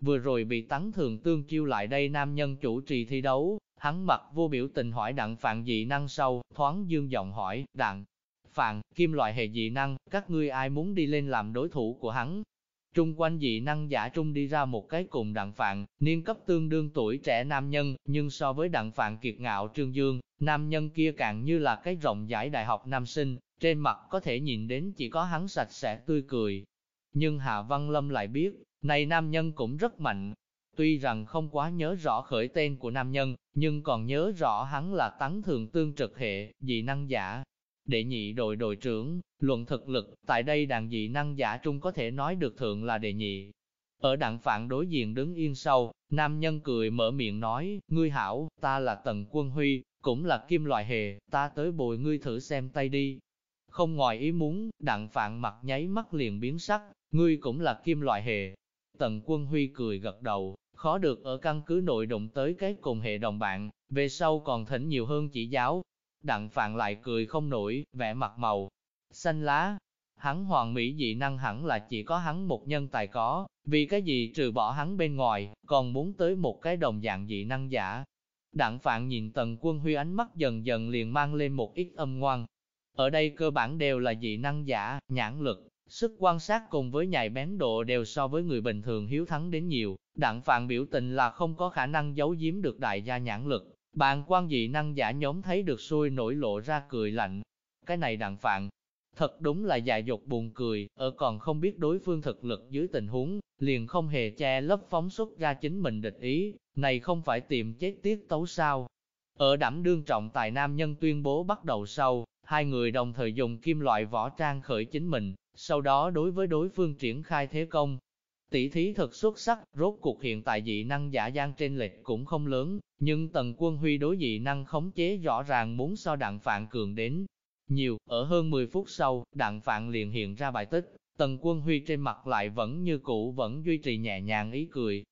A: Vừa rồi bị tấn thường tương chiêu lại đây nam nhân chủ trì thi đấu, hắn mặt vô biểu tình hỏi đặng phạn dị năng sau, thoáng dương giọng hỏi, đặng phạn, kim loại hệ dị năng, các ngươi ai muốn đi lên làm đối thủ của hắn? Trung quanh dị năng giả trung đi ra một cái cùng đặng phạn, niên cấp tương đương tuổi trẻ nam nhân, nhưng so với đặng phạn kiệt ngạo trương dương, nam nhân kia càng như là cái rộng giải đại học nam sinh, trên mặt có thể nhìn đến chỉ có hắn sạch sẽ tươi cười. Nhưng Hạ Văn Lâm lại biết, này nam nhân cũng rất mạnh. Tuy rằng không quá nhớ rõ khởi tên của nam nhân, nhưng còn nhớ rõ hắn là tấn thường tương trực hệ, dị năng giả. Đệ nhị đội đội trưởng, luận thực lực, tại đây đàn dị năng giả trung có thể nói được thượng là đệ nhị. Ở đặng phản đối diện đứng yên sau, nam nhân cười mở miệng nói, ngươi hảo, ta là Tần Quân Huy, cũng là kim loại hề, ta tới bồi ngươi thử xem tay đi, không ngoài ý muốn, đặng phạn mặt nháy mắt liền biến sắc, ngươi cũng là kim loại hệ. Tần quân huy cười gật đầu, khó được ở căn cứ nội động tới cái cùng hệ đồng bạn, về sau còn thỉnh nhiều hơn chỉ giáo. Đặng phạn lại cười không nổi, vẻ mặt màu, xanh lá. Hắn hoàng mỹ dị năng hẳn là chỉ có hắn một nhân tài có, vì cái gì trừ bỏ hắn bên ngoài, còn muốn tới một cái đồng dạng dị năng giả. Đặng phạn nhìn tần quân huy ánh mắt dần dần liền mang lên một ít âm ngoan, ở đây cơ bản đều là dị năng giả, nhãn lực, sức quan sát cùng với nhạy bén độ đều so với người bình thường hiếu thắng đến nhiều. Đặng phạn biểu tình là không có khả năng giấu giếm được đại gia nhãn lực. Bạn quan dị năng giả nhóm thấy được xui nổi lộ ra cười lạnh. Cái này đặng phạn, Thật đúng là dạ dột buồn cười, ở còn không biết đối phương thực lực dưới tình huống, liền không hề che lấp phóng xuất ra chính mình địch ý, này không phải tìm chết tiết tấu sao. Ở đảm đương trọng tài nam nhân tuyên bố bắt đầu sau, hai người đồng thời dùng kim loại võ trang khởi chính mình, sau đó đối với đối phương triển khai thế công. Tỷ thí thật xuất sắc, rốt cuộc hiện tại dị năng giả gian trên lệch cũng không lớn, nhưng tần quân huy đối dị năng khống chế rõ ràng muốn so đặng phạn cường đến. Nhiều, ở hơn 10 phút sau, đặng phạn liền hiện ra bài tích, tần quân huy trên mặt lại vẫn như cũ vẫn duy trì nhẹ nhàng ý cười.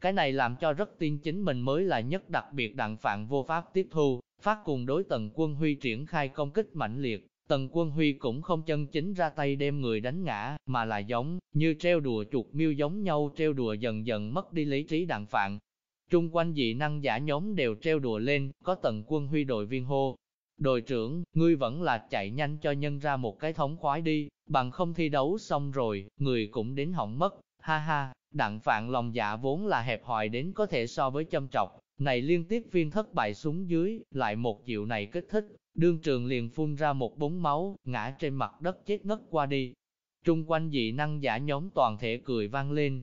A: Cái này làm cho rất tin chính mình mới là nhất đặc biệt đặng phạn vô pháp tiếp thu, phát cùng đối tần quân huy triển khai công kích mạnh liệt, Tần quân huy cũng không chân chính ra tay đem người đánh ngã, mà là giống, như treo đùa chuột miêu giống nhau treo đùa dần dần mất đi lý trí đàn phạn. Trung quanh dị năng giả nhóm đều treo đùa lên, có tần quân huy đội viên hô. Đội trưởng, ngươi vẫn là chạy nhanh cho nhân ra một cái thống khoái đi, bằng không thi đấu xong rồi, người cũng đến hỏng mất, ha ha, đặng phạn lòng dạ vốn là hẹp hòi đến có thể so với châm trọc, này liên tiếp viên thất bại xuống dưới, lại một chịu này kích thích, đương trường liền phun ra một búng máu, ngã trên mặt đất chết ngất qua đi. Trung quanh dị năng giả nhóm toàn thể cười vang lên.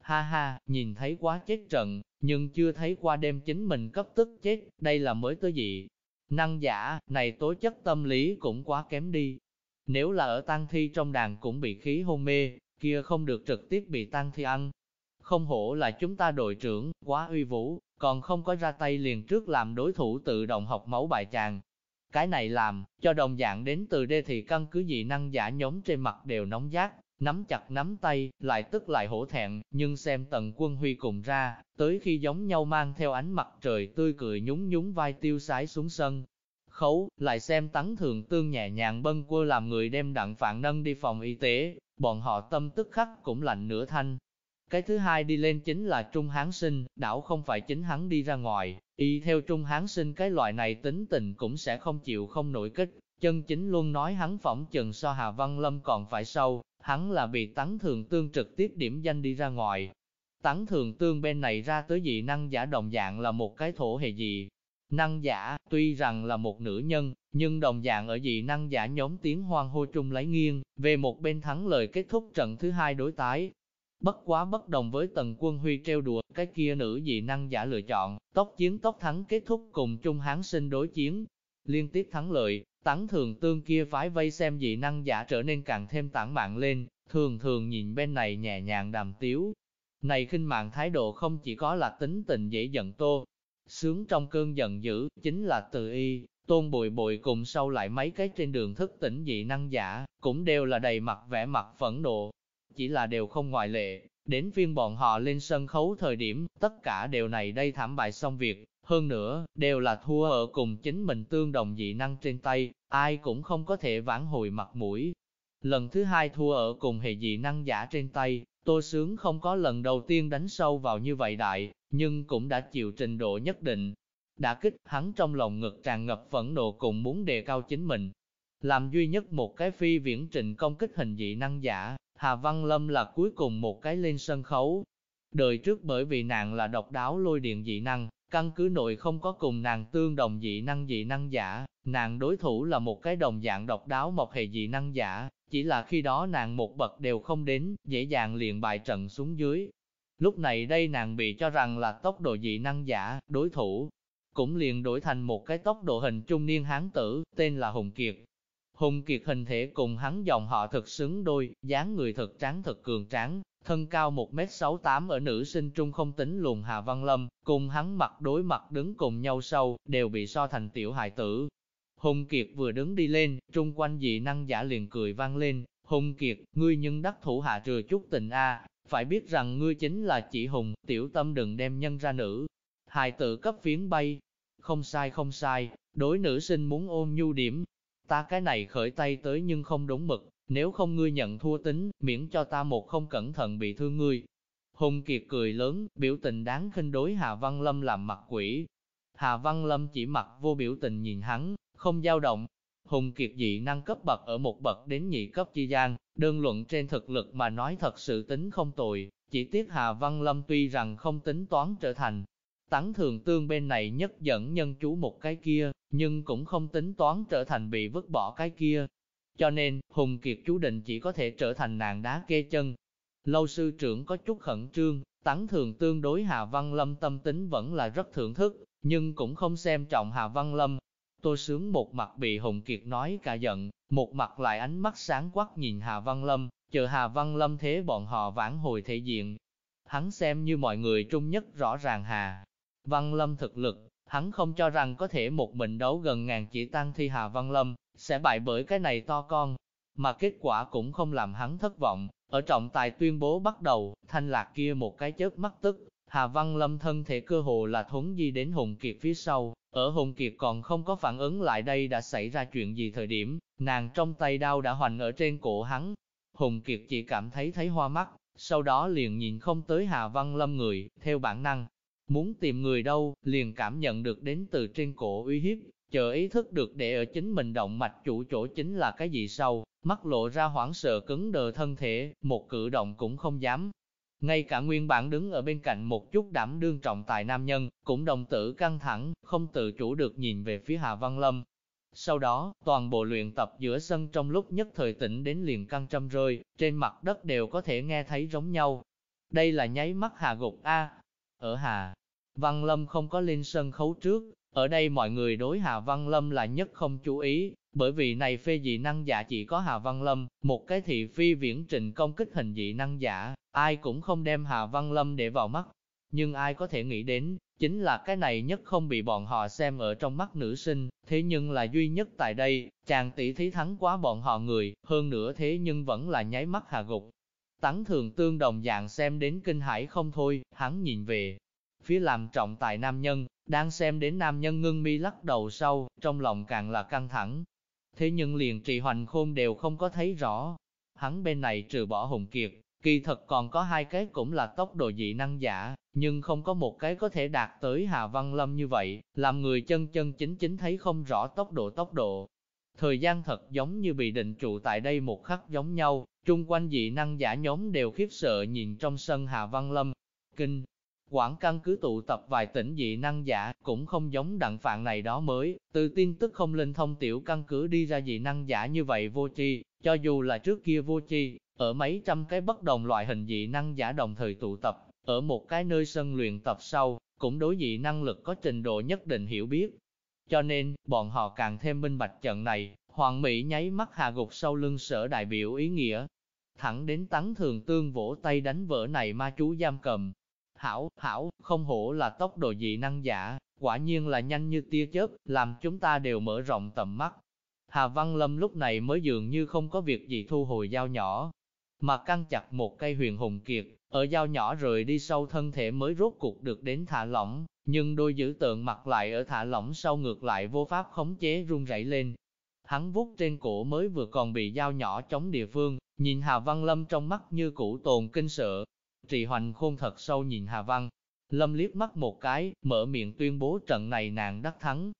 A: Ha ha, nhìn thấy quá chết trận, nhưng chưa thấy qua đêm chính mình cấp tức chết, đây là mới tới dị. Năng giả, này tố chất tâm lý cũng quá kém đi. Nếu là ở tăng thi trong đàn cũng bị khí hôn mê, kia không được trực tiếp bị tăng thi ăn. Không hổ là chúng ta đội trưởng, quá uy vũ, còn không có ra tay liền trước làm đối thủ tự động học máu bài chàng. Cái này làm, cho đồng dạng đến từ đê thì căn cứ dị năng giả nhóm trên mặt đều nóng giác, nắm chặt nắm tay, lại tức lại hổ thẹn, nhưng xem tần quân huy cùng ra, tới khi giống nhau mang theo ánh mặt trời tươi cười nhún nhún vai tiêu sái xuống sân. Khấu, lại xem tắng thường tương nhẹ nhàng bân quơ làm người đem đặng phạn nâng đi phòng y tế, bọn họ tâm tức khắc cũng lạnh nửa thanh, cái thứ hai đi lên chính là Trung Hán Sinh, đảo không phải chính hắn đi ra ngoài, y theo Trung Hán Sinh cái loại này tính tình cũng sẽ không chịu không nổi kích. Chân chính luôn nói hắn phỏng chừng so Hà Văn Lâm còn phải sâu, hắn là bị tấn thường tương trực tiếp điểm danh đi ra ngoài. Tấn thường tương bên này ra tới dị năng giả đồng dạng là một cái thổ hệ dị. Năng giả, tuy rằng là một nữ nhân, nhưng đồng dạng ở dị năng giả nhóm tiếng hoang hô chung lấy nghiêng, về một bên thắng lời kết thúc trận thứ hai đối tái, Bất quá bất đồng với tần quân huy treo đùa, cái kia nữ dị năng giả lựa chọn, tốc chiến tốc thắng kết thúc cùng Trung Hán sinh đối chiến. Liên tiếp thắng lợi, tán thường tương kia phái vây xem dị năng giả trở nên càng thêm tản mạn lên, thường thường nhìn bên này nhẹ nhàng đàm tiếu. Này khinh mạng thái độ không chỉ có là tính tình dễ giận tô, sướng trong cơn giận dữ, chính là từ y, tôn bồi bồi cùng sau lại mấy cái trên đường thức tỉnh dị năng giả, cũng đều là đầy mặt vẻ mặt phẫn nộ, chỉ là đều không ngoại lệ. Đến phiên bọn họ lên sân khấu thời điểm, tất cả đều này đây thảm bại xong việc, hơn nữa, đều là thua ở cùng chính mình tương đồng dị năng trên tay, ai cũng không có thể vãn hồi mặt mũi. Lần thứ hai thua ở cùng hệ dị năng giả trên tay, Tô Sướng không có lần đầu tiên đánh sâu vào như vậy đại, nhưng cũng đã chịu trình độ nhất định. Đã kích hắn trong lòng ngực tràn ngập phẫn nộ cùng muốn đề cao chính mình. Làm duy nhất một cái phi viễn trình công kích hình dị năng giả, Hà Văn Lâm là cuối cùng một cái lên sân khấu. Đời trước bởi vì nàng là độc đáo lôi điện dị năng, căn cứ nội không có cùng nàng tương đồng dị năng dị năng giả, nàng đối thủ là một cái đồng dạng độc đáo một hệ dị năng giả, chỉ là khi đó nàng một bậc đều không đến, dễ dàng liền bại trận xuống dưới. Lúc này đây nàng bị cho rằng là tốc độ dị năng giả, đối thủ, cũng liền đổi thành một cái tốc độ hình trung niên hán tử, tên là Hùng Kiệt, Hùng Kiệt hình thể cùng hắn dòng họ thực xứng đôi, dáng người thật trắng thật cường tráng, thân cao 1m68 ở nữ sinh trung không tính luồn Hà Văn Lâm, cùng hắn mặt đối mặt đứng cùng nhau sâu, đều bị so thành tiểu hài tử. Hùng Kiệt vừa đứng đi lên, trung quanh dị năng giả liền cười vang lên, Hùng Kiệt, ngươi nhân đắc thủ hạ trừ chút tình a, phải biết rằng ngươi chính là chỉ Hùng, tiểu tâm đừng đem nhân ra nữ. Hài tử cấp phiến bay, không sai không sai, đối nữ sinh muốn ôm nhu điểm, ta cái này khởi tay tới nhưng không đúng mực, nếu không ngươi nhận thua tính, miễn cho ta một không cẩn thận bị thương ngươi. Hùng Kiệt cười lớn, biểu tình đáng khinh đối Hà Văn Lâm làm mặt quỷ. Hà Văn Lâm chỉ mặt vô biểu tình nhìn hắn, không dao động. Hùng Kiệt dị năng cấp bậc ở một bậc đến nhị cấp chi gian, đơn luận trên thực lực mà nói thật sự tính không tồi, chỉ tiếc Hà Văn Lâm tuy rằng không tính toán trở thành Tắng thường tương bên này nhất dẫn nhân chú một cái kia, nhưng cũng không tính toán trở thành bị vứt bỏ cái kia. cho nên, Hùng Kiệt chú định chỉ có thể trở thành nàng đá kê chân. Lâu sư trưởng có chút khẩn trương, tán thường tương đối Hà Văn Lâm tâm tính vẫn là rất thưởng thức, nhưng cũng không xem trọng Hà Văn Lâm. Tô Sướng một mặt bị Hùng Kiệt nói cả giận, một mặt lại ánh mắt sáng quắc nhìn Hà Văn Lâm, chờ Hà Văn Lâm thế bọn họ vãn hồi thể diện. Hắn xem như mọi người trung nhất rõ ràng Hà Văn Lâm thực lực, hắn không cho rằng có thể một mình đấu gần ngàn chỉ tăng thi Hà Văn Lâm, sẽ bại bởi cái này to con. Mà kết quả cũng không làm hắn thất vọng, ở trọng tài tuyên bố bắt đầu, thanh lạc kia một cái chớp mắt tức, Hà Văn Lâm thân thể cơ hồ là thốn di đến Hùng Kiệt phía sau, ở Hùng Kiệt còn không có phản ứng lại đây đã xảy ra chuyện gì thời điểm, nàng trong tay đao đã hoành ở trên cổ hắn. Hùng Kiệt chỉ cảm thấy thấy hoa mắt, sau đó liền nhìn không tới Hà Văn Lâm người, theo bản năng. Muốn tìm người đâu, liền cảm nhận được đến từ trên cổ uy hiếp, chờ ý thức được để ở chính mình động mạch chủ chỗ chính là cái gì sau, mắt lộ ra hoảng sợ cứng đờ thân thể, một cử động cũng không dám. Ngay cả nguyên bản đứng ở bên cạnh một chút đảm đương trọng tài nam nhân, cũng đồng tử căng thẳng, không tự chủ được nhìn về phía Hà Văn Lâm. Sau đó, toàn bộ luyện tập giữa sân trong lúc nhất thời tỉnh đến liền căng trăm rơi, trên mặt đất đều có thể nghe thấy giống nhau. Đây là nháy mắt Hà Gục A. Ở Hà, Văn Lâm không có lên sân khấu trước, ở đây mọi người đối Hà Văn Lâm là nhất không chú ý, bởi vì này phê dị năng giả chỉ có Hà Văn Lâm, một cái thị phi viễn trình công kích hình dị năng giả, ai cũng không đem Hà Văn Lâm để vào mắt. Nhưng ai có thể nghĩ đến, chính là cái này nhất không bị bọn họ xem ở trong mắt nữ sinh, thế nhưng là duy nhất tại đây, chàng tỷ thí thắng quá bọn họ người, hơn nữa thế nhưng vẫn là nháy mắt hà gục. Tắng thường tương đồng dạng xem đến kinh hải không thôi, hắn nhìn về, phía làm trọng tài nam nhân, đang xem đến nam nhân ngưng mi lắc đầu sau, trong lòng càng là căng thẳng. Thế nhưng liền trì hoành khôn đều không có thấy rõ. Hắn bên này trừ bỏ hùng kiệt, kỳ thật còn có hai cái cũng là tốc độ dị năng giả, nhưng không có một cái có thể đạt tới Hà Văn Lâm như vậy, làm người chân chân chính chính thấy không rõ tốc độ tốc độ. Thời gian thật giống như bị định trụ tại đây một khắc giống nhau, trung quanh dị năng giả nhóm đều khiếp sợ nhìn trong sân Hà Văn Lâm. Kinh, Quảng căn cứ tụ tập vài tỉnh dị năng giả, cũng không giống đặng phạn này đó mới, từ tin tức không linh thông tiểu căn cứ đi ra dị năng giả như vậy vô chi, cho dù là trước kia vô chi, ở mấy trăm cái bất đồng loại hình dị năng giả đồng thời tụ tập, ở một cái nơi sân luyện tập sau, cũng đối dị năng lực có trình độ nhất định hiểu biết. Cho nên, bọn họ càng thêm minh bạch trận này, Hoàng Mỹ nháy mắt hạ gục sau lưng sở đại biểu ý nghĩa. Thẳng đến tắng thường tương vỗ tay đánh vỡ này ma chú giam cầm, Hảo, hảo, không hổ là tốc độ dị năng giả, quả nhiên là nhanh như tia chớp, làm chúng ta đều mở rộng tầm mắt. Hà Văn Lâm lúc này mới dường như không có việc gì thu hồi dao nhỏ, mà căng chặt một cây huyền hùng kiệt, ở dao nhỏ rời đi sâu thân thể mới rốt cuộc được đến thả lỏng, nhưng đôi dữ tượng mặt lại ở thả lỏng sau ngược lại vô pháp khống chế run rẩy lên. Hắn vuốt trên cổ mới vừa còn bị dao nhỏ chống địa phương, nhìn Hà Văn Lâm trong mắt như cũ tồn kinh sợ, Trì hoành khôn thật sâu nhìn Hà Văn, Lâm liếc mắt một cái, mở miệng tuyên bố trận này nàng đắc thắng.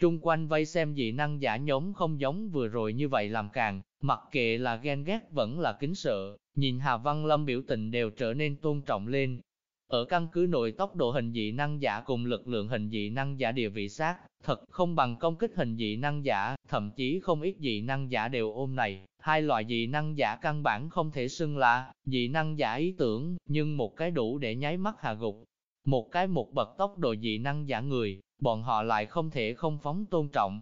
A: Trung quanh vây xem dị năng giả nhóm không giống vừa rồi như vậy làm càng, mặc kệ là ghen ghét vẫn là kính sợ, nhìn Hà Văn Lâm biểu tình đều trở nên tôn trọng lên. Ở căn cứ nội tốc độ hình dị năng giả cùng lực lượng hình dị năng giả địa vị sát, thật không bằng công kích hình dị năng giả, thậm chí không ít dị năng giả đều ôm này. Hai loại dị năng giả căn bản không thể xưng là dị năng giả ý tưởng, nhưng một cái đủ để nháy mắt hạ gục. Một cái một bậc tốc độ dị năng giả người, bọn họ lại không thể không phóng tôn trọng.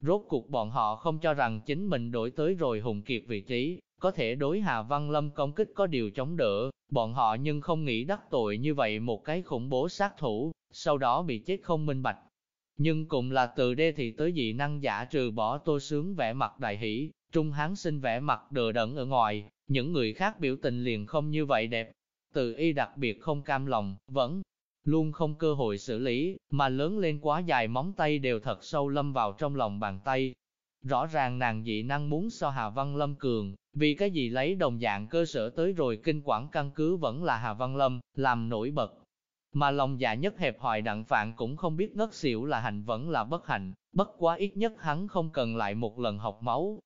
A: Rốt cuộc bọn họ không cho rằng chính mình đổi tới rồi hùng kiệt vị trí, có thể đối Hà Văn Lâm công kích có điều chống đỡ, bọn họ nhưng không nghĩ đắc tội như vậy một cái khủng bố sát thủ, sau đó bị chết không minh bạch. Nhưng cũng là từ đê thì tới dị năng giả trừ bỏ tô sướng vẻ mặt đại hỷ, Trung Hán sinh vẻ mặt đờ đẫn ở ngoài, những người khác biểu tình liền không như vậy đẹp. Từ y đặc biệt không cam lòng, vẫn luôn không cơ hội xử lý, mà lớn lên quá dài móng tay đều thật sâu lâm vào trong lòng bàn tay. Rõ ràng nàng dị năng muốn so Hà Văn Lâm cường, vì cái gì lấy đồng dạng cơ sở tới rồi kinh quản căn cứ vẫn là Hà Văn Lâm, làm nổi bật. Mà lòng dạ nhất hẹp hòi đặng phạn cũng không biết ngất xỉu là hạnh vẫn là bất hạnh, bất quá ít nhất hắn không cần lại một lần học máu,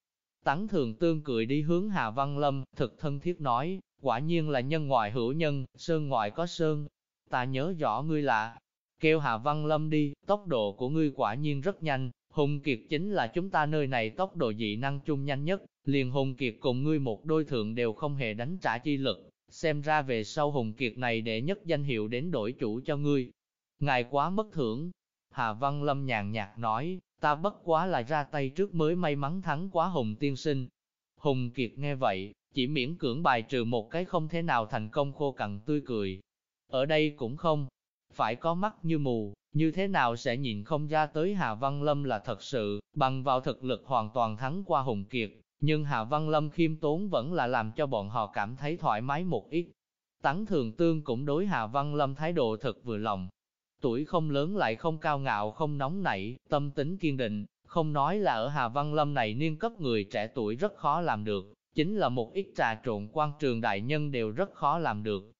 A: Tắng thường tương cười đi hướng Hà Văn Lâm, thực thân thiết nói, quả nhiên là nhân ngoại hữu nhân, sơn ngoại có sơn. Ta nhớ rõ ngươi là, kêu Hà Văn Lâm đi, tốc độ của ngươi quả nhiên rất nhanh, Hùng Kiệt chính là chúng ta nơi này tốc độ dị năng chung nhanh nhất, liền Hùng Kiệt cùng ngươi một đôi thượng đều không hề đánh trả chi lực, xem ra về sau Hùng Kiệt này để nhất danh hiệu đến đổi chủ cho ngươi. Ngài quá mất thưởng. Hà Văn Lâm nhàn nhạt nói, ta bất quá là ra tay trước mới may mắn thắng quá Hùng tiên sinh. Hùng Kiệt nghe vậy, chỉ miễn cưỡng bài trừ một cái không thể nào thành công khô cằn tươi cười. Ở đây cũng không, phải có mắt như mù, như thế nào sẽ nhìn không ra tới Hà Văn Lâm là thật sự, bằng vào thực lực hoàn toàn thắng qua Hùng Kiệt, nhưng Hà Văn Lâm khiêm tốn vẫn là làm cho bọn họ cảm thấy thoải mái một ít. Tắng thường tương cũng đối Hà Văn Lâm thái độ thật vừa lòng. Tuổi không lớn lại không cao ngạo không nóng nảy, tâm tính kiên định, không nói là ở Hà Văn Lâm này niên cấp người trẻ tuổi rất khó làm được, chính là một ít trà trộn quan trường đại nhân đều rất khó làm được.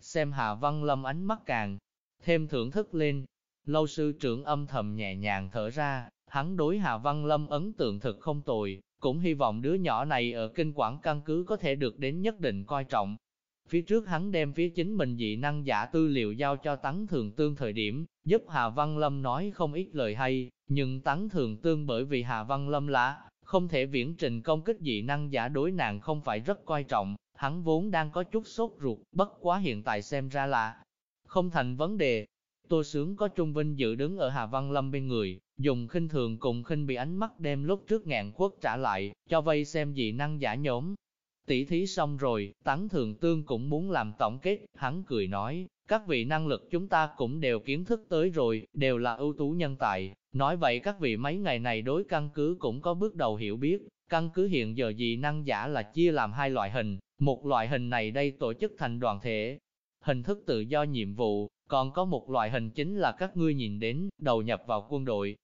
A: Xem Hà Văn Lâm ánh mắt càng thêm thưởng thức lên, lâu sư trưởng âm thầm nhẹ nhàng thở ra, hắn đối Hà Văn Lâm ấn tượng thực không tồi, cũng hy vọng đứa nhỏ này ở kinh quản căn cứ có thể được đến nhất định coi trọng. Phía trước hắn đem phía chính mình dị năng giả tư liệu giao cho Tấn Thường Tương thời điểm, giúp Hà Văn Lâm nói không ít lời hay, nhưng Tấn Thường Tương bởi vì Hà Văn Lâm là không thể viễn trình công kích dị năng giả đối nàng không phải rất coi trọng, hắn vốn đang có chút sốt ruột, bất quá hiện tại xem ra là không thành vấn đề. Tô Sướng có Trung Vinh dự đứng ở Hà Văn Lâm bên người, dùng khinh thường cùng khinh bị ánh mắt đem lúc trước ngàn khuất trả lại, cho vây xem dị năng giả nhóm. Tỷ thí xong rồi, Tán Thường Tương cũng muốn làm tổng kết, hắn cười nói, các vị năng lực chúng ta cũng đều kiến thức tới rồi, đều là ưu tú nhân tài. Nói vậy các vị mấy ngày này đối căn cứ cũng có bước đầu hiểu biết, căn cứ hiện giờ dị năng giả là chia làm hai loại hình, một loại hình này đây tổ chức thành đoàn thể, hình thức tự do nhiệm vụ, còn có một loại hình chính là các ngươi nhìn đến, đầu nhập vào quân đội.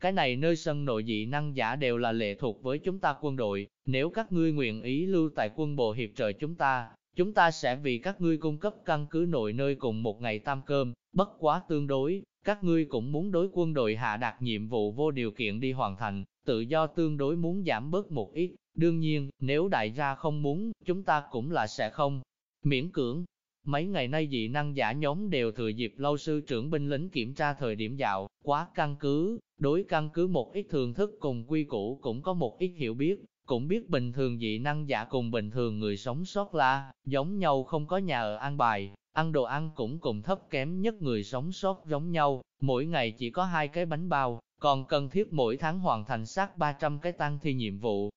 A: Cái này nơi sân nội dị năng giả đều là lệ thuộc với chúng ta quân đội, nếu các ngươi nguyện ý lưu tại quân bộ hiệp trợ chúng ta, chúng ta sẽ vì các ngươi cung cấp căn cứ nội nơi cùng một ngày tam cơm, bất quá tương đối, các ngươi cũng muốn đối quân đội hạ đạt nhiệm vụ vô điều kiện đi hoàn thành, tự do tương đối muốn giảm bớt một ít, đương nhiên, nếu đại gia không muốn, chúng ta cũng là sẽ không. Miễn cưỡng, Mấy ngày nay dị năng giả nhóm đều thừa dịp lâu sư trưởng binh lính kiểm tra thời điểm dạo, quá căn cứ, đối căn cứ một ít thường thức cùng quy củ cũng có một ít hiểu biết, cũng biết bình thường dị năng giả cùng bình thường người sống sót là, giống nhau không có nhà ở an bài, ăn đồ ăn cũng cùng thấp kém nhất người sống sót giống nhau, mỗi ngày chỉ có hai cái bánh bao, còn cần thiết mỗi tháng hoàn thành sát 300 cái tăng thi nhiệm vụ.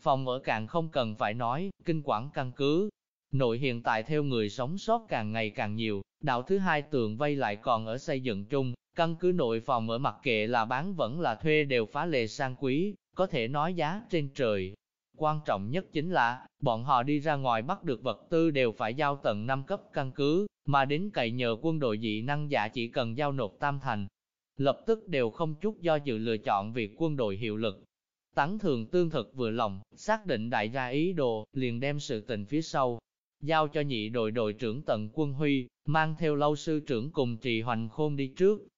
A: Phòng ở càng không cần phải nói, kinh quản căn cứ, Nội hiện tại theo người sống sót càng ngày càng nhiều, đạo thứ hai tường vây lại còn ở xây dựng chung, căn cứ nội phòng ở mặt kệ là bán vẫn là thuê đều phá lệ sang quý, có thể nói giá trên trời. Quan trọng nhất chính là, bọn họ đi ra ngoài bắt được vật tư đều phải giao tận 5 cấp căn cứ, mà đến cậy nhờ quân đội dị năng giả chỉ cần giao nộp tam thành. Lập tức đều không chút do dự lựa chọn việc quân đội hiệu lực. Tấn thường tương thực vừa lòng, xác định đại gia ý đồ, liền đem sự tình phía sau, giao cho nhị đội đội trưởng Tần Quân Huy, mang theo lâu sư trưởng cùng trì hoành khôn đi trước.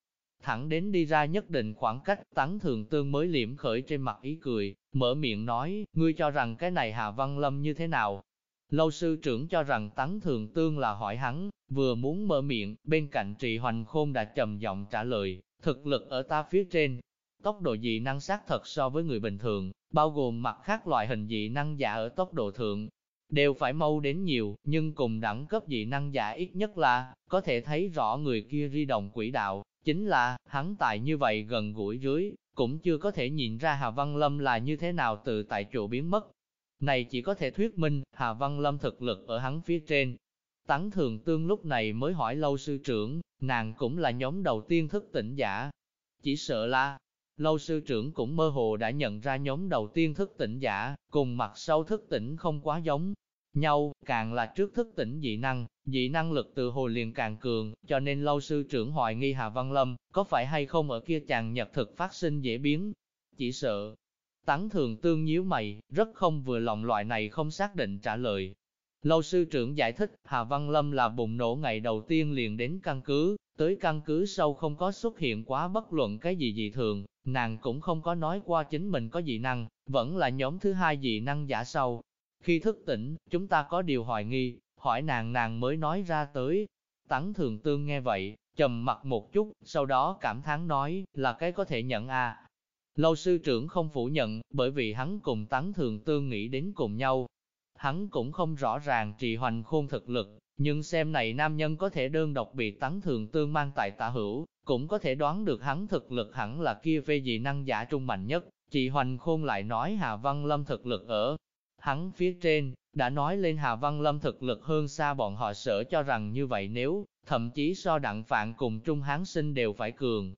A: Thẳng đến đi ra nhất định khoảng cách, tấn thường tương mới liễm khởi trên mặt ý cười, mở miệng nói, ngươi cho rằng cái này Hà Văn Lâm như thế nào? Lâu sư trưởng cho rằng tấn thường tương là hỏi hắn, vừa muốn mở miệng, bên cạnh trì hoành khôn đã trầm giọng trả lời, thực lực ở ta phía trên. Tốc độ dị năng sát thật so với người bình thường, bao gồm mặt khác loại hình dị năng giả ở tốc độ thượng, đều phải mâu đến nhiều, nhưng cùng đẳng cấp dị năng giả ít nhất là, có thể thấy rõ người kia di động quỹ đạo, chính là, hắn tại như vậy gần gũi dưới, cũng chưa có thể nhìn ra Hà Văn Lâm là như thế nào từ tại chỗ biến mất. Này chỉ có thể thuyết minh, Hà Văn Lâm thực lực ở hắn phía trên. Tấn Thường Tương lúc này mới hỏi lâu sư trưởng, nàng cũng là nhóm đầu tiên thức tỉnh giả. Chỉ sợ là, lâu sư trưởng cũng mơ hồ đã nhận ra nhóm đầu tiên thức tỉnh giả, cùng mặt sau thức tỉnh không quá giống, nhau, càng là trước thức tỉnh dị năng, dị năng lực từ hồ liền càng cường, cho nên lâu sư trưởng hoài nghi Hà Văn Lâm, có phải hay không ở kia chàng nhật thực phát sinh dễ biến, chỉ sợ. Tấn thường tương nhíu mày, rất không vừa lòng loại này không xác định trả lời. Lâu sư trưởng giải thích, Hà Văn Lâm là bùng nổ ngày đầu tiên liền đến căn cứ, tới căn cứ sau không có xuất hiện quá bất luận cái gì dị thường, nàng cũng không có nói qua chính mình có dị năng, vẫn là nhóm thứ hai dị năng giả sau, khi thức tỉnh, chúng ta có điều hoài nghi, hỏi nàng nàng mới nói ra tới. Tấn thường tương nghe vậy, trầm mặt một chút, sau đó cảm thán nói, là cái có thể nhận. À. Lâu sư trưởng không phủ nhận, bởi vì hắn cùng tán thường tương nghĩ đến cùng nhau. Hắn cũng không rõ ràng trì hoành khôn thực lực, nhưng xem này nam nhân có thể đơn độc bị tán thường tương mang tại tả hữu, cũng có thể đoán được hắn thực lực hẳn là kia phê dị năng giả trung mạnh nhất. Chị Hoành Khôn lại nói Hà Văn Lâm thực lực ở hắn phía trên, đã nói lên Hà Văn Lâm thực lực hơn xa bọn họ sợ cho rằng như vậy nếu, thậm chí so đặng phạn cùng Trung Hán Sinh đều phải cường.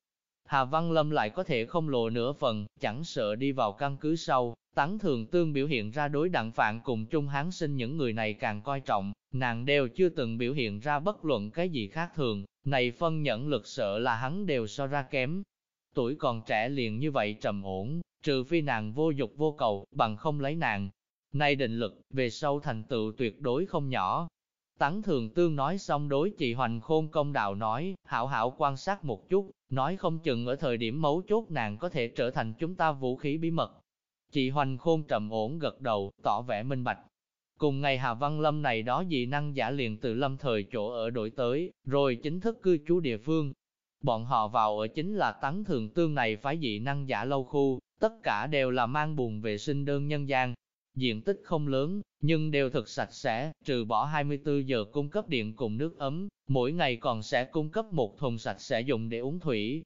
A: Hà Văn Lâm lại có thể không lộ nửa phần, chẳng sợ đi vào căn cứ sau, tán thường tương biểu hiện ra đối đặng phạn cùng Trung Hán Sinh những người này càng coi trọng, nàng đều chưa từng biểu hiện ra bất luận cái gì khác thường, này phân nhẫn lực sợ là hắn đều so ra kém. Tuổi còn trẻ liền như vậy trầm ổn, trừ phi nàng vô dục vô cầu, bằng không lấy nàng. Nay định lực, về sau thành tựu tuyệt đối không nhỏ. Tán thường tương nói xong đối chị Hoành Khôn công đạo nói, hảo hảo quan sát một chút, nói không chừng ở thời điểm mấu chốt nàng có thể trở thành chúng ta vũ khí bí mật. Chị Hoành Khôn trầm ổn gật đầu, tỏ vẻ minh bạch. Cùng ngày Hà Văn Lâm này đó dị năng giả liền từ lâm thời chỗ ở đổi tới, rồi chính thức cư trú địa phương. Bọn họ vào ở chính là tán thường tương này phái dị năng giả lâu khu, tất cả đều là mang buồn vệ sinh đơn nhân gian. Diện tích không lớn, nhưng đều thực sạch sẽ, trừ bỏ 24 giờ cung cấp điện cùng nước ấm, mỗi ngày còn sẽ cung cấp một thùng sạch sẽ dùng để uống thủy.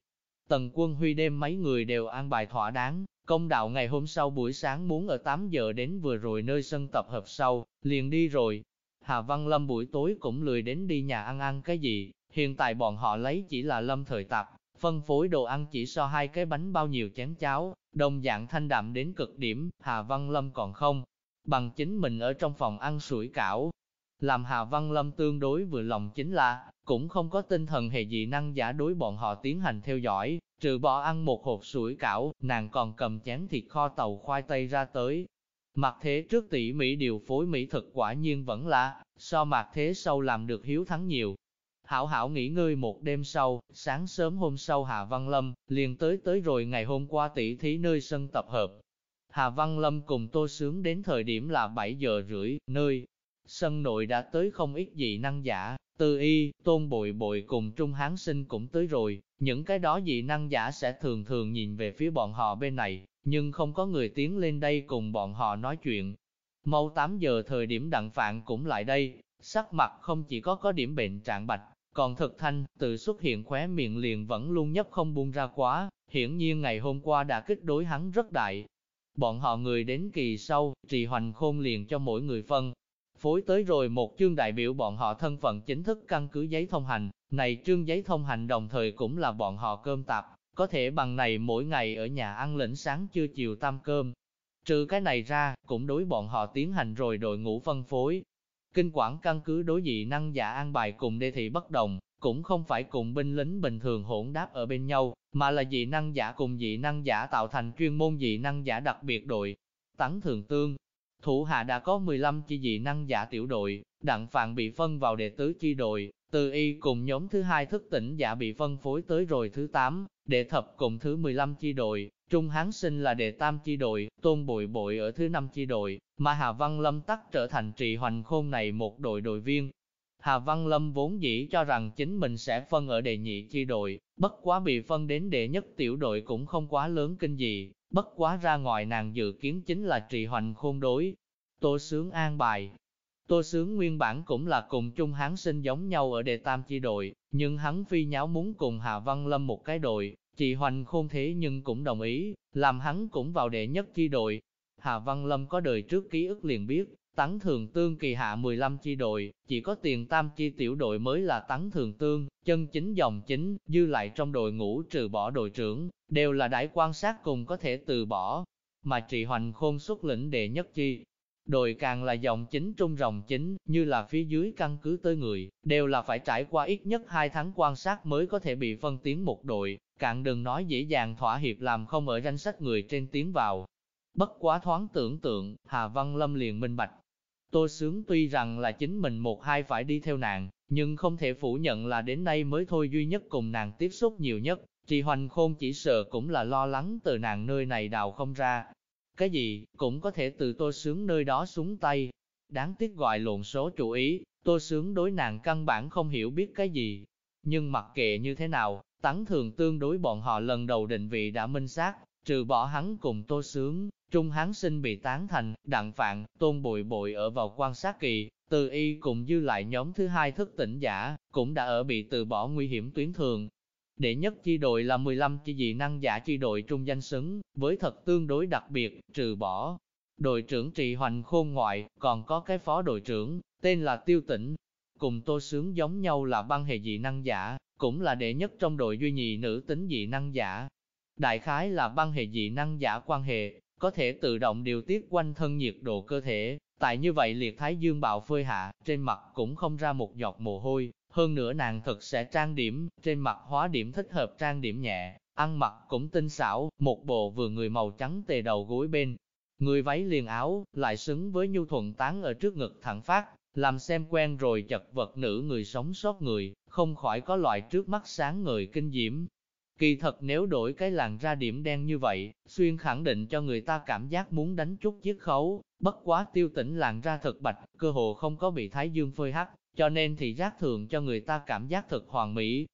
A: Tần quân huy đêm mấy người đều an bài thỏa đáng, công đạo ngày hôm sau buổi sáng muốn ở 8 giờ đến vừa rồi nơi sân tập hợp sau, liền đi rồi. Hà Văn Lâm buổi tối cũng lười đến đi nhà ăn ăn cái gì, hiện tại bọn họ lấy chỉ là lâm thời tạp, phân phối đồ ăn chỉ so hai cái bánh bao nhiêu chén cháo, đồng dạng thanh đạm đến cực điểm, Hà Văn Lâm còn không, bằng chính mình ở trong phòng ăn sủi cảo. Làm Hà Văn Lâm tương đối vừa lòng chính là, cũng không có tinh thần hề dị năng giả đối bọn họ tiến hành theo dõi, trừ bỏ ăn một hộp sủi cảo, nàng còn cầm chén thịt kho tàu khoai tây ra tới. Mặt thế trước tỉ mỹ điều phối mỹ thực quả nhiên vẫn là, so mặt thế sau làm được hiếu thắng nhiều, Hảo hảo nghỉ ngơi một đêm sau, sáng sớm hôm sau Hà Văn Lâm, liền tới tới rồi ngày hôm qua tỷ thí nơi sân tập hợp. Hà Văn Lâm cùng Tô Sướng đến thời điểm là 7 giờ rưỡi, nơi sân nội đã tới không ít dị năng giả, Tư Y, Tôn Bội Bội cùng Trung Hán Sinh cũng tới rồi, những cái đó dị năng giả sẽ thường thường nhìn về phía bọn họ bên này, nhưng không có người tiến lên đây cùng bọn họ nói chuyện. Mau 8 giờ thời điểm đặng phạn cũng lại đây, sắc mặt không chỉ có có điểm bệnh trạng bạch, còn thực thanh, tự xuất hiện khóe miệng liền vẫn luôn nhấp không buông ra quá, hiển nhiên ngày hôm qua đã kích đối hắn rất đại. Bọn họ người đến kỳ sau, trì hoành khôn liền cho mỗi người phân. Phối tới rồi một chương đại biểu bọn họ thân phận chính thức căn cứ giấy thông hành, này chương giấy thông hành đồng thời cũng là bọn họ cơm tạp, có thể bằng này mỗi ngày ở nhà ăn lĩnh sáng chưa chiều tam cơm. Trừ cái này ra, cũng đối bọn họ tiến hành rồi đội ngũ phân phối, Kinh quản căn cứ đối dị năng giả an bài cùng đê thị bất đồng, cũng không phải cùng binh lính bình thường hỗn đáp ở bên nhau, mà là dị năng giả cùng dị năng giả tạo thành chuyên môn dị năng giả đặc biệt đội. Tắn thường tương, thủ hạ đã có 15 chi dị năng giả tiểu đội, đặng phạn bị phân vào đệ tứ chi đội, từ y cùng nhóm thứ hai thức tỉnh giả bị phân phối tới rồi thứ 8, đệ thập cùng thứ 15 chi đội, Trung Hán Sinh là đệ tam chi đội, Tôn Bội Bội ở thứ năm chi đội, mà Hà Văn Lâm tắc trở thành trị hoành khôn này một đội đội viên. Hà Văn Lâm vốn dĩ cho rằng chính mình sẽ phân ở đệ nhị chi đội, bất quá bị phân đến đệ nhất tiểu đội cũng không quá lớn kinh gì, bất quá ra ngoài nàng dự kiến chính là trị hoành khôn đối. Tô Sướng an bài, Tô Sướng nguyên bản cũng là cùng Trung Hán Sinh giống nhau ở đệ tam chi đội, nhưng hắn phi nháo muốn cùng Hà Văn Lâm một cái đội, chị Hoành khôn thế nhưng cũng đồng ý, làm hắn cũng vào đệ nhất chi đội. Hà Văn Lâm có đời trước ký ức liền biết, tắng thường tương kỳ hạ 15 chi đội, chỉ có tiền tam chi tiểu đội mới là tắng thường tương, chân chính dòng chính, dư lại trong đội ngũ trừ bỏ đội trưởng, đều là đại quan sát cùng có thể từ bỏ. Mà trị hoành khôn xuất lĩnh đệ nhất chi, Đội càng là dòng chính trung rồng chính, như là phía dưới căn cứ tới người, đều là phải trải qua ít nhất 2 tháng quan sát mới có thể bị phân tiến một đội, cạn đừng nói dễ dàng thỏa hiệp làm không ở danh sách người trên tiến vào. Bất quá thoáng tưởng tượng, Hà Văn Lâm liền minh bạch. Tô Sướng tuy rằng là chính mình một hai phải đi theo nàng, nhưng không thể phủ nhận là đến nay mới thôi duy nhất cùng nàng tiếp xúc nhiều nhất, Trì Hoành Khôn chỉ sợ cũng là lo lắng từ nàng nơi này đào không ra, cái gì, cũng có thể từ tô sướng nơi đó xuống tay. Đáng tiếc gọi lộn số chủ ý, tô sướng đối nàng căn bản không hiểu biết cái gì. Nhưng mặc kệ như thế nào, Tán thường tương đối bọn họ lần đầu định vị đã minh xác, trừ bỏ hắn cùng tô sướng, trung hán sinh bị tán thành, đặng phạn, tôn bội bội ở vào quan sát kỳ, từ y cùng dư lại nhóm thứ hai thức tỉnh giả, cũng đã ở bị từ bỏ nguy hiểm tuyến thường. Đệ nhất chi đội là 15 chi dị năng giả chi đội trung danh xứng, với thật tương đối đặc biệt, trừ bỏ. Đội trưởng trì hoành khôn ngoại, còn có cái phó đội trưởng, tên là Tiêu Tĩnh. Cùng tô sướng giống nhau là băng hệ dị năng giả, cũng là đệ nhất trong đội duy nhị nữ tính dị năng giả. Đại khái là băng hệ dị năng giả quan hệ, có thể tự động điều tiết quanh thân nhiệt độ cơ thể, tại như vậy liệt thái dương bạo phơi hạ, trên mặt cũng không ra một giọt mồ hôi, hơn nữa nàng thật sẽ trang điểm, trên mặt hóa điểm thích hợp trang điểm nhẹ, ăn mặc cũng tinh xảo, một bộ vừa người màu trắng tề đầu gối bên. Người váy liền áo, lại xứng với nhu thuận tán ở trước ngực thẳng phát, làm xem quen rồi chật vật nữ người sống sót người, không khỏi có loại trước mắt sáng người kinh diễm. Kỳ thật nếu đổi cái làn ra điểm đen như vậy, xuyên khẳng định cho người ta cảm giác muốn đánh chút chiếc khấu, bất quá tiêu tỉnh làn ra thật bạch, cơ hồ không có bị thái dương phơi hắt, cho nên thì giác thường cho người ta cảm giác thật hoàn mỹ.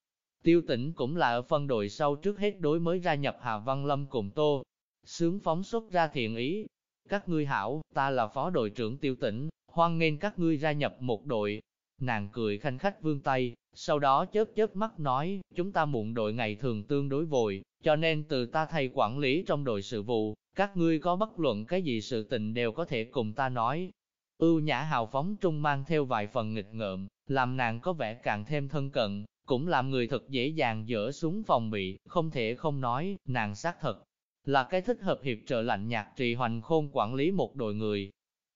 A: Tiêu tỉnh cũng là ở phân đội sau trước hết đối mới gia nhập Hà Văn Lâm cùng Tô. Sướng phóng xuất ra thiện ý. Các ngươi hảo, ta là phó đội trưởng tiêu tỉnh, hoan nghênh các ngươi gia nhập một đội. Nàng cười khanh khách vương tay, sau đó chớp chớp mắt nói, chúng ta muộn đội ngày thường tương đối vội, cho nên từ ta thay quản lý trong đội sự vụ, các ngươi có bất luận cái gì sự tình đều có thể cùng ta nói. Ưu nhã hào phóng trung mang theo vài phần nghịch ngợm, làm nàng có vẻ càng thêm thân cận, cũng làm người thật dễ dàng dỡ xuống phòng bị, không thể không nói, nàng xác thật là cái thích hợp hiệp trợ lạnh nhạt trì hoành khôn quản lý một đội người.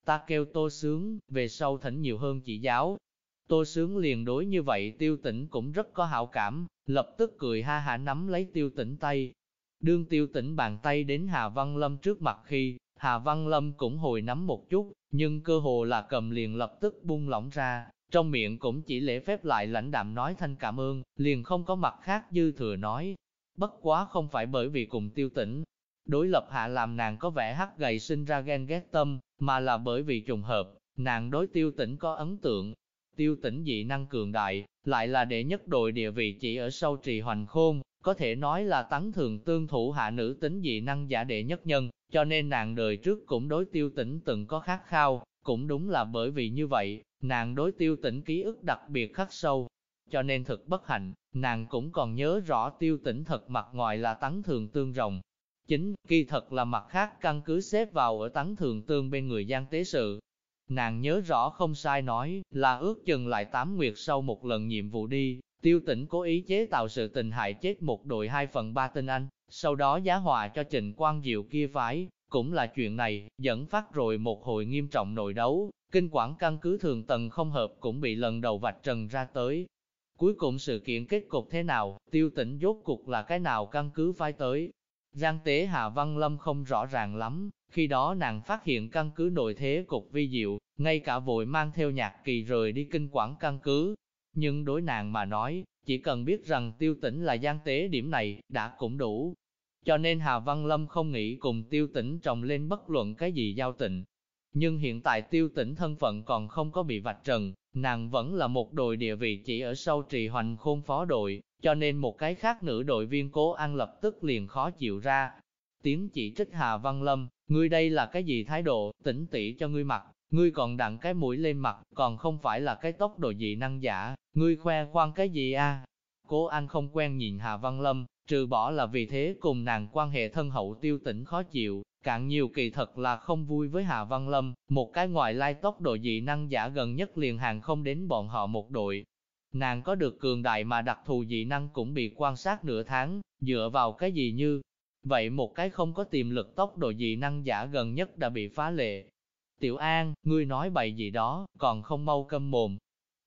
A: Ta kêu tô sướng, về sau thỉnh nhiều hơn chỉ giáo, Tô Sướng liền đối như vậy tiêu tĩnh cũng rất có hảo cảm, lập tức cười ha hả nắm lấy tiêu tĩnh tay. Đương tiêu tĩnh bàn tay đến Hà Văn Lâm trước mặt khi, Hà Văn Lâm cũng hồi nắm một chút, nhưng cơ hồ là cầm liền lập tức buông lỏng ra, trong miệng cũng chỉ lễ phép lại lãnh đạm nói thanh cảm ơn, liền không có mặt khác dư thừa nói. Bất quá không phải bởi vì cùng tiêu tĩnh, đối lập hạ làm nàng có vẻ hắc gầy sinh ra ghen ghét tâm, mà là bởi vì trùng hợp, nàng đối tiêu tĩnh có ấn tượng, tiêu tỉnh dị năng cường đại, lại là đệ nhất đội địa vị chỉ ở sâu trì hoành khôn, có thể nói là tấn thường tương thủ hạ nữ tính dị năng giả đệ nhất nhân, cho nên nàng đời trước cũng đối tiêu tỉnh từng có khát khao, cũng đúng là bởi vì như vậy, nàng đối tiêu tỉnh ký ức đặc biệt khắc sâu. Cho nên thực bất hạnh, nàng cũng còn nhớ rõ tiêu tỉnh thật mặt ngoài là tấn thường tương rồng. Chính, kỳ thật là mặt khác căn cứ xếp vào ở tấn thường tương bên người gian tế sự, Nàng nhớ rõ không sai nói, là ước chừng lại tám nguyệt sau một lần nhiệm vụ đi, tiêu tỉnh cố ý chế tạo sự tình hại chết một đội hai phần ba tinh anh, sau đó giá hòa cho trình quan diệu kia phái, cũng là chuyện này, dẫn phát rồi một hồi nghiêm trọng nội đấu, kinh quản căn cứ thường tầng không hợp cũng bị lần đầu vạch trần ra tới. Cuối cùng sự kiện kết cục thế nào, tiêu tỉnh rốt cục là cái nào căn cứ phái tới. Giang tế Hà Văn Lâm không rõ ràng lắm, khi đó nàng phát hiện căn cứ nội thế cục vi diệu, ngay cả vội mang theo nhạc kỳ rời đi kinh quản căn cứ. Nhưng đối nàng mà nói, chỉ cần biết rằng tiêu tỉnh là gian tế điểm này, đã cũng đủ. Cho nên Hà Văn Lâm không nghĩ cùng tiêu tỉnh trồng lên bất luận cái gì giao tịnh. Nhưng hiện tại tiêu tỉnh thân phận còn không có bị vạch trần, nàng vẫn là một đội địa vị chỉ ở sâu trì hoành khôn phó đội, cho nên một cái khác nữ đội viên cố an lập tức liền khó chịu ra. Tiếng chỉ trích Hà Văn Lâm, Ngươi đây là cái gì thái độ, tỉnh tỉ cho ngươi mặc, ngươi còn đặng cái mũi lên mặt, còn không phải là cái tốc độ dị năng giả, ngươi khoe khoang cái gì a? Cố An không quen nhìn Hà Văn Lâm, trừ bỏ là vì thế cùng nàng quan hệ thân hậu tiêu tỉnh khó chịu, cạn nhiều kỳ thật là không vui với Hà Văn Lâm, một cái ngoại lai tốc độ dị năng giả gần nhất liền hàng không đến bọn họ một đội. Nàng có được cường đại mà đặc thù dị năng cũng bị quan sát nửa tháng, dựa vào cái gì như, Vậy một cái không có tiềm lực tốc độ dị năng giả gần nhất đã bị phá lệ. Tiểu An, ngươi nói bậy gì đó, còn không mau câm mồm.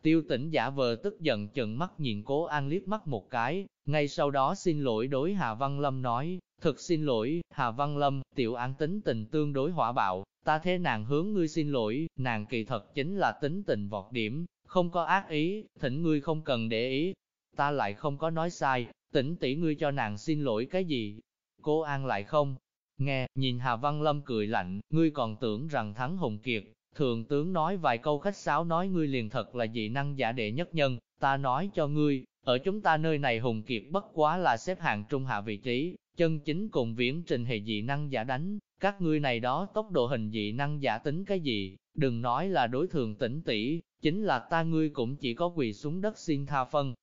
A: Tiêu tỉnh giả vờ tức giận chừng mắt nhìn cố An liếc mắt một cái, ngay sau đó xin lỗi đối Hà Văn Lâm nói, thực xin lỗi, Hà Văn Lâm, Tiểu An tính tình tương đối hỏa bạo, ta thế nàng hướng ngươi xin lỗi, nàng kỳ thật chính là tính tình vọt điểm, không có ác ý, thỉnh ngươi không cần để ý, ta lại không có nói sai, tỉnh tỷ ngươi cho nàng xin lỗi cái gì, Cô An lại không. Nghe, nhìn Hà Văn Lâm cười lạnh, ngươi còn tưởng rằng thắng Hùng Kiệt, thường tướng nói vài câu khách sáo nói ngươi liền thật là dị năng giả đệ nhất nhân, ta nói cho ngươi, ở chúng ta nơi này Hùng Kiệt bất quá là xếp hạng trung hạ vị trí, chân chính cùng viễn trình hệ dị năng giả đánh, các ngươi này đó tốc độ hình dị năng giả tính cái gì, đừng nói là đối thường tỉnh tỷ, chính là ta ngươi cũng chỉ có quỳ xuống đất xin tha phân.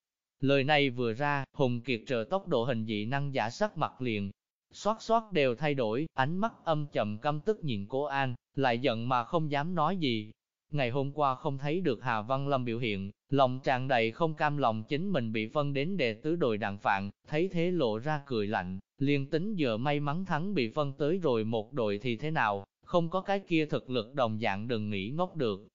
A: Lời này vừa ra, Hùng Kiệt trợ tốc độ hình dị năng giả sắc mặt liền, xoát xoát đều thay đổi, ánh mắt âm trầm căm tức nhìn cố An, lại giận mà không dám nói gì. Ngày hôm qua không thấy được Hà Văn Lâm biểu hiện, lòng tràn đầy không cam lòng chính mình bị phân đến đệ tứ đội đàn phạn, thấy thế lộ ra cười lạnh, liền tính giờ may mắn thắng bị phân tới rồi một đội thì thế nào, không có cái kia thực lực đồng dạng đừng nghĩ ngốc được.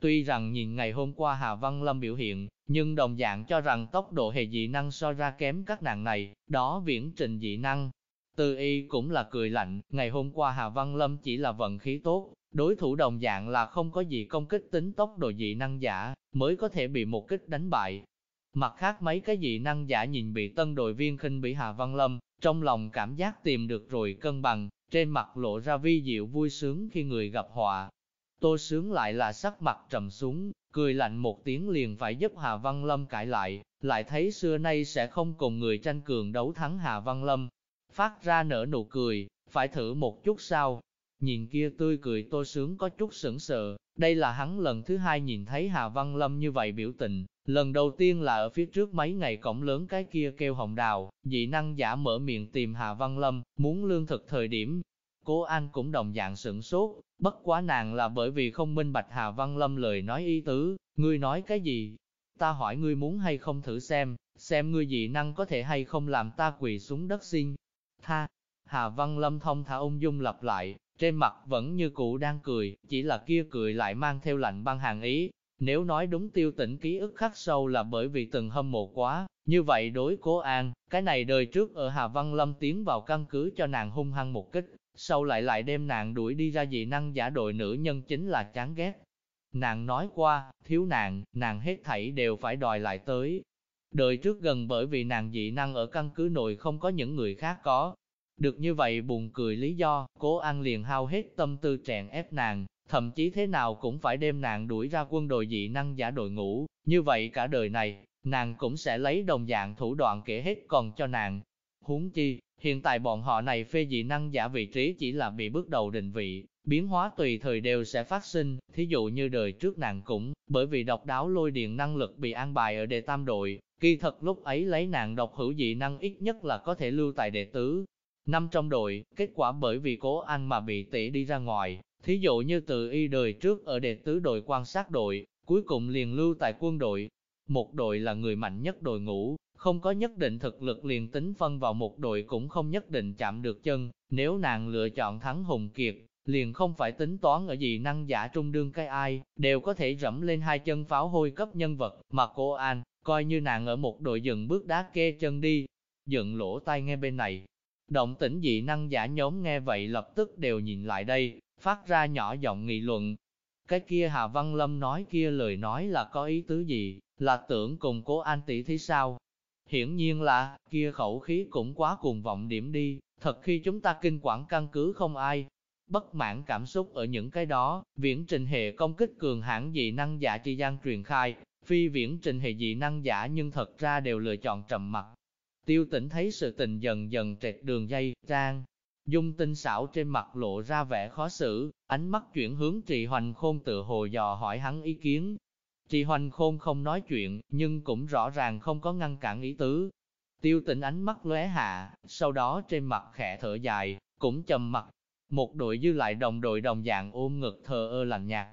A: Tuy rằng nhìn ngày hôm qua Hà Văn Lâm biểu hiện, nhưng đồng dạng cho rằng tốc độ hệ dị năng so ra kém các nàng này, đó viễn trình dị năng. Từ y cũng là cười lạnh, ngày hôm qua Hà Văn Lâm chỉ là vận khí tốt, đối thủ đồng dạng là không có gì công kích tính tốc độ dị năng giả, mới có thể bị một kích đánh bại. Mặt khác mấy cái dị năng giả nhìn bị tân đội viên khinh bị Hà Văn Lâm, trong lòng cảm giác tìm được rồi cân bằng, trên mặt lộ ra vi diệu vui sướng khi người gặp họa. Tô sướng lại là sắc mặt trầm xuống, cười lạnh một tiếng liền phải giúp Hà Văn Lâm cãi lại, lại thấy xưa nay sẽ không cùng người tranh cường đấu thắng Hà Văn Lâm. Phát ra nở nụ cười, phải thử một chút sao? Nhìn kia tươi cười tô sướng có chút sững sờ, đây là hắn lần thứ hai nhìn thấy Hà Văn Lâm như vậy biểu tình, lần đầu tiên là ở phía trước mấy ngày cổng lớn cái kia kêu hồng đào, dị năng giả mở miệng tìm Hà Văn Lâm, muốn lương thực thời điểm. Cố An cũng đồng dạng sửng sốt, bất quá nàng là bởi vì không minh bạch Hà Văn Lâm lời nói ý tứ, ngươi nói cái gì? Ta hỏi ngươi muốn hay không thử xem, xem ngươi dị năng có thể hay không làm ta quỳ xuống đất xin. Tha, Hà Văn Lâm thông thả ung dung lặp lại, trên mặt vẫn như cũ đang cười, chỉ là kia cười lại mang theo lạnh băng hàng ý. Nếu nói đúng tiêu tỉnh ký ức khắc sâu là bởi vì từng hâm mộ quá, như vậy đối cố an, cái này đời trước ở Hà Văn Lâm tiến vào căn cứ cho nàng hung hăng một kích, sau lại lại đem nàng đuổi đi ra dị năng giả đội nữ nhân chính là chán ghét. Nàng nói qua, thiếu nàng, nàng hết thảy đều phải đòi lại tới. Đời trước gần bởi vì nàng dị năng ở căn cứ nội không có những người khác có, được như vậy buồn cười lý do, cố an liền hao hết tâm tư trẹn ép nàng, thậm chí thế nào cũng phải đem nàng đuổi ra quân đội dị năng giả đội ngũ, như vậy cả đời này, nàng cũng sẽ lấy đồng dạng thủ đoạn kể hết còn cho nàng. Huống chi, hiện tại bọn họ này phê dị năng giả vị trí chỉ là bị bước đầu định vị, biến hóa tùy thời đều sẽ phát sinh, thí dụ như đời trước nàng cũng, bởi vì độc đáo lôi điện năng lực bị an bài ở đề tam đội, kỳ thật lúc ấy lấy nàng độc hữu dị năng ít nhất là có thể lưu tại đệ tứ, năm trong đội, kết quả bởi vì cố ăn mà bị tỉ đi ra ngoài, thí dụ như từ y đời trước ở đệ tứ đội quan sát đội, cuối cùng liền lưu tại quân đội. Một đội là người mạnh nhất đội ngũ, không có nhất định thực lực liền tính phân vào một đội cũng không nhất định chạm được chân, nếu nàng lựa chọn thắng hùng kiệt, liền không phải tính toán ở gì năng giả trung đương cái ai, đều có thể rẫm lên hai chân pháo hôi cấp nhân vật, mà cô An, coi như nàng ở một đội dừng bước đá kê chân đi, dựng lỗ tai nghe bên này, Động tĩnh dị năng giả nhóm nghe vậy lập tức đều nhìn lại đây, phát ra nhỏ giọng nghị luận. Cái kia Hà Văn Lâm nói kia lời nói là có ý tứ gì, là tưởng cùng cố an tỷ thế sao? Hiển nhiên là, kia khẩu khí cũng quá cuồng vọng điểm đi, thật khi chúng ta kinh quản căn cứ không ai. Bất mãn cảm xúc ở những cái đó, viễn trình hệ công kích cường hãn dị năng giả chi gian truyền khai, phi viễn trình hệ dị năng giả nhưng thật ra đều lựa chọn trầm mặt, Tiêu tỉnh thấy sự tình dần dần trệt đường dây, trang. Dung tinh xảo trên mặt lộ ra vẻ khó xử, ánh mắt chuyển hướng trì hoành khôn tự hồ dò hỏi hắn ý kiến. Trì hoành khôn không nói chuyện, nhưng cũng rõ ràng không có ngăn cản ý tứ. Tiêu tịnh ánh mắt lóe hạ, sau đó trên mặt khẽ thở dài, cũng trầm mặt. Một đội dư lại đồng đội đồng dạng ôm ngực thờ ơ lạnh nhạt.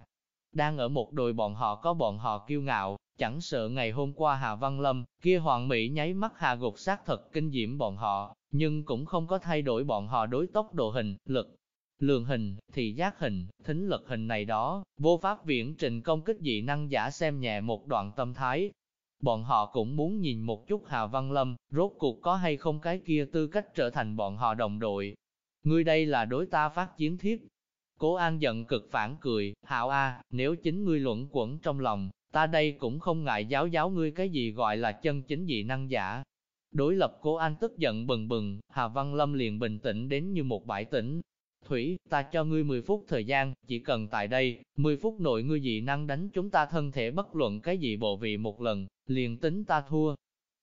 A: Đang ở một đội bọn họ có bọn họ kiêu ngạo, Chẳng sợ ngày hôm qua Hà Văn Lâm, kia hoàng mỹ nháy mắt Hà gục sát thật kinh diễm bọn họ, nhưng cũng không có thay đổi bọn họ đối tốc độ hình, lực, lượng hình, thị giác hình, thính lực hình này đó, vô pháp viễn trình công kích dị năng giả xem nhẹ một đoạn tâm thái. Bọn họ cũng muốn nhìn một chút Hà Văn Lâm, rốt cuộc có hay không cái kia tư cách trở thành bọn họ đồng đội. Ngươi đây là đối ta phát chiến thiết. Cố An giận cực phản cười, hảo a, nếu chính ngươi luận quẩn trong lòng, ta đây cũng không ngại giáo giáo ngươi cái gì gọi là chân chính dị năng giả. Đối lập cố an tức giận bừng bừng, Hà Văn Lâm liền bình tĩnh đến như một bãi tĩnh. Thủy, ta cho ngươi 10 phút thời gian, chỉ cần tại đây, 10 phút nội ngươi dị năng đánh chúng ta thân thể bất luận cái gì bộ vị một lần, liền tính ta thua.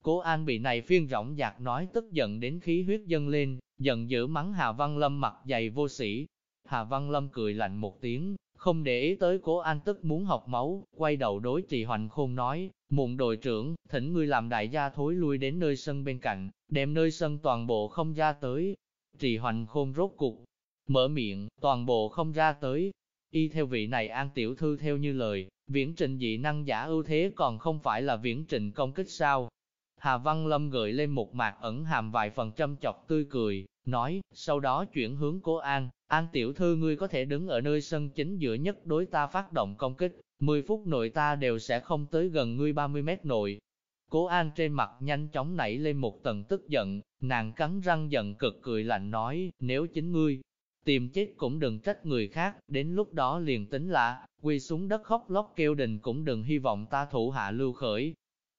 A: Cố An bị này phiên rỗng dạc nói tức giận đến khí huyết dâng lên, giận dữ mắng Hà Văn Lâm mặt dày vô sĩ. Hà Văn Lâm cười lạnh một tiếng, không để ý tới cố an tức muốn học máu, quay đầu đối trì hoành khôn nói, muộn đội trưởng, thỉnh ngươi làm đại gia thối lui đến nơi sân bên cạnh, đem nơi sân toàn bộ không ra tới. Trì hoành khôn rốt cục, mở miệng, toàn bộ không ra tới. Y theo vị này an tiểu thư theo như lời, viễn trình dị năng giả ưu thế còn không phải là viễn trình công kích sao. Hà Văn Lâm gợi lên một mạc ẩn hàm vài phần châm chọc tươi cười, nói, sau đó chuyển hướng cố An, An tiểu thư ngươi có thể đứng ở nơi sân chính giữa nhất đối ta phát động công kích, 10 phút nội ta đều sẽ không tới gần ngươi 30 mét nội. Cố An trên mặt nhanh chóng nảy lên một tầng tức giận, nàng cắn răng giận cực cười lạnh nói, nếu chính ngươi tìm chết cũng đừng trách người khác, đến lúc đó liền tính là, quỳ xuống đất khóc lóc kêu đình cũng đừng hy vọng ta thủ hạ lưu khởi.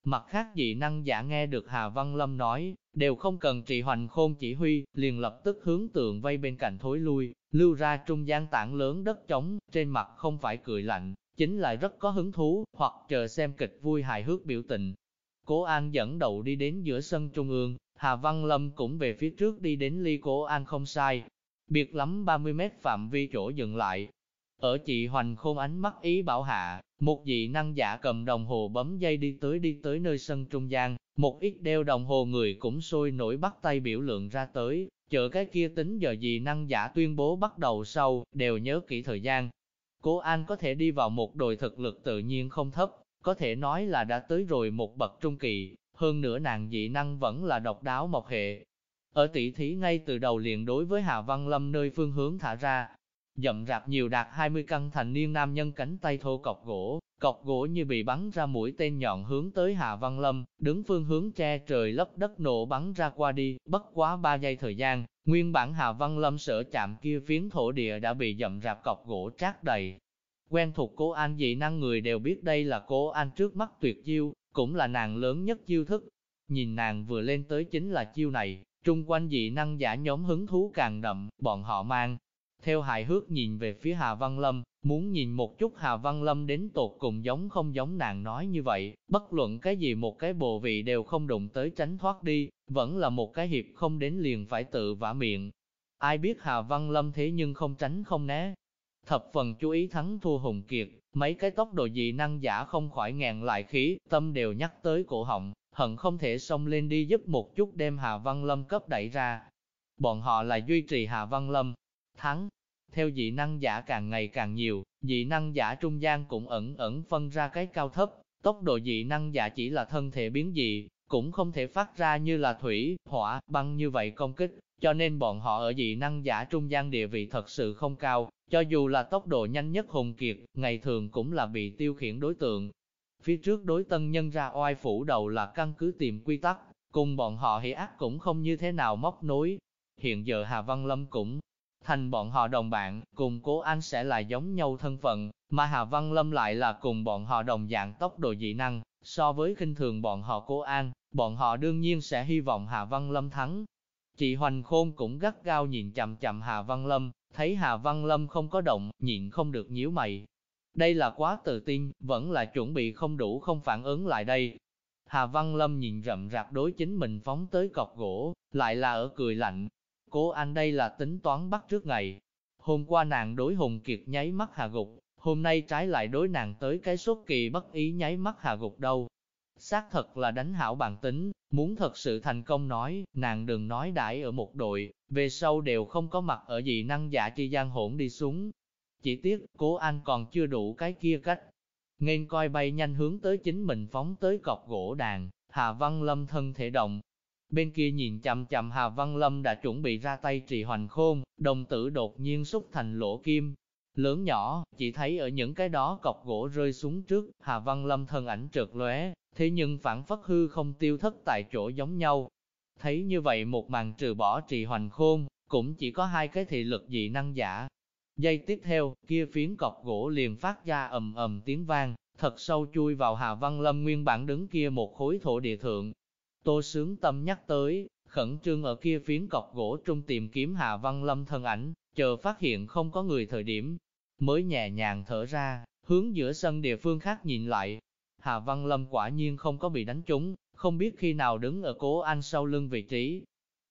A: Mặt khác dị năng giả nghe được Hà Văn Lâm nói, đều không cần trị hoành khôn chỉ huy, liền lập tức hướng tượng vây bên cạnh thối lui, lưu ra trung gian tảng lớn đất trống, trên mặt không phải cười lạnh, chính là rất có hứng thú, hoặc chờ xem kịch vui hài hước biểu tình. Cố An dẫn đầu đi đến giữa sân trung ương, Hà Văn Lâm cũng về phía trước đi đến ly Cố An không sai, biệt lắm 30 mét phạm vi chỗ dừng lại. Ở chị Hoành Khôn ánh mắt ý bảo hạ, một dị năng giả cầm đồng hồ bấm dây đi tới đi tới nơi sân trung gian, một ít đeo đồng hồ người cũng sôi nổi bắt tay biểu lượng ra tới, chờ cái kia tính giờ dị năng giả tuyên bố bắt đầu sau, đều nhớ kỹ thời gian. Cố An có thể đi vào một đội thực lực tự nhiên không thấp, có thể nói là đã tới rồi một bậc trung kỳ, hơn nữa nàng dị năng vẫn là độc đáo mộc hệ. Ở tỷ thí ngay từ đầu liền đối với Hà Văn Lâm nơi phương hướng thả ra, dậm rạp nhiều đạt 20 căn thành niên nam nhân cánh tay thô cọc gỗ, cọc gỗ như bị bắn ra mũi tên nhọn hướng tới Hà Văn Lâm, đứng phương hướng che trời lấp đất nổ bắn ra qua đi, bất quá 3 giây thời gian, nguyên bản Hà Văn Lâm sở chạm kia phiến thổ địa đã bị dậm rạp cọc gỗ trát đầy. Quen thuộc cố an dị năng người đều biết đây là cố an trước mắt tuyệt chiêu, cũng là nàng lớn nhất chiêu thức. Nhìn nàng vừa lên tới chính là chiêu này, trung quanh dị năng giả nhóm hứng thú càng đậm, bọn họ mang theo hài hước nhìn về phía Hà Văn Lâm, muốn nhìn một chút Hà Văn Lâm đến tột cùng giống không giống nàng nói như vậy, bất luận cái gì một cái bộ vị đều không đụng tới tránh thoát đi, vẫn là một cái hiệp không đến liền phải tự vả miệng. Ai biết Hà Văn Lâm thế nhưng không tránh không né. Thập phần chú ý thắng thua hùng kiệt, mấy cái tốc độ dị năng giả không khỏi ngàn lại khí, tâm đều nhắc tới cổ họng, hận không thể xông lên đi giúp một chút đem Hà Văn Lâm cấp đẩy ra. Bọn họ là duy trì Hà Văn Lâm, thắng. Theo dị năng giả càng ngày càng nhiều, dị năng giả trung gian cũng ẩn ẩn phân ra cái cao thấp, tốc độ dị năng giả chỉ là thân thể biến dị, cũng không thể phát ra như là thủy, hỏa, băng như vậy công kích, cho nên bọn họ ở dị năng giả trung gian địa vị thật sự không cao, cho dù là tốc độ nhanh nhất hùng kiệt, ngày thường cũng là bị tiêu khiển đối tượng. Phía trước đối tân nhân ra oai phủ đầu là căn cứ tìm quy tắc, cùng bọn họ hỉ ác cũng không như thế nào móc nối. Hiện giờ Hà Văn Lâm cũng thành bọn họ đồng bạn, cùng cố anh sẽ là giống nhau thân phận, mà Hà Văn Lâm lại là cùng bọn họ đồng dạng tốc độ dị năng, so với khinh thường bọn họ cố an, bọn họ đương nhiên sẽ hy vọng Hà Văn Lâm thắng. Chị Hoành Khôn cũng gắt gao nhìn chậm chậm Hà Văn Lâm, thấy Hà Văn Lâm không có động, nhịn không được nhíu mày. Đây là quá tự tin, vẫn là chuẩn bị không đủ không phản ứng lại đây. Hà Văn Lâm nhìn rậm rạp đối chính mình phóng tới cọc gỗ, lại là ở cười lạnh, Cố anh đây là tính toán bắt trước ngày. Hôm qua nàng đối Hùng Kiệt nháy mắt hạ gục, hôm nay trái lại đối nàng tới cái sốt kỳ bất ý nháy mắt hạ gục đâu. Xác thật là đánh hảo bản tính, muốn thật sự thành công nói, nàng đừng nói đãi ở một đội, về sau đều không có mặt ở gì năng giả chi gian hỗn đi xuống. Chỉ tiếc, cố anh còn chưa đủ cái kia cách. nên coi bay nhanh hướng tới chính mình phóng tới cọc gỗ đàn, Hà Văn Lâm thân thể động, Bên kia nhìn chằm chằm Hà Văn Lâm đã chuẩn bị ra tay trì hoành khôn, đồng tử đột nhiên xúc thành lỗ kim. Lớn nhỏ, chỉ thấy ở những cái đó cọc gỗ rơi xuống trước, Hà Văn Lâm thân ảnh trượt lóe, thế nhưng phản phất hư không tiêu thất tại chỗ giống nhau. Thấy như vậy một màn trừ bỏ trì hoành khôn, cũng chỉ có hai cái thị lực dị năng giả. Giây tiếp theo, kia phiến cọc gỗ liền phát ra ầm ầm tiếng vang, thật sâu chui vào Hà Văn Lâm nguyên bản đứng kia một khối thổ địa thượng, Tô sướng tâm nhắc tới, khẩn trương ở kia phiến cọc gỗ trung tìm kiếm Hà Văn Lâm thân ảnh, chờ phát hiện không có người thời điểm, mới nhẹ nhàng thở ra, hướng giữa sân địa phương khác nhìn lại. Hà Văn Lâm quả nhiên không có bị đánh trúng, không biết khi nào đứng ở cố anh sau lưng vị trí.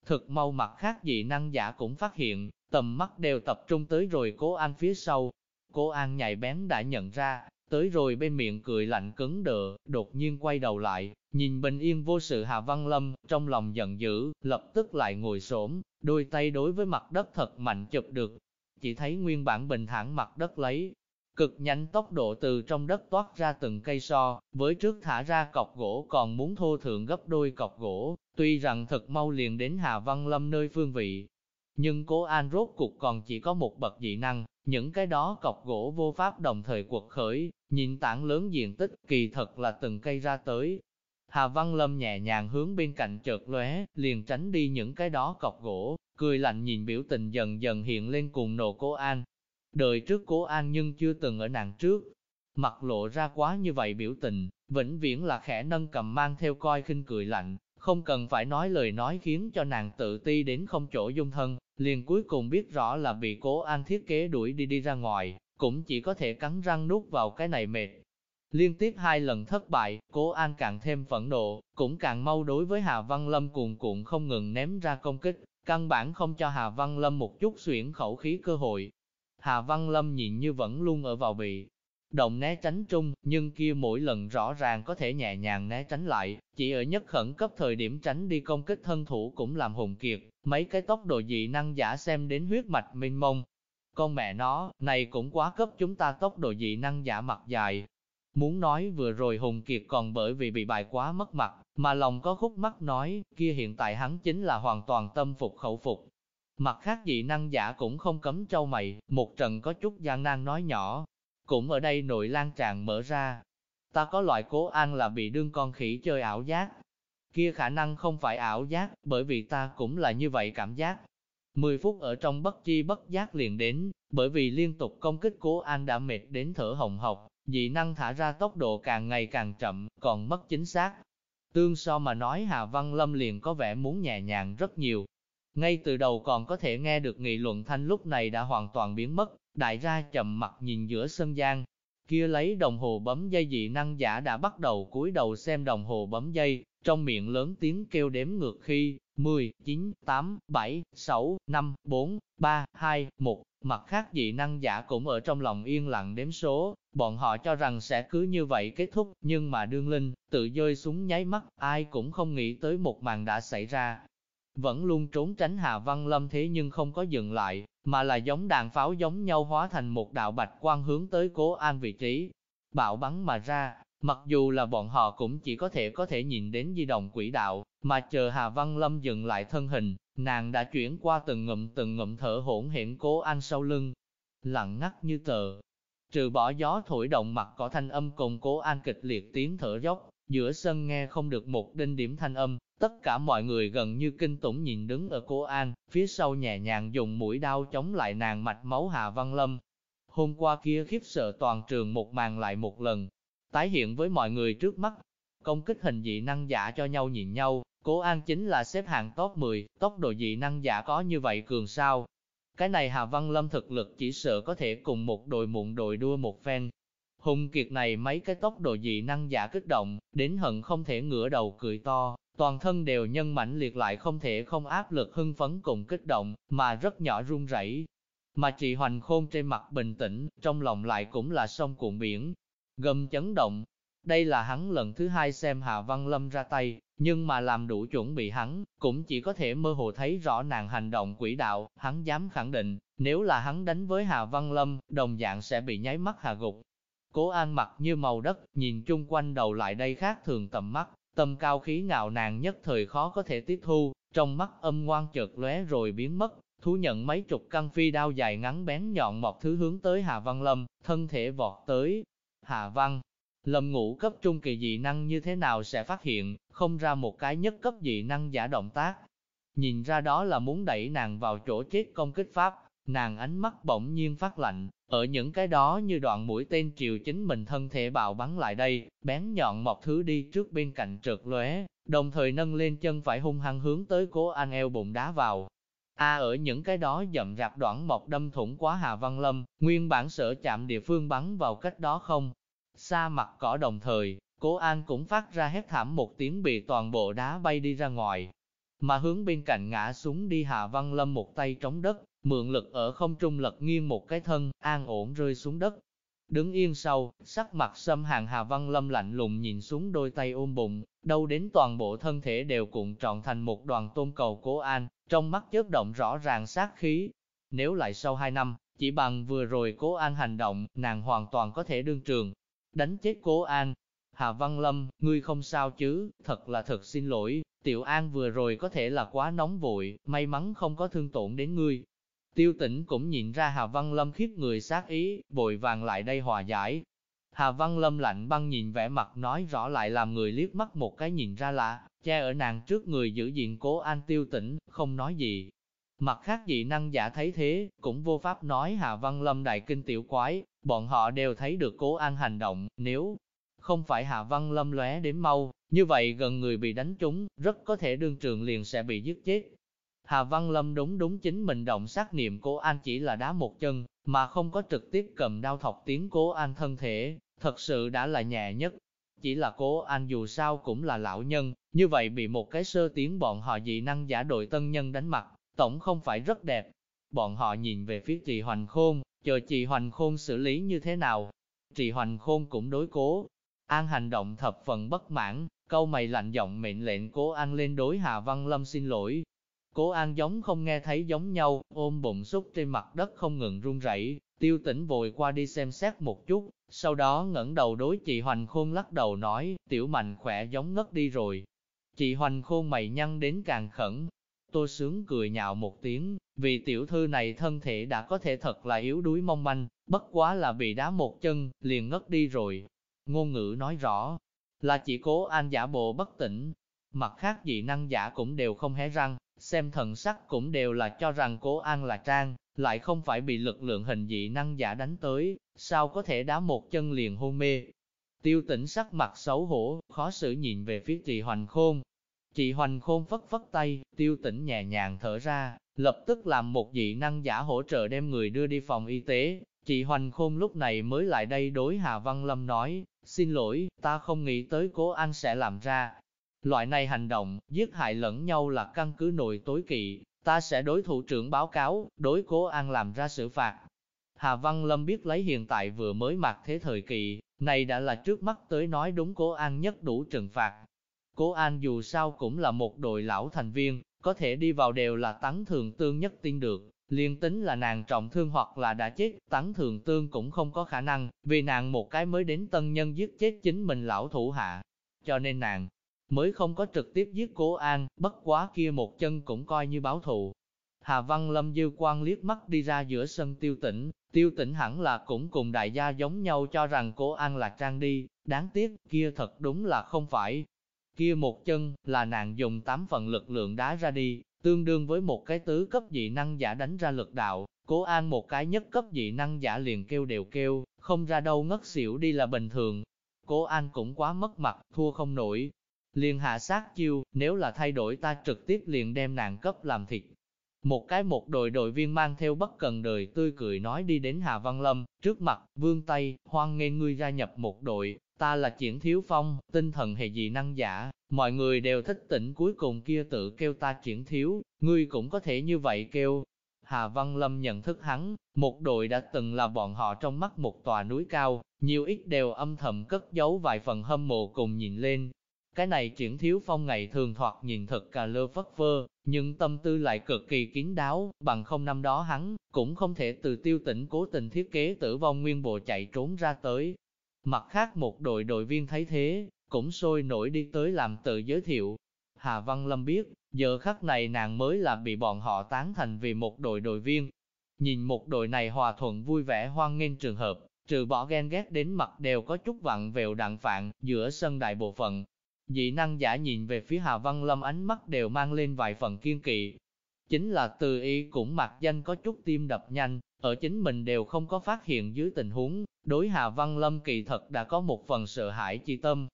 A: Thực mau mặt khác dị năng giả cũng phát hiện, tầm mắt đều tập trung tới rồi cố an phía sau. Cố an nhạy bén đã nhận ra, tới rồi bên miệng cười lạnh cứng đờ, đột nhiên quay đầu lại, nhìn bình yên vô sự Hà Văn Lâm, trong lòng giận dữ, lập tức lại ngồi xổm, đôi tay đối với mặt đất thật mạnh chụp được. Chỉ thấy nguyên bản bình thản mặt đất lấy, cực nhanh tốc độ từ trong đất toát ra từng cây so, với trước thả ra cọc gỗ còn muốn thô thượng gấp đôi cọc gỗ, tuy rằng thật mau liền đến Hà Văn Lâm nơi phương vị. Nhưng cố an rốt cục còn chỉ có một bậc dị năng, những cái đó cọc gỗ vô pháp đồng thời quật khởi, nhìn tảng lớn diện tích, kỳ thật là từng cây ra tới. Hà Văn Lâm nhẹ nhàng hướng bên cạnh chợt lóe, liền tránh đi những cái đó cọc gỗ, cười lạnh nhìn biểu tình dần dần hiện lên cùng nộ cố an, Đời trước cố an nhưng chưa từng ở nàng trước, mặt lộ ra quá như vậy biểu tình, vĩnh viễn là khẽ nâng cầm mang theo coi khinh cười lạnh, không cần phải nói lời nói khiến cho nàng tự ti đến không chỗ dung thân, liền cuối cùng biết rõ là bị cố an thiết kế đuổi đi đi ra ngoài, cũng chỉ có thể cắn răng nuốt vào cái này mệt. Liên tiếp hai lần thất bại, cố an càng thêm phẫn nộ, cũng càng mau đối với Hà Văn Lâm cuồn cuộn không ngừng ném ra công kích, căn bản không cho Hà Văn Lâm một chút xuyển khẩu khí cơ hội, Hà Văn Lâm nhìn như vẫn luôn ở vào bị động né tránh trung, nhưng kia mỗi lần rõ ràng có thể nhẹ nhàng né tránh lại, chỉ ở nhất khẩn cấp thời điểm tránh đi công kích thân thủ cũng làm hùng kiệt, mấy cái tốc độ dị năng giả xem đến huyết mạch minh mông. Con mẹ nó, này cũng quá cấp chúng ta tốc độ dị năng giả mặt dài. Muốn nói vừa rồi Hùng Kiệt còn bởi vì bị bài quá mất mặt, mà lòng có khúc mắc nói, kia hiện tại hắn chính là hoàn toàn tâm phục khẩu phục, Mặt khác dị năng giả cũng không cấm trâu mày, một trận có chút gian nan nói nhỏ. Cũng ở đây nội lan tràn mở ra. Ta có loại cố an là bị đương con khỉ chơi ảo giác. Kia khả năng không phải ảo giác, bởi vì ta cũng là như vậy cảm giác. Mười phút ở trong bất chi bất giác liền đến, bởi vì liên tục công kích cố an đã mệt đến thở hồng hộc, dị năng thả ra tốc độ càng ngày càng chậm, còn mất chính xác. Tương so mà nói Hà Văn Lâm liền có vẻ muốn nhẹ nhàng rất nhiều, ngay từ đầu còn có thể nghe được nghị luận thanh lúc này đã hoàn toàn biến mất, đại ra chậm mặt nhìn giữa sân gian. Kia lấy đồng hồ bấm dây dị năng giả đã bắt đầu cúi đầu xem đồng hồ bấm dây, trong miệng lớn tiếng kêu đếm ngược khi 10, 9, 8, 7, 6, 5, 4, 3, 2, 1. Mặt khác dị năng giả cũng ở trong lòng yên lặng đếm số, bọn họ cho rằng sẽ cứ như vậy kết thúc, nhưng mà đương linh, tự rơi súng nháy mắt, ai cũng không nghĩ tới một màn đã xảy ra, vẫn luôn trốn tránh Hà Văn Lâm thế nhưng không có dừng lại, mà là giống đàn pháo giống nhau hóa thành một đạo bạch quang hướng tới cố an vị trí. Bạo bắn mà ra, mặc dù là bọn họ cũng chỉ có thể có thể nhìn đến di động quỹ đạo, mà chờ Hà Văn Lâm dừng lại thân hình, nàng đã chuyển qua từng ngụm từng ngụm thở hỗn hển cố an sau lưng, lặng ngắt như tờ. Trừ bỏ gió thổi động mặt cỏ thanh âm cùng cố an kịch liệt tiếng thở dốc, giữa sân nghe không được một đinh điểm thanh âm, Tất cả mọi người gần như kinh tủng nhìn đứng ở cô An, phía sau nhẹ nhàng dùng mũi đao chống lại nàng mạch máu Hà Văn Lâm. Hôm qua kia khiếp sợ toàn trường một màn lại một lần, tái hiện với mọi người trước mắt. Công kích hình dị năng giả cho nhau nhìn nhau, cố An chính là xếp hạng top 10, tốc độ dị năng giả có như vậy cường sao. Cái này Hà Văn Lâm thực lực chỉ sợ có thể cùng một đội muộn đội đua một phen. Hùng kiệt này mấy cái tốc độ dị năng giả kích động, đến hận không thể ngửa đầu cười to, toàn thân đều nhân mãnh liệt lại không thể không áp lực hưng phấn cùng kích động, mà rất nhỏ run rẩy. Mà chị Hoành Khôn trên mặt bình tĩnh, trong lòng lại cũng là sông cuộn biển, gầm chấn động. Đây là hắn lần thứ hai xem Hạ Văn Lâm ra tay, nhưng mà làm đủ chuẩn bị hắn, cũng chỉ có thể mơ hồ thấy rõ nàng hành động quỷ đạo, hắn dám khẳng định, nếu là hắn đánh với Hà Văn Lâm, đồng dạng sẽ bị nháy mắt hạ gục. Cố An mặc như màu đất, nhìn chung quanh đầu lại đây khác thường tầm mắt, Tâm cao khí ngạo nàng nhất thời khó có thể tiếp thu, trong mắt âm ngoan chợt lóe rồi biến mất, thú nhận mấy chục căn phi đao dài ngắn bén nhọn một thứ hướng tới Hà Văn Lâm, thân thể vọt tới. Hà Văn Lâm ngũ cấp trung kỳ dị năng như thế nào sẽ phát hiện, không ra một cái nhất cấp dị năng giả động tác. Nhìn ra đó là muốn đẩy nàng vào chỗ chết công kích pháp, nàng ánh mắt bỗng nhiên phát lạnh, ở những cái đó như đoạn mũi tên chiều chính mình thân thể bạo bắn lại đây, bén nhọn một thứ đi trước bên cạnh trượt lóe, đồng thời nâng lên chân phải hung hăng hướng tới cố anh eo bụng đá vào. A ở những cái đó dậm rạp đoạn mọc đâm thủng quá Hà Văn Lâm, nguyên bản sở chạm địa phương bắn vào cách đó không. Xa mặt cỏ đồng thời, cố an cũng phát ra hét thảm một tiếng bị toàn bộ đá bay đi ra ngoài. mà hướng bên cạnh ngã xuống đi hà Văn Lâm một tay trống đất, mượn lực ở không trung lật nghiêng một cái thân, an ổn rơi xuống đất. Đứng yên sau, sắc mặt xâm hàng Hà Văn Lâm lạnh lùng nhìn xuống đôi tay ôm bụng, đâu đến toàn bộ thân thể đều cuộn trọn thành một đoàn tôn cầu cố an, trong mắt chớp động rõ ràng sát khí. Nếu lại sau hai năm, chỉ bằng vừa rồi cố an hành động, nàng hoàn toàn có thể đương trường, đánh chết cố an. Hà Văn Lâm, ngươi không sao chứ, thật là thật xin lỗi, Tiểu An vừa rồi có thể là quá nóng vội, may mắn không có thương tổn đến ngươi. Tiêu tỉnh cũng nhìn ra Hà Văn Lâm khiếp người sát ý, bội vàng lại đây hòa giải. Hà Văn Lâm lạnh băng nhìn vẻ mặt nói rõ lại làm người liếc mắt một cái nhìn ra lạ, che ở nàng trước người giữ diện cố an tiêu tỉnh, không nói gì. Mặt khác dị năng giả thấy thế, cũng vô pháp nói Hà Văn Lâm đại kinh tiểu quái, bọn họ đều thấy được cố an hành động, nếu không phải Hà Văn Lâm lóe đến mau, như vậy gần người bị đánh trúng, rất có thể đương trường liền sẽ bị giết chết. Hà Văn Lâm đúng đúng chính mình động sát niệm cố an chỉ là đá một chân, mà không có trực tiếp cầm đao thọc tiếng cố an thân thể, thật sự đã là nhẹ nhất. Chỉ là cố an dù sao cũng là lão nhân, như vậy bị một cái sơ tiếng bọn họ dị năng giả đội tân nhân đánh mặt, tổng không phải rất đẹp. Bọn họ nhìn về phía trì hoành khôn, chờ trì hoành khôn xử lý như thế nào. Trì hoành khôn cũng đối cố. An hành động thập phần bất mãn, câu mày lạnh giọng mệnh lệnh cố an lên đối Hà Văn Lâm xin lỗi, Cố An giống không nghe thấy giống nhau, ôm bụng xúc trên mặt đất không ngừng run rẩy. tiêu Tĩnh vội qua đi xem xét một chút, sau đó ngẩng đầu đối chị Hoành Khôn lắc đầu nói, tiểu mạnh khỏe giống ngất đi rồi. Chị Hoành Khôn mày nhăn đến càng khẩn, tôi sướng cười nhạo một tiếng, vì tiểu thư này thân thể đã có thể thật là yếu đuối mong manh, bất quá là bị đá một chân, liền ngất đi rồi. Ngôn ngữ nói rõ, là chỉ cố an giả bộ bất tỉnh, mặt khác dị năng giả cũng đều không hé răng, xem thần sắc cũng đều là cho rằng cố an là trang, lại không phải bị lực lượng hình dị năng giả đánh tới, sao có thể đá một chân liền hôn mê. Tiêu tỉnh sắc mặt xấu hổ, khó xử nhìn về phía chị Hoành Khôn. Chị Hoành Khôn phất phất tay, tiêu tỉnh nhẹ nhàng thở ra, lập tức làm một dị năng giả hỗ trợ đem người đưa đi phòng y tế. Chị Hoành Khôn lúc này mới lại đây đối Hà Văn Lâm nói, xin lỗi, ta không nghĩ tới cố an sẽ làm ra, Loại này hành động, giết hại lẫn nhau là căn cứ nội tối kỵ, ta sẽ đối thủ trưởng báo cáo, đối cố an làm ra xử phạt. Hà Văn Lâm biết lấy hiện tại vừa mới mặc thế thời kỳ, này đã là trước mắt tới nói đúng cố an nhất đủ trừng phạt. Cố an dù sao cũng là một đội lão thành viên, có thể đi vào đều là tấn thường tương nhất tin được, liên tính là nàng trọng thương hoặc là đã chết, tấn thường tương cũng không có khả năng, vì nàng một cái mới đến tân nhân giết chết chính mình lão thủ hạ. Cho nên nàng, mới không có trực tiếp giết cố an, bất quá kia một chân cũng coi như báo thù. Hà Văn Lâm dư quan liếc mắt đi ra giữa sân tiêu tỉnh, tiêu tỉnh hẳn là cũng cùng đại gia giống nhau cho rằng cố an là trang đi, đáng tiếc, kia thật đúng là không phải. Kia một chân, là nàng dùng tám phần lực lượng đá ra đi, tương đương với một cái tứ cấp dị năng giả đánh ra lực đạo, cố an một cái nhất cấp dị năng giả liền kêu đều kêu, không ra đâu ngất xỉu đi là bình thường. Cố an cũng quá mất mặt, thua không nổi, liền hạ sát chiêu, nếu là thay đổi ta trực tiếp liền đem nàng cấp làm thịt. Một cái một đội đội viên mang theo bất cần đời tươi cười nói đi đến Hà Văn Lâm, trước mặt, vương tay, hoan nghênh ngươi gia nhập một đội, ta là triển thiếu phong, tinh thần hệ dị năng giả, mọi người đều thích tỉnh cuối cùng kia tự kêu ta triển thiếu, ngươi cũng có thể như vậy kêu. Hà Văn Lâm nhận thức hắn, một đội đã từng là bọn họ trong mắt một tòa núi cao, nhiều ít đều âm thầm cất giấu vài phần hâm mộ cùng nhìn lên, cái này triển thiếu phong ngày thường thoạt nhìn thật cà lơ phất phơ, nhưng tâm tư lại cực kỳ kín đáo, bằng không năm đó hắn, cũng không thể từ tiêu tỉnh cố tình thiết kế tử vong nguyên bộ chạy trốn ra tới. Mặt khác một đội đội viên thấy thế, cũng sôi nổi đi tới làm tự giới thiệu. Hà Văn Lâm biết, giờ khắc này nàng mới là bị bọn họ tán thành vì một đội đội viên. Nhìn một đội này hòa thuận vui vẻ hoan nghênh trường hợp, trừ bỏ ghen ghét đến mặt đều có chút vặn vẹo đặng phạn, giữa sân đại bộ phận, Dị năng giả nhìn về phía Hà Văn Lâm ánh mắt đều mang lên vài phần kiên kỵ. Chính là từ y cũng mặc danh có chút tim đập nhanh, ở chính mình đều không có phát hiện dưới tình huống, đối Hà Văn Lâm kỳ thật đã có một phần sợ hãi chi tâm.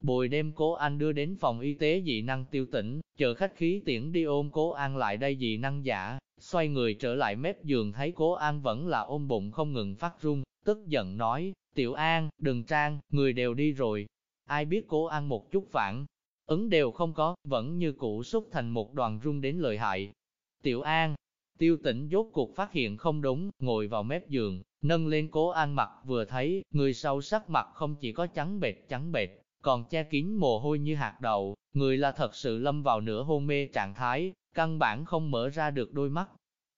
A: Bồi đêm cố anh đưa đến phòng y tế dị năng tiêu tỉnh, chờ khách khí tiễn đi ôm cố an lại đây dị năng giả, xoay người trở lại mép giường thấy cố an vẫn là ôm bụng không ngừng phát run, tức giận nói, tiểu an, đừng trang, người đều đi rồi, ai biết cố ăn một chút phản. ứng đều không có, vẫn như cũ xúc thành một đoàn rung đến lợi hại. Tiểu An, tiêu tỉnh dốt cuộc phát hiện không đúng, ngồi vào mép giường, nâng lên cố an mặt vừa thấy, người sau sắc mặt không chỉ có trắng bệt trắng bệt, còn che kín mồ hôi như hạt đậu, người là thật sự lâm vào nửa hôn mê trạng thái, căn bản không mở ra được đôi mắt.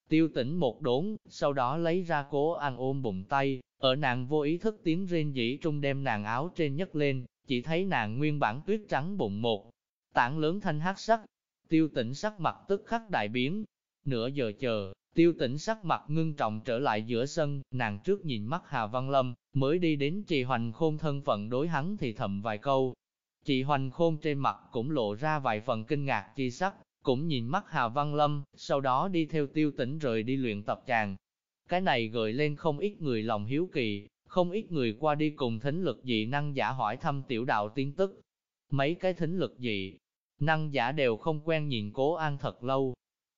A: Tiêu tỉnh một đốn, sau đó lấy ra cố an ôm bụng tay, ở nàng vô ý thức tiếng rên dĩ trung đem nàng áo trên nhấc lên, chỉ thấy nàng nguyên bản tuyết trắng bụng một, tảng lớn thanh hắc sắc. Tiêu tĩnh sắc mặt tức khắc đại biến. Nửa giờ chờ, tiêu tĩnh sắc mặt ngưng trọng trở lại giữa sân, nàng trước nhìn mắt Hà Văn Lâm, mới đi đến trì hoành khôn thân phận đối hắn thì thầm vài câu. Chị hoành khôn trên mặt cũng lộ ra vài phần kinh ngạc chi sắc, cũng nhìn mắt Hà Văn Lâm, sau đó đi theo tiêu tỉnh rời đi luyện tập chàng. Cái này gợi lên không ít người lòng hiếu kỳ, không ít người qua đi cùng thính lực dị năng giả hỏi thăm tiểu đạo tin tức. Mấy cái thính lực dị năng giả đều không quen nhìn cố an thật lâu.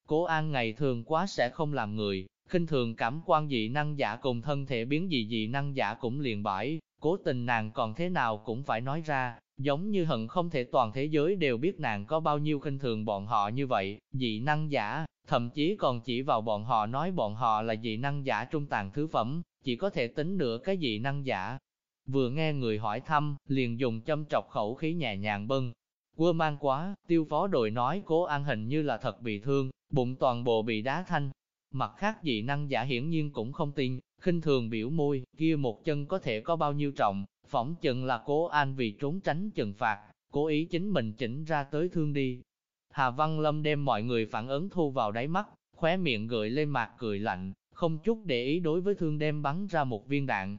A: Cố an ngày thường quá sẽ không làm người, khinh thường cảm quan dị năng giả cùng thân thể biến dị dị năng giả cũng liền bãi, cố tình nàng còn thế nào cũng phải nói ra, giống như hận không thể toàn thế giới đều biết nàng có bao nhiêu khinh thường bọn họ như vậy, dị năng giả, thậm chí còn chỉ vào bọn họ nói bọn họ là dị năng giả trung tàn thứ phẩm, chỉ có thể tính nửa cái dị năng giả. Vừa nghe người hỏi thăm, liền dùng châm trọc khẩu khí nhẹ nhàng bưng. Quơ mang quá, tiêu phó đội nói cố an hình như là thật bị thương, bụng toàn bộ bị đá thanh. Mặt khác dị năng giả hiển nhiên cũng không tin, khinh thường biểu môi, kia một chân có thể có bao nhiêu trọng, phỏng chừng là cố an vì trốn tránh trừng phạt, cố ý chính mình chỉnh ra tới thương đi. Hà Văn Lâm đem mọi người phản ứng thu vào đáy mắt, khóe miệng gợi lên mặt cười lạnh, không chút để ý đối với thương đem bắn ra một viên đạn.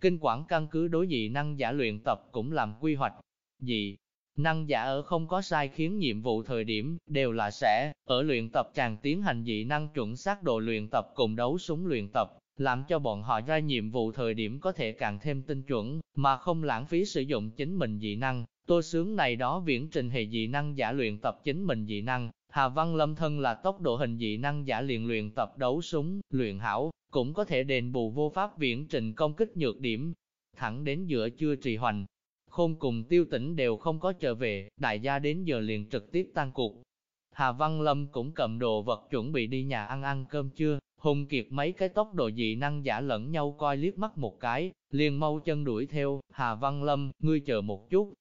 A: Kinh quản căn cứ đối dị năng giả luyện tập cũng làm quy hoạch. Dị năng giả ở không có sai khiến nhiệm vụ thời điểm, đều là sẽ, ở luyện tập tràn tiến hành dị năng chuẩn xác độ luyện tập cùng đấu súng luyện tập, làm cho bọn họ ra nhiệm vụ thời điểm có thể càng thêm tinh chuẩn, mà không lãng phí sử dụng chính mình dị năng. Tô sướng này đó viễn trình hệ dị năng giả luyện tập chính mình dị năng, Hà Văn Lâm thân là tốc độ hình dị năng giả liền luyện tập đấu súng, luyện hảo, cũng có thể đền bù vô pháp viễn trình công kích nhược điểm. Thẳng đến giữa trưa trì hoành, khôn cùng tiêu tỉnh đều không có trở về, đại gia đến giờ liền trực tiếp tan cuộc. Hà Văn Lâm cũng cầm đồ vật chuẩn bị đi nhà ăn ăn cơm trưa, Hùng Kiệt mấy cái tốc độ dị năng giả lẫn nhau coi liếc mắt một cái, liền mau chân đuổi theo, Hà Văn Lâm, ngươi chờ một chút,